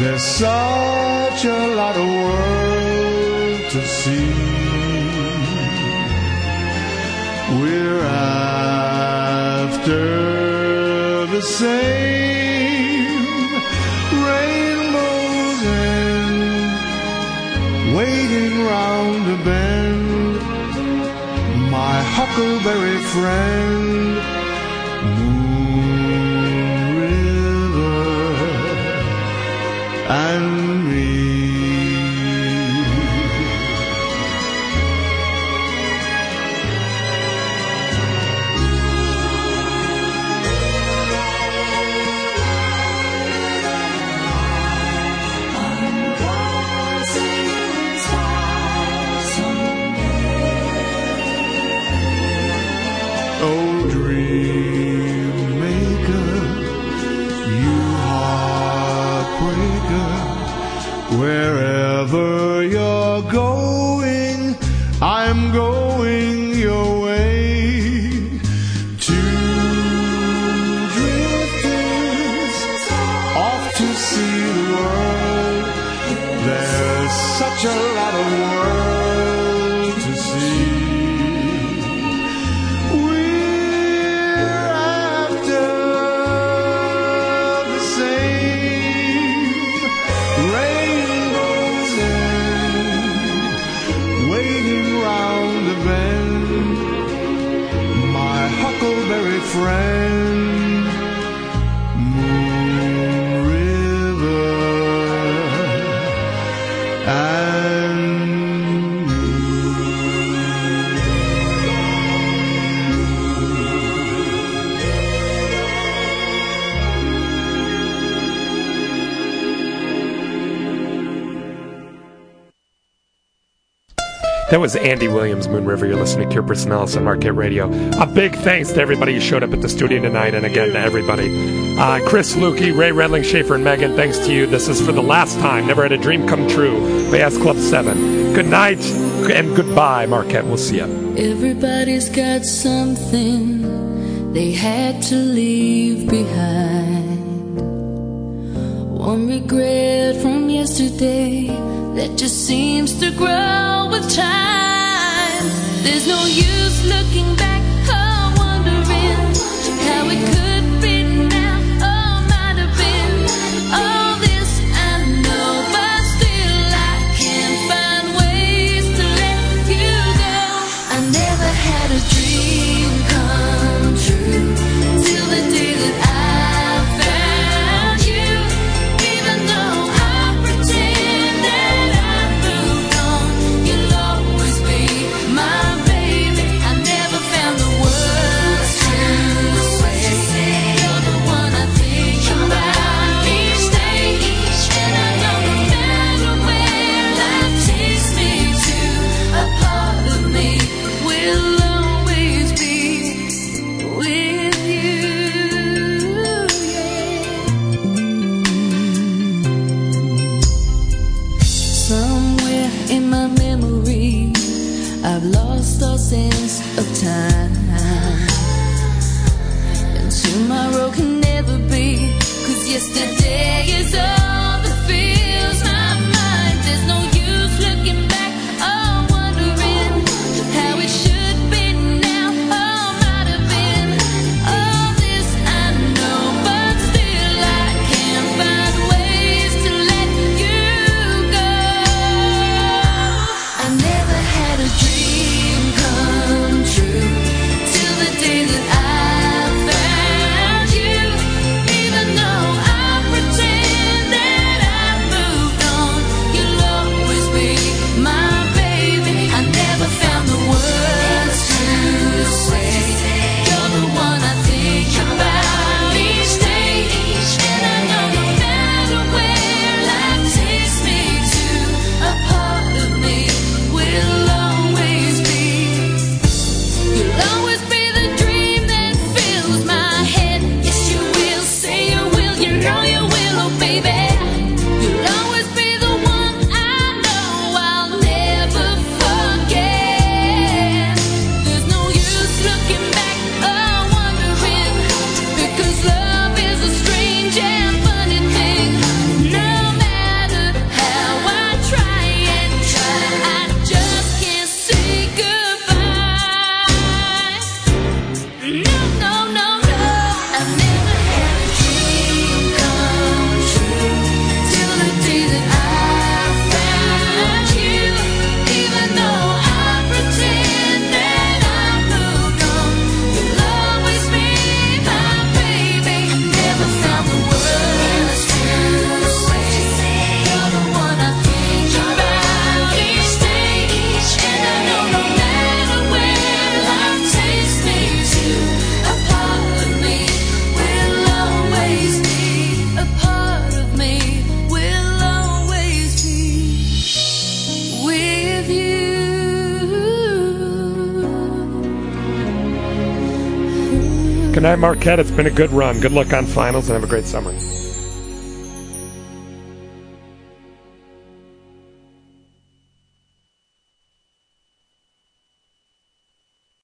There's such a lot of world to see. We're after the same round a bend. My huckleberry friend, Moon River, and was Andy Williams, Moon River. You're listening to Cure Personalis on Marquette Radio. A big thanks to everybody who showed up at the studio tonight, and again to everybody. Uh, Chris Lukey, Ray Redling, Schaefer, and Megan, thanks to you. This is for the last time. Never had a dream come true by S Club 7. Good night and goodbye, Marquette. We'll see you. Everybody's got something they had to leave behind. One regret from yesterday that just seems to grow. There's no use looking back or wondering how it could Marquette. It's been a good run. Good luck on finals and have a great summer.